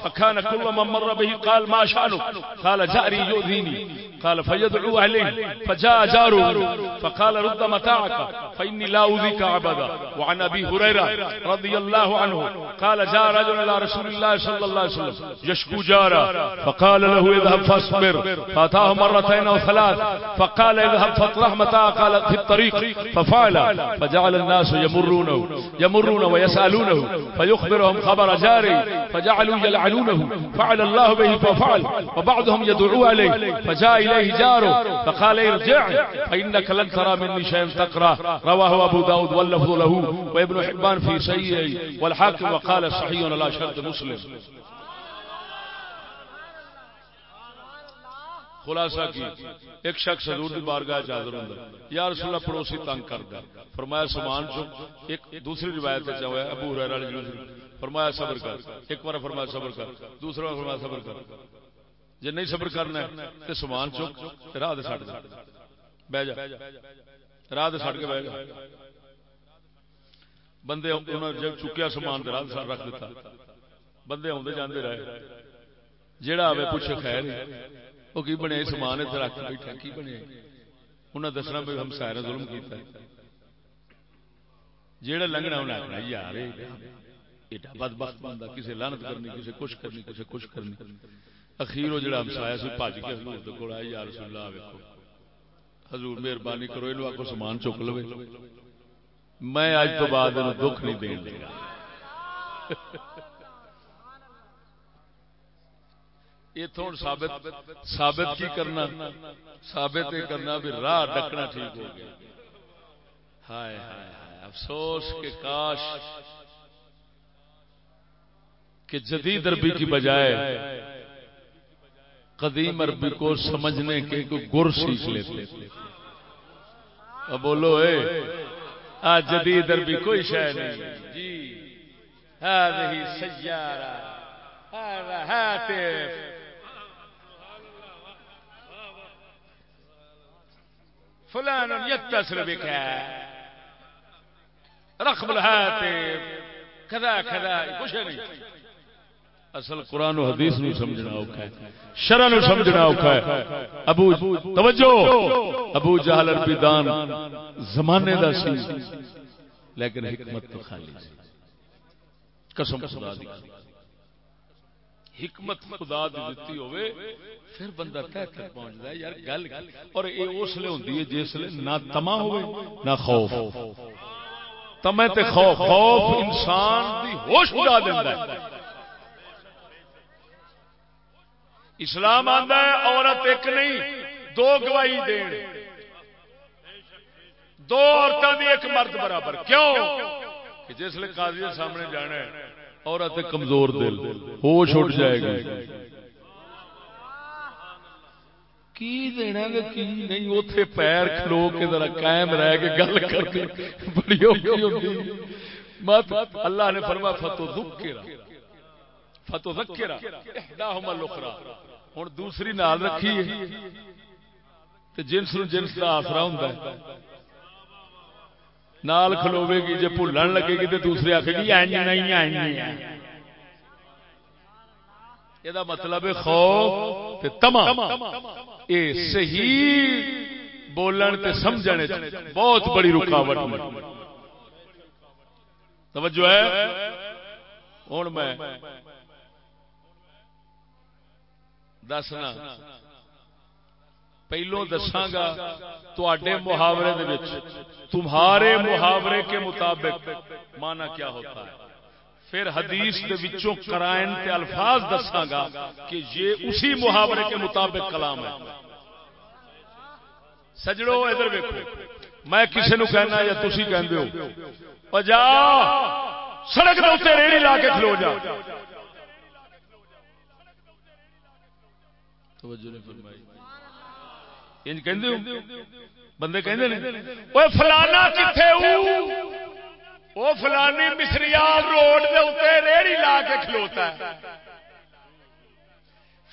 فكان كل من مر به قال ما شأنك؟ قال جأري يؤذيني. قال فيدعو عليه فجاء جاره فقال رد متاعك فإني لا أوذيك عبدا وعن أبي هريرة رضي الله عنه قال جاء رجل إلى رسول الله صلى الله عليه وسلم يشكو جارا فقال له اذهب فاصبر. فأتاه مرتين أو ثلاث فقال اذهب فاطرح متاعك قال في الطريق ففعل فجعل الناس يمرونه يمرون ويسألونه فيخبرهم خبر جاري فجعلوا يلعنونه. فعل الله به ففعل وبعضهم يدعو عليه فجاء إليه جاره، فقال ارجع، فإنك لن ترى مني شيئا تقرأ. رواه أبو داود واللفظ له، وابن حبان في سيئه والحاكم وقال صحيح لا شرط مسلم. خلاصہ کی، ایک شخص حضور دی بارگاہ حاضر ہوندا یا رسول اللہ، پڑوسی تنگ کردا فرمایا، سامان چ ایک دوسری روایت وچ ہے ابو ہریرہ علیہ فرمایا، صبر کر۔ ایک بار فرمایا، صبر کر۔ دوسرا فرمایا، صبر کر۔ جے نہیں صبر کرنا ہے، تے سامان چک راہ دے دے بیٹھ جا۔ راہ دے کے بیٹھ جا۔ بندے جب چکیا سامان راہ دے رکھ دیتا۔ بندے اوندے جاندے رہے۔ جیڑا آوے پوچھے خیر وہ کی بنے، سامان اتنے رکھ بیٹھا، کی بنے؟ انہیں دسنا بھی ہم سارے ظلم کیتا ہے۔ جیڑا لنگنا انہیں آخنا یار بد بخت بندہ کسی لانت کرنی کسی کچھ کرنی کسی کچھ کرنی۔ اخیر وہ جڑا ہمسایا سی بج کے حضور دے کول آیا یا رسول اللہ ویکھو۔ حضور مہربانی کرو اینو آکو سامان چک لو میں اج تو بعد دکھ نہیں دین دے گا اتوں ثابت ثابت کی کرنا؟ ثابت یہ کرنا بھی راہ ڈکنا ٹھیک ہو گیا۔ ہائے ہائے ہائے، افسوس کے کاش کہ جدید عربی کی بجائے قدیم عربی کو سمجھنے کے کوئی گر سیکھ لیتے اب بولو اے آج جدید عربی کوئی شہ نہیں۔ جی۔ هذا هاتف فلان يتصل بك رقم الهاتف كذا كذا کچھ نہیں۔ اصل قرآن و حدیث نو سمجھنا اوکھا ہے۔ شرع نو سمجھنا اوکھا ہے۔ ابو توجہ! ابو جہل عربی دان زمانے دا سی، لیکن حکمت تو خالی سی۔ قسم خدا دی۔ حکمت خدا دی دتی ہوئے، پھر بندہ تہ تک پہنچتا ہے یار گل اور یہ اس لیے ہوتی ہے جس لیے نہ تما ہوئے، نہ خوف۔ تمے تے خوف خوف انسان دی ہوش اڑا دینا ہے۔ اسلام آتا ہے، عورت ایک نہیں، دو گواہی دین۔ دو عورتوں کی ایک مرد برابر۔ کیوں؟ کہ جس لیے قاضی سامنے جانا ہے، عورت کمزور دل، ہوش اٹھ جائے گی۔ کی دینا گا کی نہیں؟ اتے پیر کھلو کے ذرا قائم رہ کے گل کرتے بڑی ہوتی مت، اللہ نے فرما فتو ذکرا فتو ذکرا احداہما الاخرى۔ ہن دوسری نال رکھی ہے۔ تے جنس نو جنس دا آسرا ہوندا ہے۔ نال کھلوے گی جے بھولن لگے گی تے دوسرے آکھے گی، اینج نہیں، اینج یہ مطلب ہے خوف تے تما اے صحیح بولن تے سمجھنے بہت بڑی رکاوٹ توجہ ہے؟ ہوں میں دسنا پہلو دساگا تے محاورے تمہارے محاورے کے مطابق مانا کیا ہوتا ہے پھر حدیث وچوں کرائن تے الفاظ دساگا کہ یہ اسی محاورے کے مطابق کلام ہے سجڑو ادھر ویکو میں کسی نو کہنا یا تھی کہ ہو جا سڑک دے ریڑی لا کے کھلو جا یعنی بندے کہ فلانا کتنے وہ فلانی مصریال روڈ دے اتنے ریڑی لا کے کھلوتا ہے۔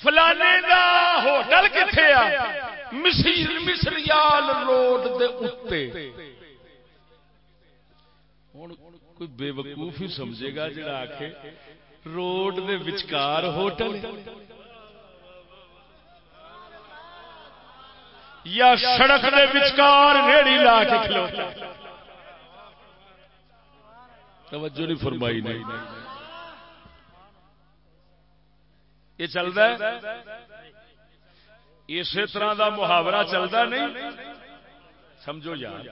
فلانے دا ہوٹل کتنے آ؟ مصریال روڈ دے اتنے ہوں کوئی بے وقوف ہی سمجھے گا جڑا آ کے روڈ دے وچکار ہوٹل یا سڑک دے وچکار ریڑی لا کے کھلوتا توجہ نہیں فرمائی نہیں یہ چلتا ہے۔ اسی طرح دا محاورہ چلتا نہیں۔ سمجھو یار۔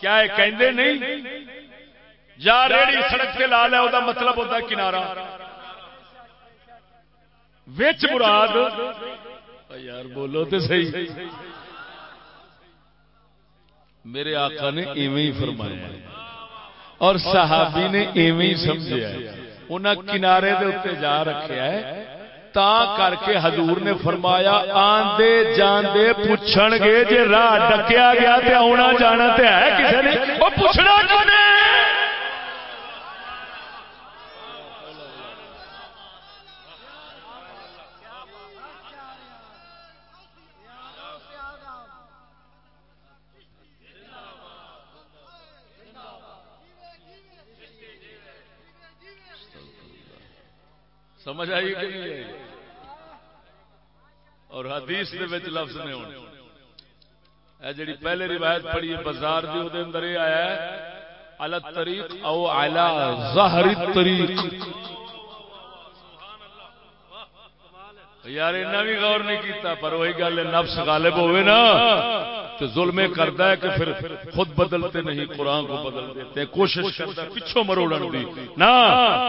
کیا یہ کہندے نہیں؟ جا ریڑی سڑک سے لا لیا وہ مطلب ہوتا کنارا وچ مراد یار بولو تو صحیح۔ میرے آقا نے ایویں ہی فرمایا اور صحابی نے ایویں ہی سمجھا انہیں کنارے دے اتنے جا رکھا ہے۔ تا کر کے حضور نے فرمایا آندے جاندے پوچھن گے جے راہ ڈکیا گیا تے آنا جانا تے ہے کسی نے؟ وہ پوچھنا کیوں سمجھ آئی کہ نہیں آئی؟ اور حدیث دے وچ لفظ نے ہونے۔ اے جڑی پہلے روایت پڑھی ہے بازار دی، او دے اندر یہ آیا ہے، علی الطریق او علی ظہر الطریق۔ یار اینا بھی غور نہیں کیتا، پر وہی گل نفس غالب ہوئے نا۔ تو ظلم کرتا ہے کہ پھر خود بدلتے نہیں، قرآن کو بدل دیتے کوشش کرتا ہے پچھو مروڑن دی۔ نا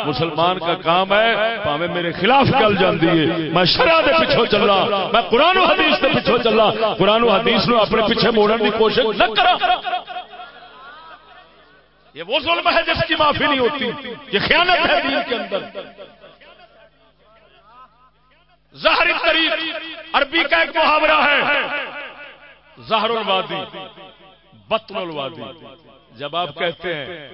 مسلمان کا کام ہے، پاوے میرے خلاف گل جاندی ہے۔ میں شرع دے پیچھے چلا میں قرآن و حدیث دے پیچھے چلا قرآن و حدیث نو اپنے پیچھے موڑن دی کوشش نہ کرا یہ وہ ظلم ہے جس کی معافی نہیں ہوتی، یہ خیانت ہے دین کے اندر۔ ظاہری طریق عربی کا ایک محاورہ ہے۔ زہر الوادی بطن الوادی جب آپ کہتے ہیں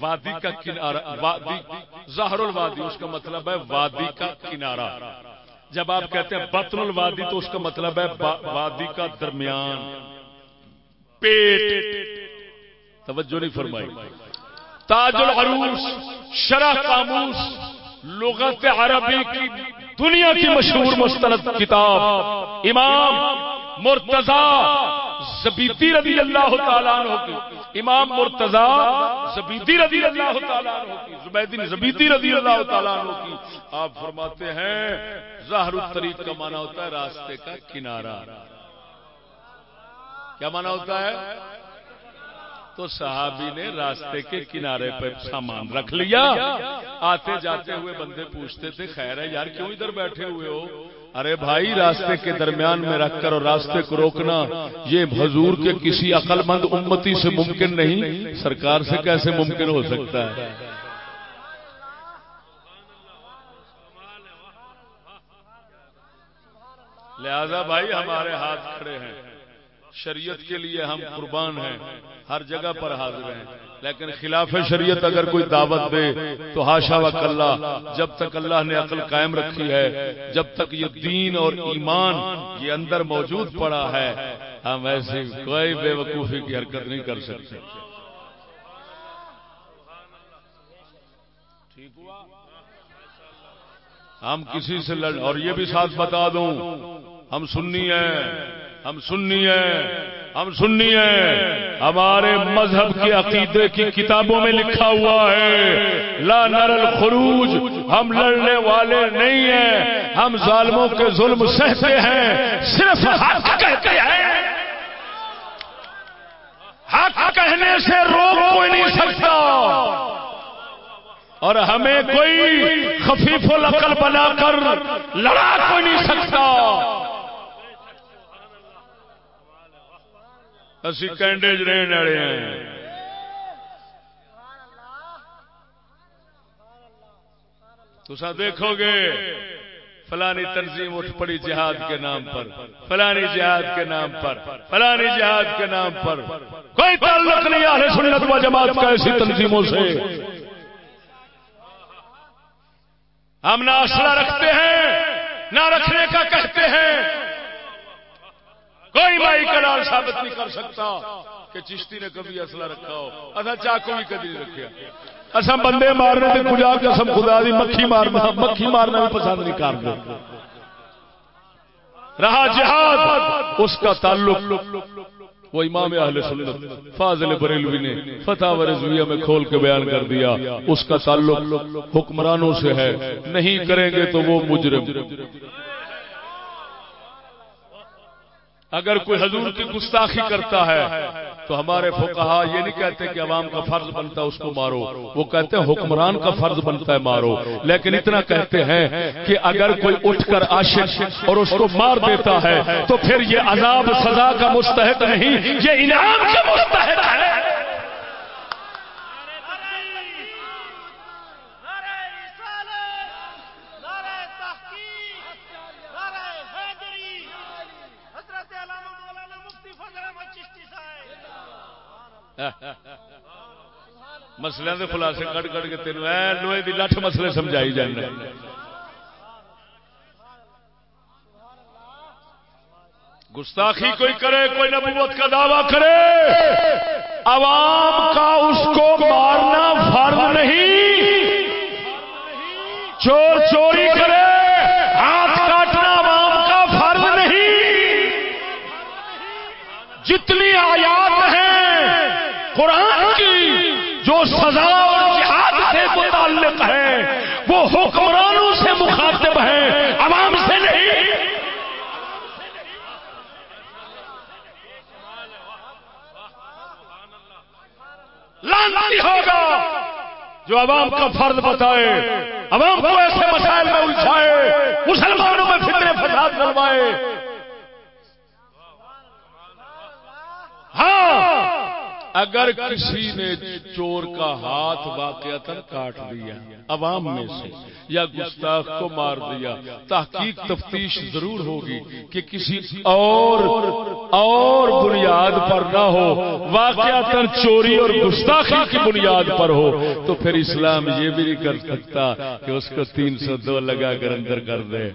وادی کا کنارہ، وادی زہر الوادی اس کا مطلب ہے وادی کا کنارہ۔ جب آپ کہتے ہیں بطن الوادی تو اس کا مطلب ہے وادی کا درمیان۔ پیٹ۔ توجہ نہیں فرمائی۔ تاج العروس شرح قاموس، لغت عربی کی دنیا کی مشہور مستند کتاب، امام مرتضا زبیدی رضی اللہ تعالیٰ عنہ کی۔ امام مرتضا زبیدی رضی اللہ تعالیٰ عنہ کی۔ زبیدی زبیدی رضی اللہ تعالیٰ عنہ کی۔ آپ فرماتے ہیں ظاہر الطریق کا معنی ہوتا ہے راستے کا کنارہ۔ کیا معنی ہوتا ہے؟ تو صحابی نے راستے کے کنارے پہ سامان رکھ لیا۔ آتے جاتے ہوئے بندے پوچھتے تھے، خیر ہے یار، کیوں ادھر بیٹھے ہوئے ہو؟ ارے بھائی، راستے کے درمیان میں رکھ کر اور راستے کو روکنا، یہ حضور کے کسی عقل مند امتی سے ممکن نہیں۔ سرکار سے کیسے ممکن ہو سکتا ہے؟ لہذا بھائی، ہمارے ہاتھ کھڑے ہیں۔ شریعت کے لیے ہم قربان ہیں، ہر جگہ پر حاضر ہیں۔ لیکن خلاف شریعت اگر کوئی دعوت دے تو ہاشا و کلّہ جب تک اللہ نے عقل قائم رکھی ہے، جب تک یہ دین اور ایمان یہ اندر موجود پڑا ہے، ہم ایسی کوئی بے وقوفی کی حرکت نہیں کر سکتے۔ ہم کسی سے لڑ اور یہ بھی ساتھ بتا دوں، ہم سننی ہیں۔ ہم سننی ہیں، ہم سننی ہیں، ہمارے مذہب کے عقیدے کی کتابوں میں لکھا ہوا ہے، لا نر الخروج، ہم لڑنے والے نہیں ہیں، ہم ظالموں کے ظلم سہتے ہیں، صرف حق کہتے ہیں۔ حق کہنے سے روک کوئی نہیں سکتا۔ اور ہمیں کوئی خفیف العقل بنا کر لڑا کوئی نہیں سکتا۔ اسی کینڈیج رہنے والے ہیں۔ تو دیکھو گے، فلانی تنظیم اٹھ پڑی جہاد کے نام پر، فلانی جہاد کے نام پر، فلانی جہاد کے نام پر۔ کوئی تعلق نہیں آ سنت و جماعت کا ایسی تنظیموں سے۔ ہم نہ اصلہ رکھتے ہیں، نہ رکھنے کا کہتے ہیں۔ کوئی مائی کلال ثابت نہیں کر سکتا کہ چشتی نے کبھی اصلہ رکھا ہو۔ اصا چاقو بھی کبھی نہیں رکھا اصا بندے مارنے کے کجا قسم خدا دی مکھی مارنا مکھی مارنا بھی پسند نہیں کرتے۔ رہا جہاد، اس کا تعلق وہ امام اہل سنت، فاضل بریلوی نے فتح رضویہ میں کھول کے بیان کر دیا۔ اس کا تعلق حکمرانوں سے ہے۔ نہیں کریں گے تو وہ مجرم۔ اگر کوئی حضور کی گستاخی کرتا ہے تو ہمارے فقہا یہ نہیں کہتے کہ عوام کا فرض بنتا ہے اس کو مارو۔ وہ کہتے ہیں حکمران کا فرض بنتا ہے مارو۔ لیکن اتنا کہتے ہیں کہ اگر کوئی اٹھ کر عاشق اور اس کو مار دیتا ہے تو پھر یہ عذاب سزا کا مستحق نہیں یہ انعام کا مستحق ہے۔ مسلے کے خلاصے کٹ کٹ کے تین لوہے کی لٹھ مسئلے سمجھائی جانے گستاخی کوئی کرے، کوئی نبوت کا دعویٰ کرے۔ عوام کا اس کو مارنا فرض نہیں۔ چور چوری کرے، ہاتھ کاٹنا عوام کا فرض نہیں۔ جتنی آیات ہیں قرآن کی جو سزا اور جہاد سے متعلق ہے، وہ حکمرانوں سے مخاطب ہے، عوام سے نہیں۔ لانتی ہوگا۔ جو عوام کا فرض بتائے، عوام کو ایسے مسائل میں الجھائے، مسلمانوں میں فکر فساد ڈلوائے ہاں۔ اگر کسی نے چور کا ہاتھ واقع کاٹ دیا، عوام میں سے، یا گستاخ کو مار دیا، تحقیق تفتیش ضرور ہوگی کہ کسی اور اور بنیاد پر نہ ہو واقع چوری اور گستاخی کی بنیاد پر ہو، تو پھر اسلام یہ بھی نہیں کر سکتا کہ اس کو تین سو دو لگا کر اندر کر دے۔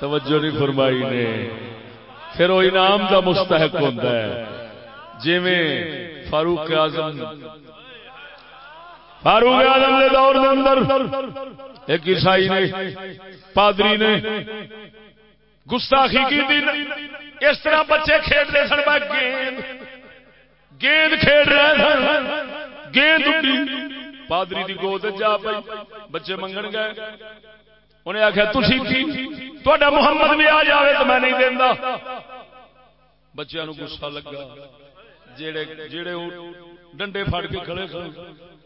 توجہ نہیں فرمائی نے۔ پھر وہ انعام کا مستحق ہوتا ہے۔ جی فاروق اعظم فاروق اعظم کے دور کے اندر ایک عیسائی نے، پادری نے گستاخی کی دن اس طرح بچے کھیل رہے سن گیند گیند کھیل رہے سن۔ گیند پادری کی گود جا پائی بچے منگن گئے۔ انہیں آخیا تھی تا محمد بھی آ جائے تو میں نہیں دینا بچوں گسا لگا۔ جڑے جڑے ڈنڈے فٹ کے کھڑے سن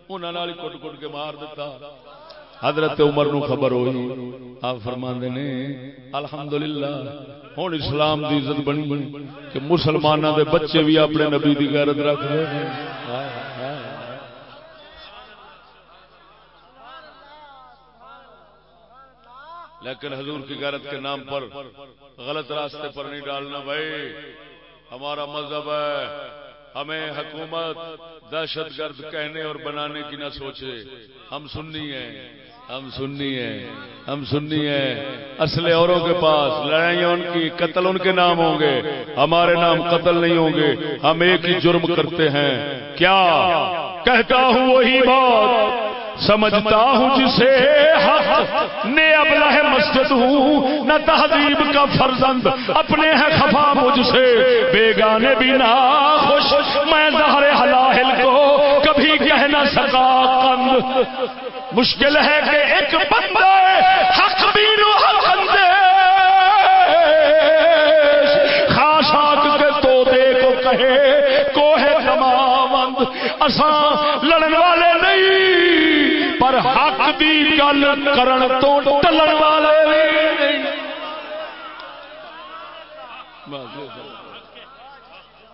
انہوں نے کٹ کٹ کے مار دیتا۔ حضرت عمر نو خبر ہوئی۔ آپ فرما نے، الحمدللہ ہوں اسلام دی عزت بنی کہ مسلمانوں دے بچے بھی اپنے نبی دی غیرت رکھ رہے ہیں۔ لیکن حضور کی غیرت کے نام پر غلط راستے پر نہیں ڈالنا بھائی۔ ہمارا مذہب ہے۔ ہمیں حکومت دہشت گرد کہنے اور بنانے کی نہ سوچے۔ ہم سننی ہیں۔ ہم سننی ہیں۔ ہم سننی ہیں۔ اصل اوروں کے پاس لڑائیاں ان کی، قتل ان کے نام ہوں گے۔ ہمارے نام قتل نہیں ہوں گے۔ ہم ایک ہی جرم کرتے ہیں۔ کیا کہتا ہوں وہی بات؟ سمجھتا ہوں جسے نے ابلا مسجد ہوں، نہ تہذیب کا فرزند، اپنے ہے خفا مجھ سے۔ بیگانے بھی نہ خوش، میں زہر حلاحل کو کبھی کہہ نہ سکا کند مشکل ہے کہ ایک بندہ حق بھی نو بندے خاص کے تو دے کو کہے کو ہے تمام اساں حق دی گل کرن تو ٹلن والے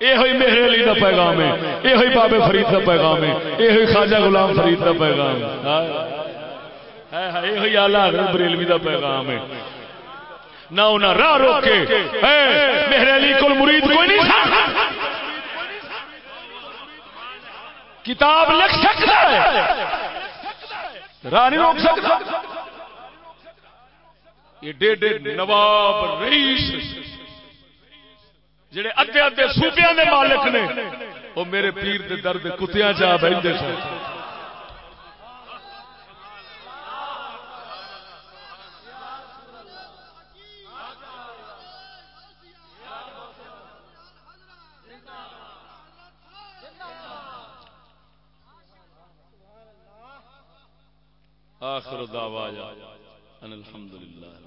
یہ میرے علی کا پیغام ہے یہ بابے فرید کا پیغام ہے یہ خواجہ غلام فرید کا پیغام ہے یہ آلہ حضرت بریلوی کا پیغام ہے نہ انہیں راہ روکے میرے علی کو مرید کوئی نہیں کتاب لکھ سکتا ہے راہ نہیں روک سکتا۔ ایڈے ایڈے نواب رئیس جڑے ادے ادے صوبیاں دے مالک نے، وہ میرے پیر دے درد کتیاں چاہ بہتے سن۔ آخر دعوانا ان الحمدللہ